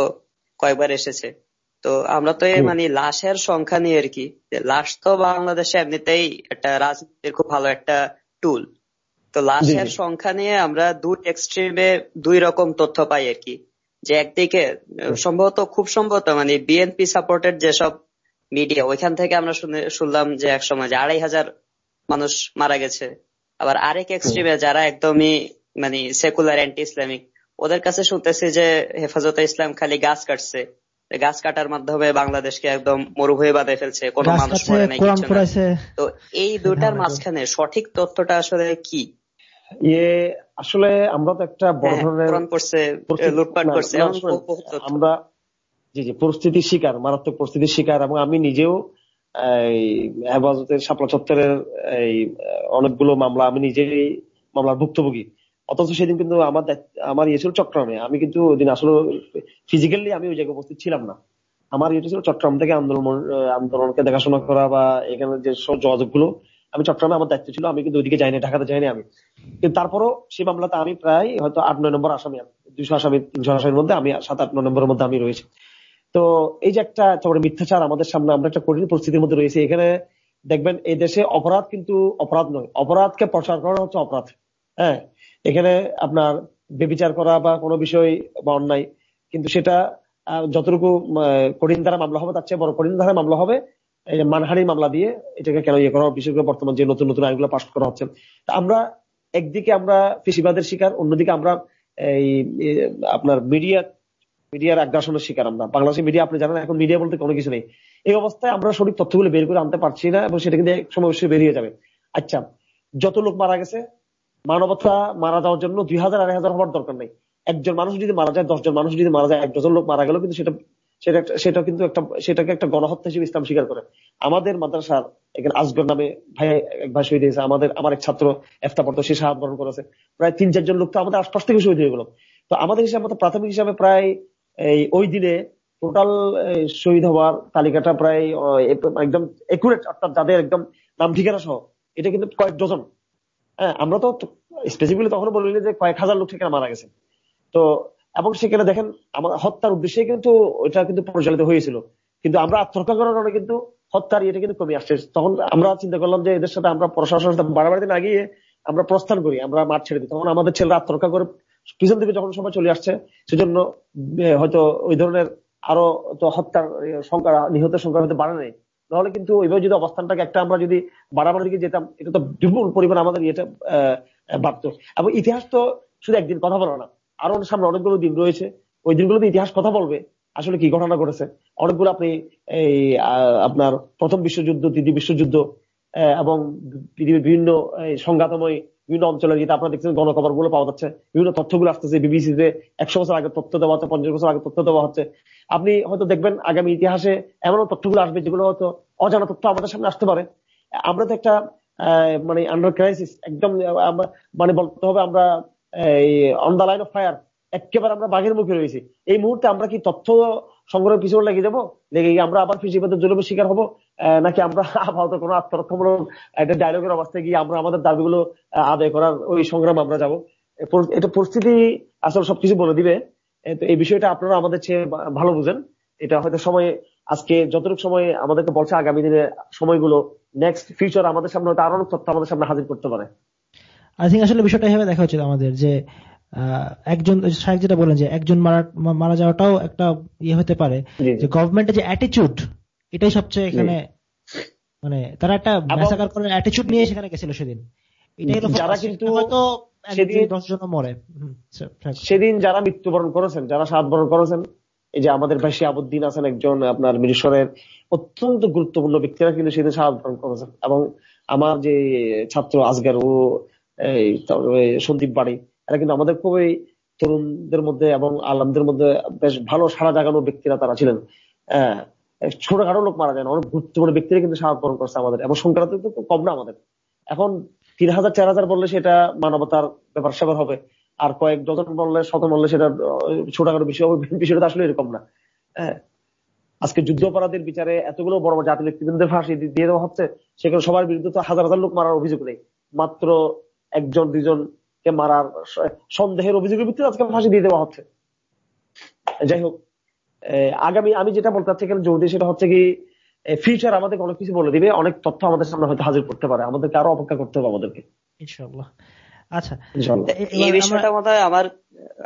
কয়েকবার এসেছে? তো আমরা তো মানে লাশের সংখ্যা নিয়ে আর কি। লাশ তো বাংলাদেশে এমনিতেই একটা রাজনীতির খুব ভালো একটা টুল তো লাশের সংখ্যা নিয়ে আমরা দুই এক্সট্রিমে দুই রকম তথ্য পাই আর কি। যে একদিকে সম্ভবত খুব সম্ভবত মানে বিএনপি সাপোর্টেড যেসব মিডিয়া ওইখান থেকে আমরা শুনলাম যে এক সময় যে আড়াই হাজার মানুষ মারা গেছে। আবার আরেক এক্সট্রিমে যারা একদমই মানে সেকুলার অ্যান্টি ইসলামিক ওদের কাছে শুনতেছি যে হেফাজতে ইসলাম খালি গাছ কাটছে। গাছ কাটার মাধ্যমে বাংলাদেশকে একদম মরুভূমি বাঁধে ফেলছে কোনো মানুষ মরে নাই তো এই দুটার হ্যাঁ, মাঝখানে সঠিক তথ্যটা আসলে কি? ইয়ে আসলে আমরা তো একটা বড় হ্যাঁ, ধরনের লুটপাট করছে আমরা জি জি পরিস্থিতির শিকার মারাত্মক পরিস্থিতির শিকার এবং আমি নিজেও হেফাজতের শাপলা চত্বরের এই অনেকগুলো মামলা আমি নিজেই মামলার ভুক্তভোগী। অথচ সেদিন কিন্তু আমার আমার ইয়ে ছিল চট্টগ্রামে। আমি কিন্তু ওই দিন আসলে ফিজিক্যালি আমি ওই জায়গায় উপস্থিত ছিলাম না। আমার ইয়েটা ছিল চট্টগ্রাম থেকে আন্দোলন আন্দোলনকে দেখাশোনা করা বা এখানে যে সব যোগাযোগগুলো আমি চট্টগ্রামে আমার দায়িত্ব ছিল, আমি কিন্তু ওইদিকে যাইনি, ঢাকাতে যাইনি আমি। কিন্তু তারপরও সেই মামলাতে আমি প্রায় হয়তো আট, নয় নম্বর আসামি, দুইশো আসামি, তিনশো আসামির মধ্যে আমি সাত, আট, নয় নম্বরের মধ্যে আমি রয়েছি। তো এই যে একটা তারপরে মিথ্যাচার আমাদের সামনে আমরা একটা কঠিন পরিস্থিতির মধ্যে রয়েছে, এখানে দেখবেন এই দেশে অপরাধ কিন্তু অপরাধ নয়, অপরাধকে প্রচার করা হচ্ছে অপরাধ। হ্যাঁ এখানে আপনার বেবিচার করা বা কোনো বিষয় বা অন্যায়, কিন্তু সেটা যতটুকু কঠিন ধারা মামলা হবে, তার চেয়ে বড় কঠিন ধারা মামলা হবে মানহানি মামলা দিয়ে এটাকে কেন ইয়ে করা বিশেষ করে বর্তমান যে নতুন নতুন আইনগুলো পাশ করা হচ্ছে। আমরা একদিকে আমরা ফেসিবাদের শিকার, অন্যদিকে আমরা এই আপনার মিডিয়া, মিডিয়ার আগ্রাসনের শিকার আমরা। বাংলাদেশের মিডিয়া, আপনি জানেন, এখন মিডিয়া বলতে কোনো কিছু নেই। এই অবস্থায় আমরা সঠিক তথ্যগুলো বের করে আনতে পারছি না এবং সেটা কিন্তু এক সময় অবশ্যই বেরিয়ে যাবে। আচ্ছা যত লোক মারা গেছে, মানবতা মারা যাওয়ার জন্য দুই হাজার আড়াই হাজার হওয়ার দরকার নেই। একজন মানুষ যদি মারা যায়, দশজন মানুষ যদি মারা যায়, এক ডজন লোক মারা গেল কিন্তু সেটা সেটা সেটা কিন্তু একটা, সেটাকে একটা গণহত্যা হিসেবে ইসলাম স্বীকার করে। আমাদের মাদ্রাসার এখানে আজগর নামে ভাই এক ভাই শহীদ হয়েছে, আমাদের, আমার এক ছাত্র এফতা পড়তো সে সাহায্য গ্রহণ করেছে। প্রায় তিন চারজন লোক তো আমাদের আশপাশ থেকে শহীদ হয়ে গেল। তো আমাদের হিসাবে মতো প্রাথমিক হিসাবে প্রায় এই ওই দিনে টোটাল শহীদ হওয়ার তালিকাটা প্রায় একদম একুরেট অর্থাৎ যাদের একদম নাম ঠিকানা সহ, এটা কিন্তু কয়েক ডজন। হ্যাঁ আমরা তো স্পেসিফিকলি তখন বলি যে কয়েক হাজার লোক সেখানে মারা গেছে। তো এবং সেখানে দেখেন, আমার হত্যার উদ্দেশ্যে কিন্তু ওইটা কিন্তু পরিচালিত হয়েছিল। কিন্তু আমরা আত্মরক্ষা করার কারণে কিন্তু হত্যার ইয়েটা কিন্তু কমে আসছে। তখন আমরা চিন্তা করলাম যে এদের সাথে আমরা প্রশাসনের সাথে বাড়াবাড়ি দিন আগিয়ে আমরা প্রস্থান করি, আমরা মাঠ ছেড়ে দিই। তখন আমাদের ছেলেরা আত্মরক্ষা করে পিছন থেকে যখন সময় চলে আসছে, সেজন্য হয়তো ওই ধরনের আরও তো হত্যার সংখ্যা, নিহতের সংখ্যা হয়তো বাড়ে নেই। নাহলে কিন্তু ওইভাবে যদি অবস্থানটাকে একটা আমরা যদি বাড়াবার দিকে যেতাম, এটা তো বিপুল পরিমাণ আমাদের ইয়েটা বাড়ত। এবং ইতিহাস তো শুধু একদিন কথা বলো না। আরও সামনে অনেকগুলো দিন রয়েছে। ওই দিনগুলোতে ইতিহাস কথা বলবে, আসলে কি ঘটনা ঘটেছে। অনেকগুলো আপনি এই আপনার প্রথম বিশ্বযুদ্ধ দ্বিতীয় বিশ্বযুদ্ধ এবং পৃথিবীর বিভিন্ন সংঘাতময় বিভিন্ন অঞ্চলের যেটা আপনারা দেখছেন গণখবরগুলো পাওয়া যাচ্ছে। বিভিন্ন তথ্যগুলো আসতেছে বিবিসিতে একশো বছর আগে তথ্য দেওয়া হচ্ছে, পঞ্চাশ বছর আগে তথ্য দেওয়া হচ্ছে। আপনি হয়তো দেখবেন আগামী ইতিহাসে এমনও তথ্যগুলো আসবে, যেগুলো হয়তো অজানা তথ্য আমাদের সামনে আসতে পারে। আমরা তো একটা মানে আন্ডার ক্রাইসিস একদম মানে বলতে হবে আমরা on the line of fire একেবারে আমরা বাঘের মুখে রয়েছি। এই মুহূর্তে আমরা কি তথ্য সংগ্রহের পিছনে লেগে যাব? লেগে গিয়ে আমরা আবার ফিজিবাদের জুলুমের শিকার হব? নাকি আমরা আপাতত কোনো আত্মরক্ষামূলক একটা ডায়লগের অবস্থায় গিয়ে আমরা আমাদের দাবিগুলো আদায় করার ওই সংগ্রাম আমরা যাব? এটা পরিস্থিতি আসলে সবকিছু বলে দিবে। তো এই বিষয়টা আপনারা আমাদের চেয়ে ভালো বুঝেন। এটা হয়তো সময়, আজকে যতটুকু সময় আমাদেরকে বলছে, আগামী দিনে সময়গুলো নেক্সট ফিউচার আমাদের সামনে হয়তো আরও অনেক তথ্য আমাদের সামনে হাজির করতে পারে। আই থিঙ্ক আসলে বিষয়টা এভাবে দেখা উচিত আমাদের যে একজন সাহেব যেটা বলেন যে একজন মারা মারা যাওয়াটাও একটা ইয়ে হতে পারে যে গভর্নমেন্টের যে অ্যাটিচিউড এটাই সবচেয়ে এখানে মানে তারা একটা ম্যাসাকার করার অ্যাটিচিউড নিয়ে সেখানে গেছিল সেদিন। যারা কিন্তু সেদিন যারা মৃত্যুবরণ করেছেন যারা সাত বরণ করেছেন এই যে আমাদের ভাই শিয়াবুদ্দিন আছেন একজন আপনার মিরেশ্বরের অত্যন্ত গুরুত্বপূর্ণ ব্যক্তিরা কিন্তু সেদিন সাহায্য বরণ করেছেন। এবং আমার যে ছাত্র আজগার ও সন্দীপ বাড়ি। এরা কিন্তু আমাদের খুবই তরুণদের মধ্যে এবং আলমদের মধ্যে বেশ ভালো সারা জাগানো ব্যক্তিরা তারা ছিলেন। ছোটখাটো লোক মারা যায় না, অনেক গুরুত্বপূর্ণ ব্যক্তিরা কিন্তু সাহায্য বরণ করছে আমাদের। এবং সংখ্যাটা তো কম না আমাদের। এখন তিন হাজার, চার হাজার বললে সেটা মানবতার ব্যাপার সেবার হবে। আর কয়েক ডজন বললে, শত বললে সেটা ছোটখাটো বিষয় হবে। বিষয়টা আসলে এরকম না। হ্যাঁ আজকে যুদ্ধ অপরাধের বিচারে এতগুলো বড় বড় জাতি ব্যক্তিবৃন্দের ফাঁসি দিয়ে দেওয়া হচ্ছে, সেখানে সবার বিরুদ্ধে তো হাজার হাজার লোক মারার অভিযোগ নেই। মাত্র একজন দুজনকে মারার সন্দেহের অভিযোগের ভিত্তিতে আজকে ফাঁসি দিয়ে দেওয়া হচ্ছে। যাই হোক আগামী আমি যেটা বলতে চাচ্ছি এখানে জোর সেটা হচ্ছে কি ফিউচার আমাদেরকে অনেক কিছু বলে দিবে অনেক তথ্য আমাদের সামনে হয়তো হাজির করতে পারে। আমাদেরকে আরও অপেক্ষা করতে হবে আমাদেরকে। আচ্ছা এই বিষয়টা মনে হয় আমার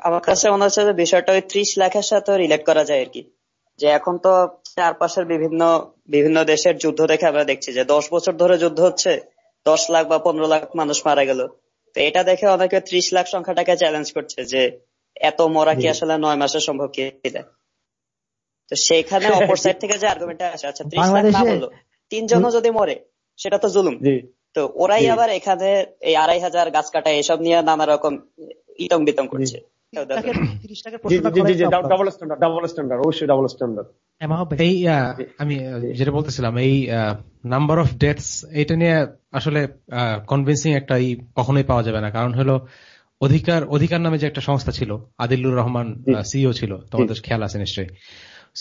আমার কাছে মনে হচ্ছে যে বিষয়টা ওই ত্রিশ লাখের সাথে রিলেট করা যায় আর কি। যে এখন তো চারপাশের বিভিন্ন বিভিন্ন দেশের যুদ্ধ দেখে আমরা দেখছি যে দশ বছর ধরে যুদ্ধ হচ্ছে দশ লাখ বা পনেরো লাখ মানুষ মারা গেল। তো এটা দেখে অনেকে ত্রিশ লাখ সংখ্যাটাকে চ্যালেঞ্জ করছে যে এত মরা কি আসলে নয় মাসের সম্ভব কি? তো সেখানে অপর সাইড থেকে যে আর্গুমেন্টটা আসে আচ্ছা ত্রিশ লাখ না বলল তিনজনও যদি মরে সেটা তো জুলুম। তো ওরাই আবার এখানে এই আড়াই হাজার গাছ কাটা এসব নিয়ে নানা রকম ইতং বিতং করছে। আমি যেটা বলতেছিলাম এই নাম্বার অফ ডেথস এটা নিয়ে আসলে কনভিন্সিং একটা কখনোই পাওয়া যাবে না। কারণ হলো অধিকার অধিকার নামে যে একটা সংস্থা ছিল আদিলুর রহমান সিও ছিল তোমাদের খেয়াল আছে নিশ্চয়ই।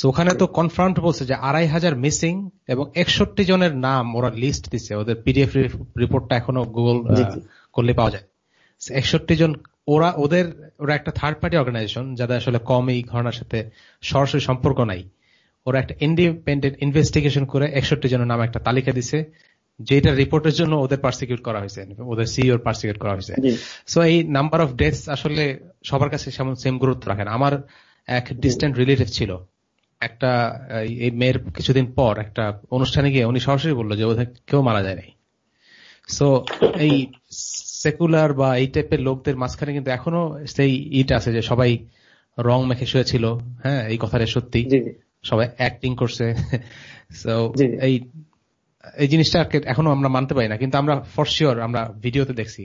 ওখানে তো কনফার্ম বলছে যে আড়াই হাজার মিসিং এবং একষট্টি জনের নাম ওরা লিস্ট দিচ্ছে ওদের পিডিএফ রিপোর্টটা এখনও গুগল করলে পাওয়া যায়। একষট্টি জন ওরা ওদের ওরা একটা থার্ড পার্টি অর্গানাইজেশন যাদের আসলে কম এই ঘটনার সাথে সরাসরি সম্পর্ক নাই। ওরা একটা ইন্ডিপেন্ডেন্ট ইনভেস্টিগেশন করে একষট্টি জনের নাম একটা তালিকা দিছে যেটা রিপোর্টের জন্য ওদের পার্সিকিউট করা হয়েছে ওদের সিইওর পার্সিকিউট করা হয়েছে। সো এই নাম্বার অফ ডেথস আসলে সবার কাছে সেমন সেম গুরুত্ব রাখেন আমার এক ডিস্টেন্ট রিলেটিভ ছিল। একটা এই মেয়ের কিছুদিন পর একটা অনুষ্ঠানে গিয়ে উনি সরাসরি বলল যে ওদের কেউ মারা যায় নাই। সো এই সেকুলার বা এই টাইপের লোকদের মাঝখানে কিন্তু এখনও সেই ইট আছে যে সবাই রং মেখে শুয়েছিল। হ্যাঁ এই কথাটা সত্যি। সবাই অ্যাক্টিং করছে। এই এই জিনিসটা এখনও আমরা মানতে পারি না। কিন্তু আমরা ফর শিওর আমরা ভিডিওতে দেখছি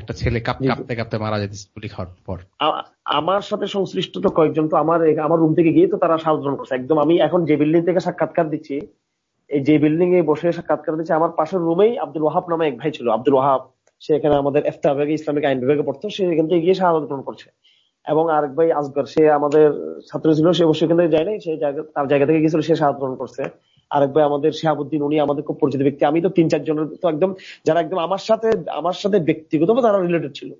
একটা ছেলে কাঁপতে কাঁপতে মারা যেতে গুলি খাওয়ার পর। আমার সাথে সংশ্লিষ্ট তো কয়েকজন তো আমার আমার রুম থেকে গিয়ে তো তারা সাহায্য করছে। একদম আমি এখন যে বিল্ডিং থেকে সাক্ষাৎকার দিচ্ছি এই যে বিল্ডিং এ বসে সাক্ষাৎকার দিচ্ছি আমার পাশের রুমেই আব্দুল ওয়াহাব নামে এক ভাই ছিল। আব্দুল ওয়াহাব সে এখানে আমাদের এফতা বিভাগে, ইসলামিক আইন বিভাগে পড়তো, সে এখান থেকে গিয়ে শাহাদ গ্রহণ করছে। এবং আরেক ভাই আসগর সে আমাদের ছাত্র ছিল, সে অবশ্যই এখান থেকে যায় নাই, সে তার জায়গা থেকে গিয়েছিল, সে শাহাদ গ্রহণ করছে। আরেক ভাই আমাদের শাহাবুদ্দিন, উনি আমাদের খুব পরিচিত ব্যক্তি। আমি তো তিন চারজনের তো একদম, যারা একদম আমার সাথে আমার সাথে ব্যক্তিগত তারা রিলেটেড ছিল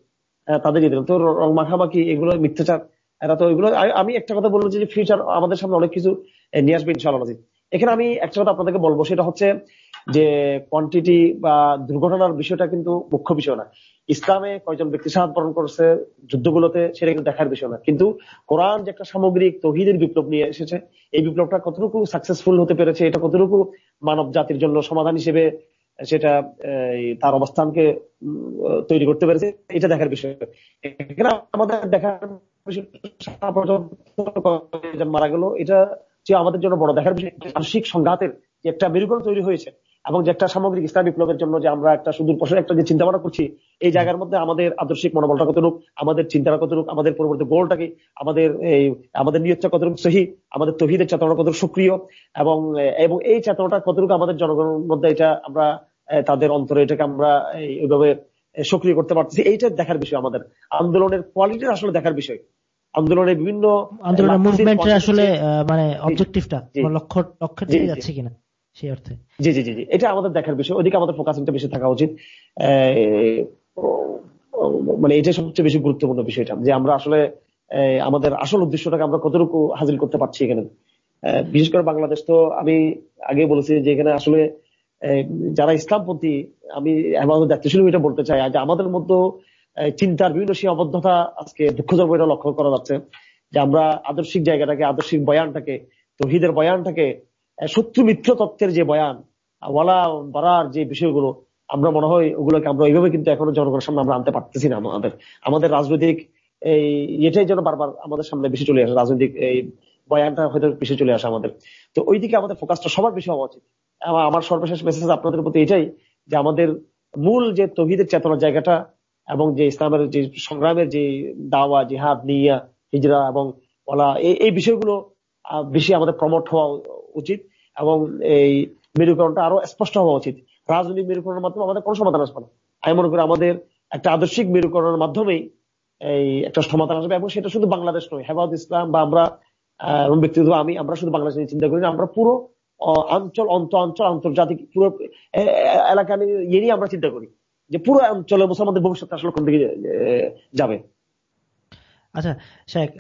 তাদের দিলাম তো রং মাখামাখি এগুলো মিথ্যাচার, এরা তো এগুলো আমি একটা কথা বলব যে ফিউচার আমাদের সামনে অনেক কিছু নিয়ে আসবে ইনশাআল্লাহ এখানে আমি একটা কথা আপনাদেরকে বলব, সেটা হচ্ছে যে কোয়ান্টিটি বা দুর্ঘটনার বিষয়টা কিন্তু মুখ্য বিষয় না। ইসলামে কয়জন ব্যক্তি সাহায্য বরণ করছে, যুদ্ধগুলোতে সেটা কিন্তু দেখার বিষয় না। কিন্তু কোরআন যে একটা সামগ্রিক তহিদের বিপ্লব নিয়ে এসেছে, এই বিপ্লবটা কতটুকু সাকসেসফুল হতে পেরেছে, এটা কতটুকু মানব জাতির জন্য সমাধান হিসেবে সেটা তার অবস্থানকে তৈরি করতে পেরেছে, এটা দেখার বিষয়। এখানে আমাদের দেখার মারা গেল, এটা যে আমাদের জন্য বড় দেখার বিষয় মানসিক সংঘাতের একটা মেরুকরণ তৈরি হয়েছে এবং যে একটা সামগ্রিক ইসলাম বিপ্লবের জন্য যে আমরা একটা সুদূর প্রসার একটা যে চিন্তা ভাবনা করছি এই জায়গার মধ্যে আমাদের আদর্শিক মনোবলটা কতটুক আমাদের চিন্তাটা কতটুক আমাদের পরবর্তী গোলটাকে আমাদের এই আমাদের নিয়তটা কতটুক সহি আমাদের তহিদের চেতনা কতটুকু সক্রিয় এবং এবং এই চেতনাটা কতটুকু আমাদের জনগণের মধ্যে এটা আমরা তাদের অন্তরে এটাকে আমরা এইভাবে সক্রিয় করতে পারতেছি। এইটা দেখার বিষয় আমাদের। আন্দোলনের কোয়ালিটির আসলে দেখার বিষয়। আন্দোলনের বিভিন্ন আন্দোলনের মুভমেন্টের আসলে মানে অবজেক্টিভটা লক্ষ্য লক্ষ্যের দিকে যাচ্ছে কিনা। সেই অর্থে। জি জি জি জি। এটা আমাদের দেখার বিষয়। ওদিকে আমাদের ফোকাসিংটা বেশি থাকা উচিত। মানে এটা সবচেয়ে বেশি গুরুত্বপূর্ণ বিষয়টা, যে আমরা আসলে আমাদের আসল উদ্দেশ্যটাকে আমরা কতটুকু হাজির করতে পারছি এখানে। বিশেষ করে বাংলাদেশ তো আমি আগে বলেছি যে এখানে আসলে যারা ইসলামপন্থী, আমি আমাদের দায়িত্বশীল এটা বলতে চাই, যে আমাদের মধ্যে চিন্তার বিভিন্ন সীমাবদ্ধতা আজকে দুঃখজনক এটা লক্ষ্য করা যাচ্ছে, যে আমরা আদর্শিক জায়গাটাকে, আদর্শিক বয়ানটাকে, তহিদের বয়ানটাকে সত্য মিথ্য তত্ত্বের যে বয়ান, ওয়ালা বাড়ার যে বিষয়গুলো, আমরা মনে হয় ওগুলোকে আমরা ওইভাবে কিন্তু এখনও জনগণের সামনে আমরা আনতে পারতেছি না আমাদের। আমাদের রাজনৈতিক এই এটাই যেন বারবার আমাদের সামনে বেশি চলে আসে, রাজনৈতিক এই বয়ানটা হয়তো বেশি চলে আসে আমাদের। তো ওই দিকে আমাদের ফোকাসটা সবার বেশি হওয়া উচিত। আমার সর্বশেষ মেসেজ আপনাদের প্রতি এটাই যে আমাদের মূল যে তহিদের চেতনার জায়গাটা এবং যে ইসলামের যে সংগ্রামের যে দাওয়া, জিহাদ, নিয়া, হিজরা এবং ওলা এই বিষয়গুলো বেশি আমাদের প্রমোট হওয়া উচিত এবং এই মেরুকরণটা আরও স্পষ্ট হওয়া উচিত। রাজনৈতিক মেরুকরণের মাধ্যমে আমাদের কোনো সমাধান আসবে না। আমি মনে করি আমাদের একটা আদর্শিক মেরুকরণের মাধ্যমেই এই একটা সমাধান আসবে এবং সেটা শুধু বাংলাদেশ নয়, হেফাজত ইসলাম বা আমরা ব্যক্তিগত আমি, আমরা শুধু বাংলাদেশ নিয়ে চিন্তা করি না, আমরা পুরো অঞ্চল, অন্ত অঞ্চল, আন্তর্জাতিক, পুরো এলাকা ইয়ে নিয়ে আমরা চিন্তা করি যে পুরো অঞ্চলে মুসলমানদের ভবিষ্যৎ আসলে কোন দিকে যাবে। আচ্ছা শেখ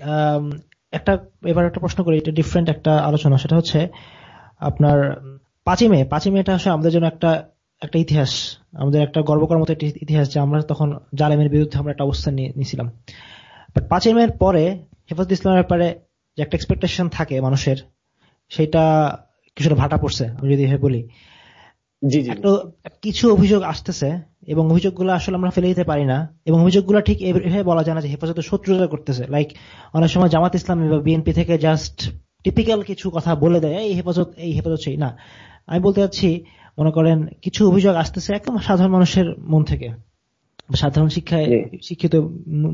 একটা, এবার একটা প্রশ্ন করি, এটা ডিফারেন্ট একটা আলোচনা, সেটা হচ্ছে আপনার, পাঁচই মে, পাঁচই মেটা আসলে আমাদের জন্য একটা একটা ইতিহাস, আমাদের একটা গর্ব করার মতো একটা ইতিহাস যে আমরা তখন জালেমের বিরুদ্ধে আমরা একটা অবস্থান নিয়েছিলাম বাট পাঁচই মের পরে হেফাজত ইসলামের ব্যাপারে যে একটা এক্সপেকটেশন থাকে মানুষের, সেটা কিছুটা ভাটা পড়ছে, আমি যদি বলি। কিছু অভিযোগ আসতেছে এবং অভিযোগগুলো আসলে আমরা ফেলে দিতে পারি না এবং অভিযোগগুলো ঠিক এভাবে বলা যায় না যে হেফাজতের শত্রুতা করতেছে। লাইক অনেক সময় জামাত ইসলাম বা বিএনপি থেকে জাস্ট টিপিক্যাল কিছু কথা বলে দেয় এই হেফাজত এই হেফাজত সেই। না আমি বলতে চাচ্ছি মনে করেন কিছু অভিযোগ আসতেছে একদম সাধারণ মানুষের মন থেকে। সাধারণ শিক্ষায় শিক্ষিত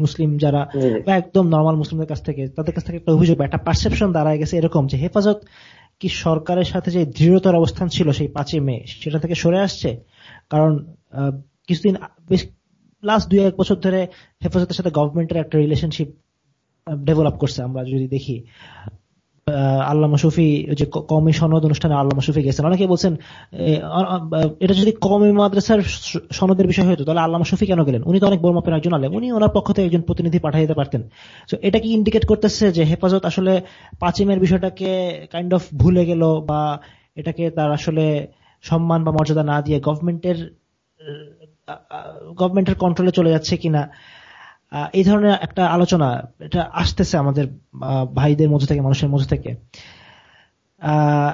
মুসলিম যারা বা একদম নর্মাল মুসলিমদের কাছ থেকে তাদের কাছ থেকে একটা অভিযোগ একটা পারসেপশন দাঁড়ায় গেছে এরকম যে হেফাজত কি সরকারের সাথে যে দৃঢ়তার অবস্থান ছিল সেই পাঁচই মে, সেটা থেকে সরে আসছে? কারণ কিছুদিন লাস্ট দুই এক বছর ধরে হেফাজতের সাথে গভর্নমেন্টের একটা রিলেশনশিপ ডেভেলপ করছে, আমরা যদি দেখি। আল্লামা শফি যে কমি সনদ অনুষ্ঠানে আল্লামা শফি গেছেন। অনেকে বলছেন এটা যদি কমি মাদ্রাসার সনদের বিষয় হতো, তাহলে আল্লামা শফি কেন গেলেন? উনি তো অনেক বড় মাপের একজন আলেম। উনি ওনার পক্ষ থেকে একজন প্রতিনিধি পাঠিয়ে দিতে পারতেন। তো এটা কি ইন্ডিকেট করতেছে যে হেফাজত আসলে পাঁচিমের বিষয়টাকে কাইন্ড অফ ভুলে গেল বা এটাকে তার আসলে সম্মান বা মর্যাদা না দিয়ে গভর্নমেন্টের গভর্নমেন্টের কন্ট্রোলে চলে যাচ্ছে কিনা? এই ধরনের একটা আলোচনা এটা আসতেছে আমাদের ভাইদের মধ্যে থেকে মানুষের মধ্যে থেকে।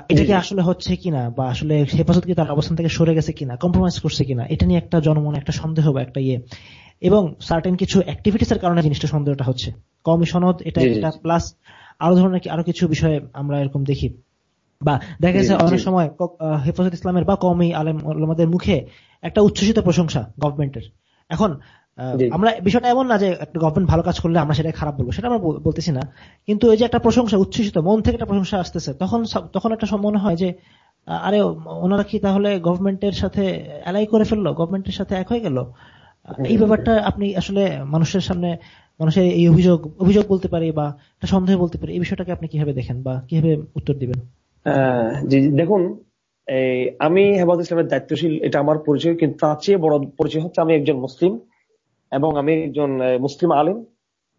এটা কি আসলে হচ্ছে কিনা বা আসলে হেফাজত কি তার অবস্থান থেকে সরে গেছে কিনা কম্প্রোমাইজ করছে কিনা এটা নিয়ে একটা জনমনে একটা সন্দেহ বা একটা ইয়ে। এবং সার্টেন কিছু অ্যাক্টিভিটিস এর কারণে জিনিসটা সন্দেহটা হচ্ছে। কমি সনদ এটা একটা প্লাস আরও ধরনের আরও কিছু বিষয়ে আমরা এরকম দেখি। বা দেখা গেছে অনেক সময় হেফাজত ইসলামের বা কমি আলেম আমাদের মুখে একটা উচ্ছ্বসিত প্রশংসা গভর্নমেন্টের এখন আমরা বিষয়টা এমন না যে একটা গভর্নমেন্ট ভালো কাজ করলে আমরা সেটা খারাপ বলব সেটা আমরা বলতেছি না। কিন্তু এই যে একটা প্রশংসা উচ্ছ্বসিত মন থেকে একটা প্রশংসা আসতেছে তখন তখন একটা মনে হয় যে আরে ওনারা কি তাহলে গভর্নমেন্টের সাথে অ্যালাই করে ফেলল? গভর্নমেন্টের সাথে এক হয়ে গেল? এই ব্যাপারটা আপনি আসলে মানুষের সামনে মানুষের এই অভিযোগ অভিযোগ বলতে পারি বা একটা সন্দেহ বলতে পারি এই বিষয়টাকে আপনি কীভাবে দেখেন বা কীভাবে উত্তর দিবেন? দেখুন আমি হেফাজত ইসলামের দায়িত্বশীল এটা আমার পরিচয় কিন্তু তার চেয়ে বড় পরিচয় হচ্ছে আমি একজন মুসলিম। এবং আমি একজন মুসলিম আলিম,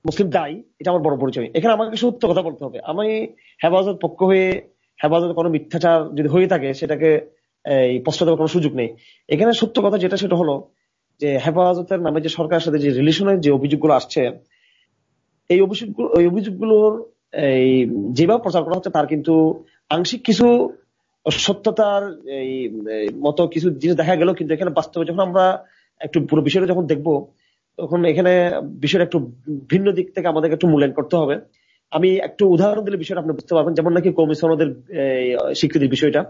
মুসলিম দায়ী, এটা আমার বড় পরিচয়। এখানে আমাকে সত্য কথা বলতে হবে। আমি হেফাজত পক্ষ হয়ে হেফাজত কোনো মিথ্যাচার যদি হয়ে থাকে, সেটাকে এই প্রশ্ন দেওয়ার কোনো সুযোগ নেই। এখানে সত্য কথা যেটা, সেটা হলো যে হেফাজতের নামে যে সরকারের সাথে যে রিলেশনের যে অভিযোগগুলো আসছে, এই অভিযোগগুলো ওই অভিযোগগুলোর, এই যেভাবে প্রচার করা হচ্ছে, তার কিন্তু আংশিক কিছু সত্যতার, এই মতো কিছু জিনিস দেখা গেল। কিন্তু এখানে বাস্তবে যখন আমরা একটু পুরো বিষয়টা যখন দেখব তখন এখানে বিষয়টা একটু ভিন্ন দিক থেকে আমাদেরকে একটু মূল্যায়ন করতে হবে। আমি একটু উদাহরণ দিলে বিষয়টা আপনি বুঝতে পারবেন, যেমন নাকি কমিশনদের স্বীকৃতির বিষয়টা।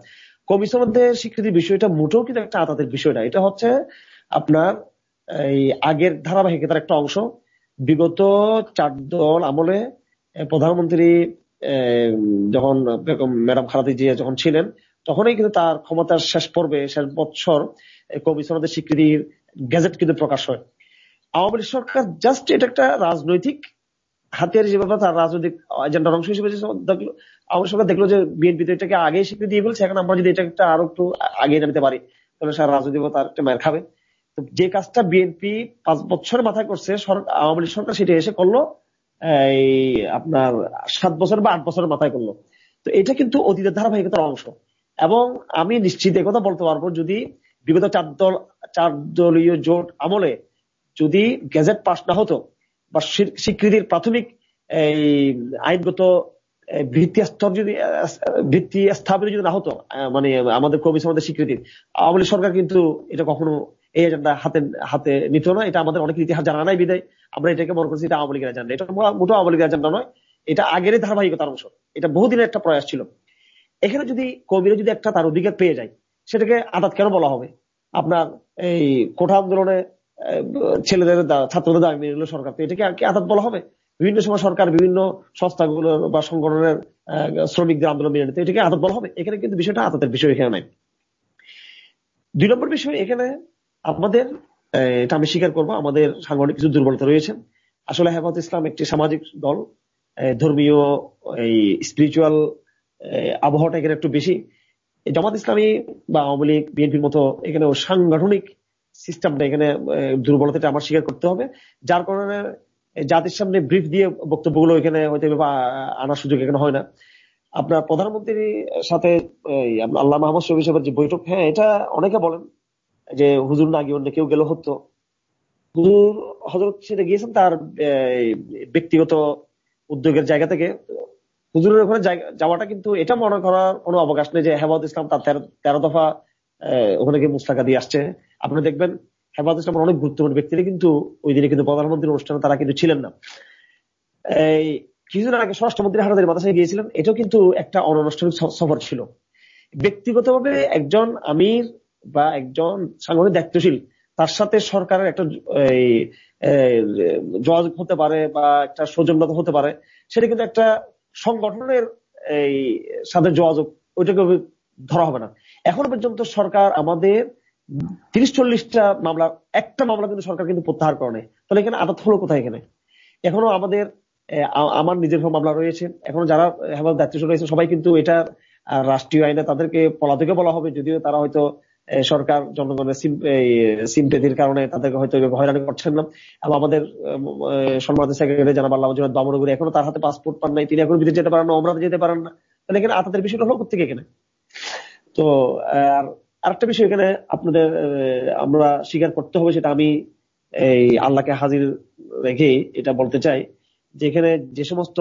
কমিশনদের স্বীকৃতির বিষয়টা মোটেও কিন্তু একটা আতাতের বিষয় না। এটা হচ্ছে আপনার এই আগের ধারাবাহিকতার একটা অংশ। বিগত চার দল আমলে প্রধানমন্ত্রী যখন ম্যাডাম খালাদি জিয়া যখন ছিলেন, তখনই কিন্তু তার ক্ষমতার শেষ পর্বে, শেষ বছর কমিশনদের স্বীকৃতির গ্যাজেট কিন্তু প্রকাশ হয়। আওয়ামী লীগ সরকার জাস্ট এটা একটা রাজনৈতিক হাতিয়ার হিসেবে বা তার রাজনৈতিক এজেন্ডার অংশ হিসেবে দেখল, আওয়ামী সরকার দেখল যে বিএনপি তো এটাকে আগে স্বীকৃতি দিয়ে ফেলছে, এখন আমরা যদি এটা একটা আরও একটু আগে নিতে পারি, তাহলে সারা রাজনৈতিক তার একটা মায়ের খাবে। তো যে কাজটা বিএনপি পাঁচ বছরের মাথায় করছে আওয়ামী লীগ সরকার সেটা এসে করল, এই আপনার সাত বছর বা আট বছরের মাথায় করল। তো এটা কিন্তু অতীতের ধারাবাহিকতার অংশ। এবং আমি নিশ্চিত কথা বলতে পারব, যদি বিগত চার দল, চার দলীয় জোট আমলে যদি গেজেট পাস না হতো বা স্বীকৃতির প্রাথমিক এই আইনগত ভিত্তি স্তর যদি ভিত্তি স্থাপিত যদি না হতো মানে আমাদের কমিশন আমাদের স্বীকৃতির, আওয়ামী সরকার কিন্তু এটা কখনো এই এজেন্ডা হাতে হাতে নিত না। এটা আমাদের অনেক ইতিহাস জানা নাই বিদায়। আমরা এটাকে মনে করছি এটা আওয়ামী লীগের এজেন্ডা এটা মোটো আওয়ামী লীগের এজেন্ডা নয়। এটা আগের ধারাবাহিকতার অংশ। এটা বহুদিনের একটা প্রয়াস ছিল। এখানে যদি কবিরা যদি একটা তার অধিকার পেয়ে যায়, সেটাকে আদাত কেন বলা হবে? আপনার এই কোঠা আন্দোলনে ছেলেদের ছাত্রদের দাবি মেনে নিল সরকার। তো এটাকে কি আদাত বলা হবে? বিভিন্ন সময় সরকার বিভিন্ন সংস্থাগুলো বা সংগঠনের শ্রমিকদের আন্দোলন মেনে নিতে। এটাকে আদাত বলা হবে? এখানে কিন্তু বিষয়টা আদাতের বিষয় এখানে নাই। দুই নম্বর বিষয়, এখানে আমাদের এটা আমি স্বীকার করব, আমাদের সাংগঠনিক কিছু দুর্বলতা রয়েছে। আসলে হেফাজত ইসলাম একটি সামাজিক দল ধর্মীয় এই স্পিরিচুয়াল আবহাওয়াটা এখানে একটু বেশি। জামাত ইসলামী বা আওয়ামী লীগ, বিএনপির মতো এখানে সাংগঠনিক সিস্টেমটা এখানে দুর্বলতাটা আমার স্বীকার করতে হবে। যার কারণে জাতির সামনে ব্রিফ দিয়ে বক্তব্যগুলো এখানে হয়তো আনার সুযোগ এখানে হয় না। আপনার প্রধানমন্ত্রীর সাথে আল্লাহ মাহমদ শফি সাহেবের যে বৈঠক হ্যাঁ এটা অনেকে বলেন যে হুজুর না গিয়ে অন্য কেউ গেলে হতো। হুজুর হজরত সেটা গিয়েছেন তার ব্যক্তিগত উদ্যোগের জায়গা থেকে। হুজুরের ওখানে যাওয়াটা কিন্তু এটা মনে করার কোনো অবকাশ নেই যে হেফাজত ইসলাম তার তেরো দফা ওখানে গিয়ে মুস্তাকা দিয়ে আসছে। আপনি দেখবেন হেফাজত ইসলামের অনেক গুরুত্বপূর্ণ ব্যক্তিরা কিন্তু ওই দিনে কিন্তু প্রধানমন্ত্রীর অনুষ্ঠানে তারা কিন্তু ছিলেন না। এই কিছুদিন আগে স্বরাষ্ট্রমন্ত্রী হারাদের বাতাসে গিয়েছিলেন, এটাও কিন্তু একটা অনানুষ্ঠানিক সফর ছিল। ব্যক্তিগতভাবে একজন আমির বা একজন সাংগঠনিক দায়িত্বশীল, তার সাথে সরকারের একটা যোগাযোগ হতে পারে বা একটা সৌজন্যতা হতে পারে, সেটা কিন্তু একটা সংগঠনের এই সাথে যোগাযোগ, ওইটাকে ধরা হবে না। এখনও পর্যন্ত সরকার আমাদের তিরিশ চল্লিশটা মামলা, একটা মামলা কিন্তু সরকার কিন্তু প্রত্যাহার করে তাহলে এখানে আদাত হলো কোথায় এখানে? এখনও আমাদের আমার নিজের মামলা রয়েছে। এখনও যারা হেফাজত দায়িত্বশীল রয়েছে সবাই কিন্তু এটা রাষ্ট্রীয় আইনে তাদেরকে পলাতকে বলা হবে। যদিও তারা হয়তো সরকার জনগণের সিম্পেথির কারণে তাদেরকে হয়তো হয়রানি করছেন না। এবং আমাদের সম্মানিত সেক্রেটারি জানাব আল্লাহ বামনগুরি এখনও তার হাতে পাসপোর্ট পান নাই। তিনি এখন বিদেশ যেতে পারেন না অমরাতে যেতে পারেন না। তাহলে এখানে আতাদের বিষয়টা হলো কোথেকে এখানে? তো, আর আরেকটা বিষয় এখানে আপনাদের আমরা স্বীকার করতে হবে, সেটা আমি এই আল্লাহকে হাজির রেখে এটা বলতে চাই, যে এখানে যে সমস্ত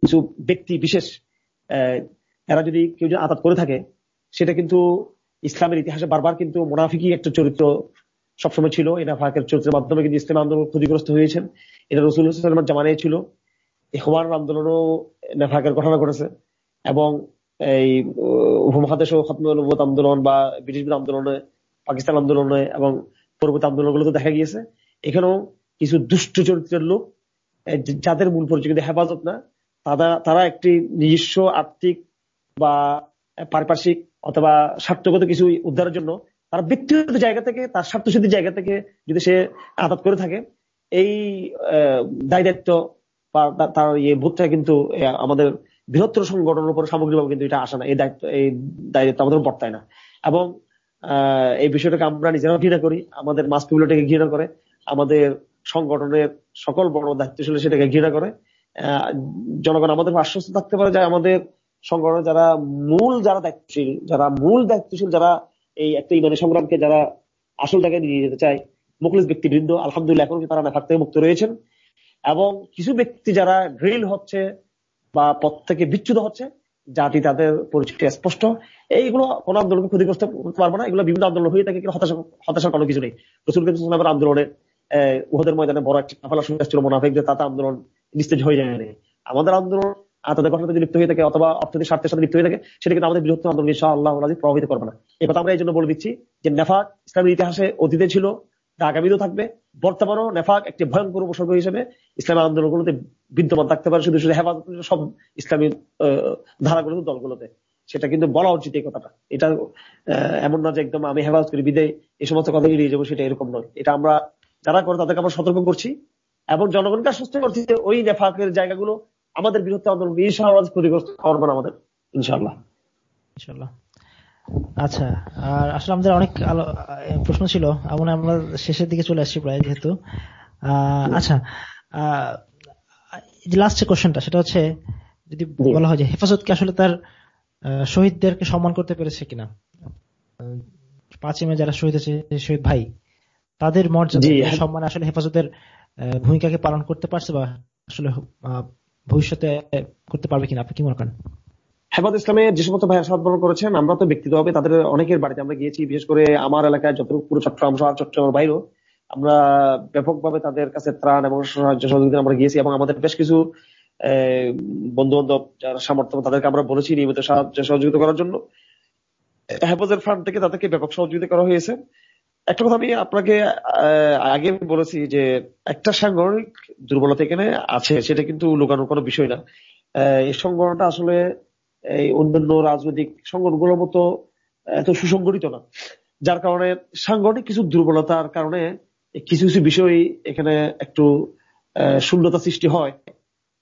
কিছু ব্যক্তি বিশেষ এরা যদি কেউ যদি আতাত করে থাকে, সেটা কিন্তু ইসলামের ইতিহাসে বারবার কিন্তু মোনাফিকি একটা চরিত্র সবসময় ছিল এটা ফাঁকের চরিত্রের মাধ্যমে কিন্তু ইসলাম আন্দোলন ক্ষতিগ্রস্ত হয়েছেন, এটা রসুল ইসলামের জামানায় ছিল হুমার আন্দোলনও নেফাকের ঘটনা ঘটেছে, এবং এই উপমহাদেশ খতমত আন্দোলন বা ব্রিটিশ আন্দোলনে, পাকিস্তান আন্দোলনে এবং পরবর্তী আন্দোলনগুলোতে দেখা গিয়েছে। এখানেও কিছু দুষ্ট চরিত্রের লোক যাদের মূল পরিচয় কিন্তু হেফাজত না, তারা তারা একটি নিজস্ব আর্থিক বা পারিপার্শ্বিক অথবা স্বার্থগত কিছু উদ্ধারের জন্য তার ব্যক্তিগত জায়গা থেকে, তার স্বার্থসিদ্ধির জায়গা থেকে যদি সে আদাত করে থাকে, এই দায় দায়িত্ব বা তার ইয়ে বোধটা কিন্তু আমাদের বৃহত্তর সংগঠনের উপর সামগ্রিকভাবে কিন্তু এটা আসে না। এই দায়িত্ব এই দায়িত্ব আমাদের বর্তায় না। এবং এই বিষয়টাকে আমরা নিজেরাও ঘৃণা করি। আমাদের মাস পিগুলোটাকে ঘৃণা করে। আমাদের সংগঠনের সকল বড় দায়িত্বশীল সেটাকে ঘৃণা করে। জনগণ আমাদের আশ্বস্ত থাকতে পারে যে আমাদের সংগঠনের যারা মূল যারা দায়িত্বশীল, যারা মূল দায়িত্বশীল, যারা এই একটা ইমানি সংগ্রামকে যারা আসল জায়গায় নিয়ে যেতে চায়, মুখলিস ব্যক্তিবৃন্দ, আলহামদুলিল্লাহ, এখন তারা নেফাক থেকে মুক্ত রয়েছেন? এবং কিছু ব্যক্তি যারা ড্রিল হচ্ছে বা পথ থেকে বিচ্যুত হচ্ছে, জাতি তাদের পরিচয় স্পষ্ট। এইগুলো কোন আন্দোলনকে ক্ষতিগ্রস্ত করতে পারব না, এগুলো বিভিন্ন আন্দোলন হয়ে থাকে হতাশা হতাশার কোনো কিছু নেই। রসুল কিন্তু আন্দোলনে উহদের ময়দানে বড় একটা কাফালা শুনে আসছিল মোনাফেকদের তাতে আন্দোলন নিস্তেজ হয়ে যায়। আমাদের আন্দোলন তাদের ঘটনাতে লিপ্ত হয়ে থাকে, অথবা অর্থনৈতিক স্বার্থের সাথে লিপ্ত হয়ে থাকে, সেটা কিন্তু আমাদের বৃহত্তর আন্দোলন ইনশা আল্লাহ প্রভাবিত করবে না। এই কথা আমরা এই জন্য বলে দিচ্ছি যে, নেফাক ইসলামের ইতিহাসে অতীতে ছিল আগামীতেও থাকবে। বর্তমানেও নেফাক একটি ভয়ঙ্কর উপসর্গ হিসেবে ইসলামের আন্দোলনগুলোতে বিদ্যমান থাকতে পারে, শুধু শুধু হেফাজত সব ইসলামী ধারাগুলোতে, দলগুলোতে। সেটা কিন্তু বলা উচিত এই কথাটা। এটা এমন না যে একদম আমি হেফাজত করি, বিদায় এই সমস্ত কথা এড়িয়ে যাব, সেটা এরকম নয়। এটা আমরা যারা করে তাদেরকে আমরা সতর্ক করছি এবং জনগণকে আশ্বস্ত করছি যে ওই নেফাকের জায়গাগুলো আমাদের বৃহত্তর আন্দোলন, ইনশাআল্লাহ ক্ষতিগ্রস্ত করব না আমাদের, ইনশাআল্লাহ। ইনশাআল্লাহ। আচ্ছা আর আসলে আমাদের অনেক প্রশ্ন ছিল। এমন আমরা শেষের দিকে চলে আসছি প্রায় যেহেতু। আচ্ছা লাস্ট যে কোশ্চেনটা সেটা হচ্ছে যদি বলা হয় যে হেফাজত কি আসলে তার শহীদদেরকে সম্মান করতে পেরেছে কিনা? পাঁচই মে যারা শহীদ হয়েছে শহীদ ভাই তাদের মর্যাদা সম্মান আসলে হেফাজতের ভূমিকাকে পালন করতে পারছে বা আসলে ভবিষ্যতে করতে পারবে কিনা? আপনি কি মনে করেন? হেফাজ ইসলামে যে সমস্ত ভাইয়ের সাহায্য করেছেন, আমরা তো ব্যক্তিগতভাবে তাদের অনেকের বাড়িতে আমরা গিয়েছি, বিশেষ করে আমার এলাকায় যতটুকু পুরো চট্টগ্রাম শহর, চট্টগ্রামের বাইরেও আমরা ব্যাপকভাবে তাদের কাছে ত্রাণ এবং সাহায্য সহযোগিতা আমরা গিয়েছি এবং আমাদের বেশ কিছু বন্ধু বান্ধব যারা সামর্থ্য তাদেরকে আমরা বলেছি নিয়মিত সাহায্য সহযোগিতা করার জন্য। হেফাজের ফান্ড থেকে তাদেরকে ব্যাপক সহযোগিতা করা হয়েছে। একটা কথা আমি আপনাকে আগে বলেছি যে একটা সাংগঠনিক দুর্বলতা এখানে আছে, সেটা কিন্তু লুকানোর কোনো বিষয় না। এই সংগঠনটা আসলে এই অন্যান্য রাজনৈতিক সংগঠনগুলোর মতো এত সুসংগঠিত না। যার কারণে সাংগঠনিক কিছু দুর্বলতার কারণে কিছু কিছু বিষয় এখানে একটু শূন্যতা সৃষ্টি হয়।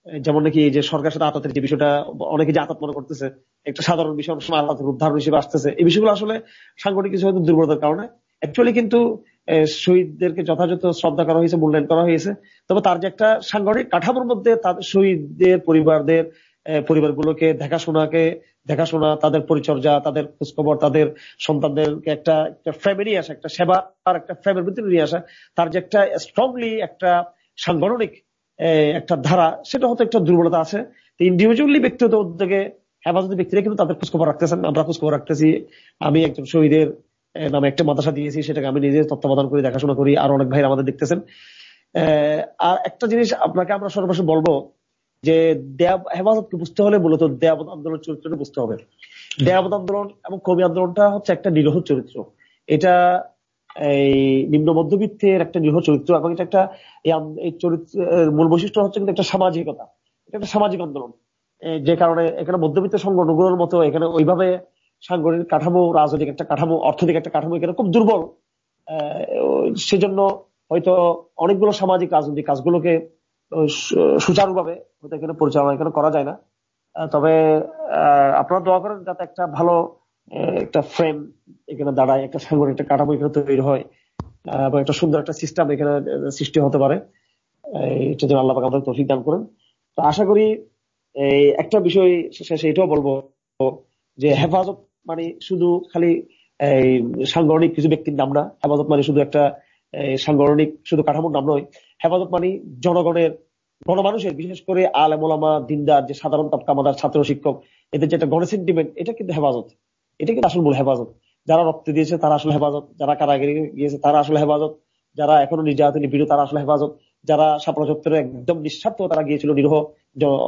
যেমন নাকি যে সরকার সাথে আতাতের যে বিষয়টা, অনেকে যে আতাত মনে করতেছে, একটা সাধারণ বিষয়, অনেক সময় আতাতের উদ্ধারণ হিসেবে আসতেছে। এই বিষয়গুলো আসলে সাংগঠনিক কিছু হয়তো দুর্বলতার কারণে। অ্যাকচুয়ালি কিন্তু শহীদদেরকে যথাযথ শ্রদ্ধা করা হয়েছে, মূল্যায়ন করা হয়েছে। তবে তার যে একটা সাংগঠনিক কাঠামোর মধ্যে তাদের শহীদদের, পরিবারদের পরিবারগুলোকে দেখাশোনাকে, দেখাশোনা, তাদের পরিচর্যা, তাদের খোঁজখবর, তাদের সন্তানদেরকে একটা একটা নিয়ে আসা, একটা সেবা, আর একটা ফ্রেমের ভিতরে নিয়ে আসা, তার যে একটা স্ট্রংলি একটা সাংগঠনিক একটা ধারা, সেটা হয়তো একটা দুর্বলতা আছে। ইন্ডিভিজুয়ালি ব্যক্তিগত উদ্যোগে হেফাজতি ব্যক্তিরা কিন্তু তাদের খোঁজখবর রাখতেছেন, আমরা খোঁজখবর রাখতেছি। আমি একজন শহীদের নামে একটা মাদ্রাসা দিয়েছি, সেটাকে আমি নিজে তত্ত্বাবধান করি দেখাশোনা করি, আর অনেক ভাই আমাদের দেখতেছেন। আর একটা জিনিস আপনাকে আমরা সর্বশেষ বলব যে দেব হেফাজতকে বুঝতে হলে মূলত দেয়াবত আন্দোলন চরিত্রটা বুঝতে হবে। দেয়াবত আন্দোলন এবং কবি আন্দোলনটা হচ্ছে একটা নিরহ চরিত্র। এটা এই নিম্ন মধ্যবিত্তের একটা নিরহ চরিত্র এবং এটা একটা এই চরিত্রের মূল বৈশিষ্ট্য হচ্ছে কিন্তু একটা সামাজিকতা। এটা একটা সামাজিক আন্দোলন। যে কারণে এখানে মধ্যবিত্ত সংগঠনগুলোর মতো এখানে ওইভাবে সাংগঠনিক কাঠামো, রাজনৈতিক একটা কাঠামো, অর্থনৈতিক একটা কাঠামো এখানে খুব দুর্বল। সেজন্য হয়তো অনেকগুলো সামাজিক, রাজনৈতিক কাজগুলোকে সুচারুভাবে এখানে পরিচালনা এখানে করা যায় না। তবে আপনারা দোয়া করেন যাতে একটা ভালো একটা ফ্রেম এখানে দাঁড়ায়, একটা সাংগঠনিক একটা কাঠামো এখানে তৈরি হয় এবং একটা সুন্দর একটা সিস্টেম এখানে সৃষ্টি হতে পারে। এটা যেন আল্লাহ আমাদের তফিক দান করেন। তো আশা করি এই একটা বিষয় শেষে এটাও বলব যে হেফাজত মানে শুধু খালি, এই, সাংগঠনিক কিছু ব্যক্তির নাম না, হেফাজত মানে শুধু একটা সাংগঠনিক শুধু কাঠামোর নাম নয়, হেফাজত মানে জনগণের গণমানুষের, বিশেষ করে আলমোলামা দিনদার, যে সাধারণ তবকা আমাদের ছাত্র শিক্ষক, এদের যেটা গণ সেন্টিমেন্ট এটা কিন্তু হেফাজত। এটা কিন্তু আসল মূল হেফাজত। যারা রক্ত দিয়েছে, তারা আসলে হেফাজত। যারা কারাগারি গিয়েছে, তারা আসলে হেফাজত। যারা এখনও নির্যাতন নিপীড় তারা আসলে হেফাজত। যারা সাপড়া চত্বরে একদম নিঃস্বার্থ তারা গিয়েছিল, নিরহ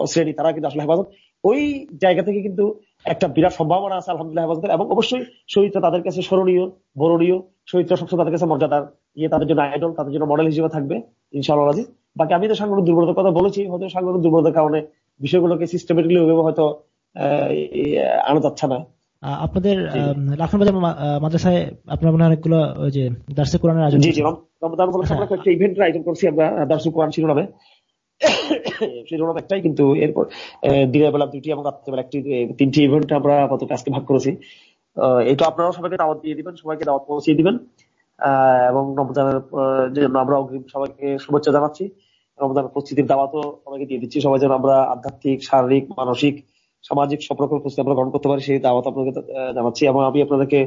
শ্রেণি, তারা কিন্তু আসলে হেফাজত। ওই জায়গা থেকে কিন্তু একটা বিরাট সম্ভাবনা আছে, আলহামদুলিল্লাহ, হেফাজতের। এবং অবশ্যই শহীদ তাদের কাছে স্মরণীয়, বরণীয়। শহীদ সবসময় তাদের কাছে মর্যাদার ইয়ে তাদের জন্য আইডল তাদের জন্য মডেল হিসেবে থাকবে, ইনশাআল্লাহ বাকি আমি তো সাংগঠনিক দুর্বলতার কথা বলেছি হয়তো সাংগঠনিক দুর্বলতার কারণে বিষয়গুলোকে সিস্টেমেটিকলি ওইভাবে হয়তো আনা যাচ্ছে না। আপনাদের মাদ্রাসায় আপনার মনে অনেকগুলো ওই যে দার্সে কোরআনের আয়োজন জি জি রমজান উপলক্ষে আমরা একটা ইভেন্টের আয়োজন করছি আমরা দার্সে কোরআন শিরোনামে। শিরোনাম একটাই কিন্তু এরপর দিনের বেলা দুটি এবং রাত্রেবেলা একটি তিনটি ইভেন্ট আমরা আপাতত আজকে ভাগ করেছি। এটা আপনারাও সবাইকে দাওয়াত দিয়ে দিবেন সবাইকে দাওয়াত পৌঁছিয়ে দিবেন। এবং রমজানের জন্য আমরা অগ্রিম সবাইকে শুভেচ্ছা জানাচ্ছি। রমজানের প্রস্তুতির দাওয়াতও সবাইকে দিয়ে দিচ্ছি। সবাই যেন আমরা আধ্যাত্মিক, শারীরিক, মানসিক, সামাজিক রকম প্রস্তুতি আমরা গ্রহণ করতে পারি। সেই দাওয়াত আপনাকে জানাচ্ছি এবং আমি আপনাদেরকে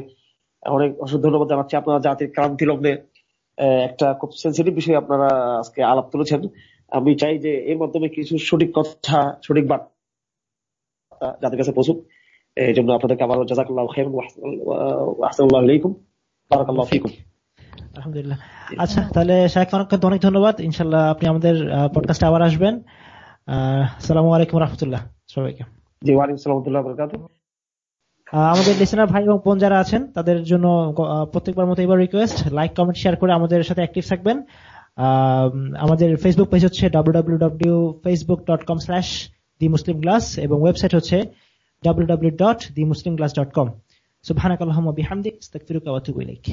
অনেক অসংখ্য ধন্যবাদ জানাচ্ছি। আপনারা জাতির ক্রান্তি লগ্নে একটা খুব সেন্সিটিভ বিষয়ে আপনারা আজকে আলাপ তুলেছেন। আমি চাই যে এর মাধ্যমে কিছু সঠিক কথা, সঠিক বার্তা যাদের কাছে পৌঁছুক। এই জন্য আপনাদেরকে আবার জাজাকুল্লাহ খেম আলাইকুম। বারাকাল্লাহ ফিকুম। আলহামদুলিল্লাহ। আচ্ছা তাহলে শাহেখ অনেক অনেক ধন্যবাদ। ইনশাল্লাহ আপনি আমাদের পডকাস্টে আবার আসবেন। আসসালামু আলাইকুম রহমতুল্লাহ সবাইকে। জি ওয়ালাইকুম সালাম আমাদের লিসেনার ভাই এবং বোন যারা আছেন তাদের জন্য প্রত্যেকবার মতো এবার রিকোয়েস্ট লাইক কমেন্ট শেয়ার করে আমাদের সাথে অ্যাক্টিভ থাকবেন। আমাদের ফেসবুক পেজ হচ্ছে W Facebook dot com slash the Muslim এবং ওয়েবসাইট হচ্ছে W W dot the Muslim class dot com বিহামদিক ইলাইক।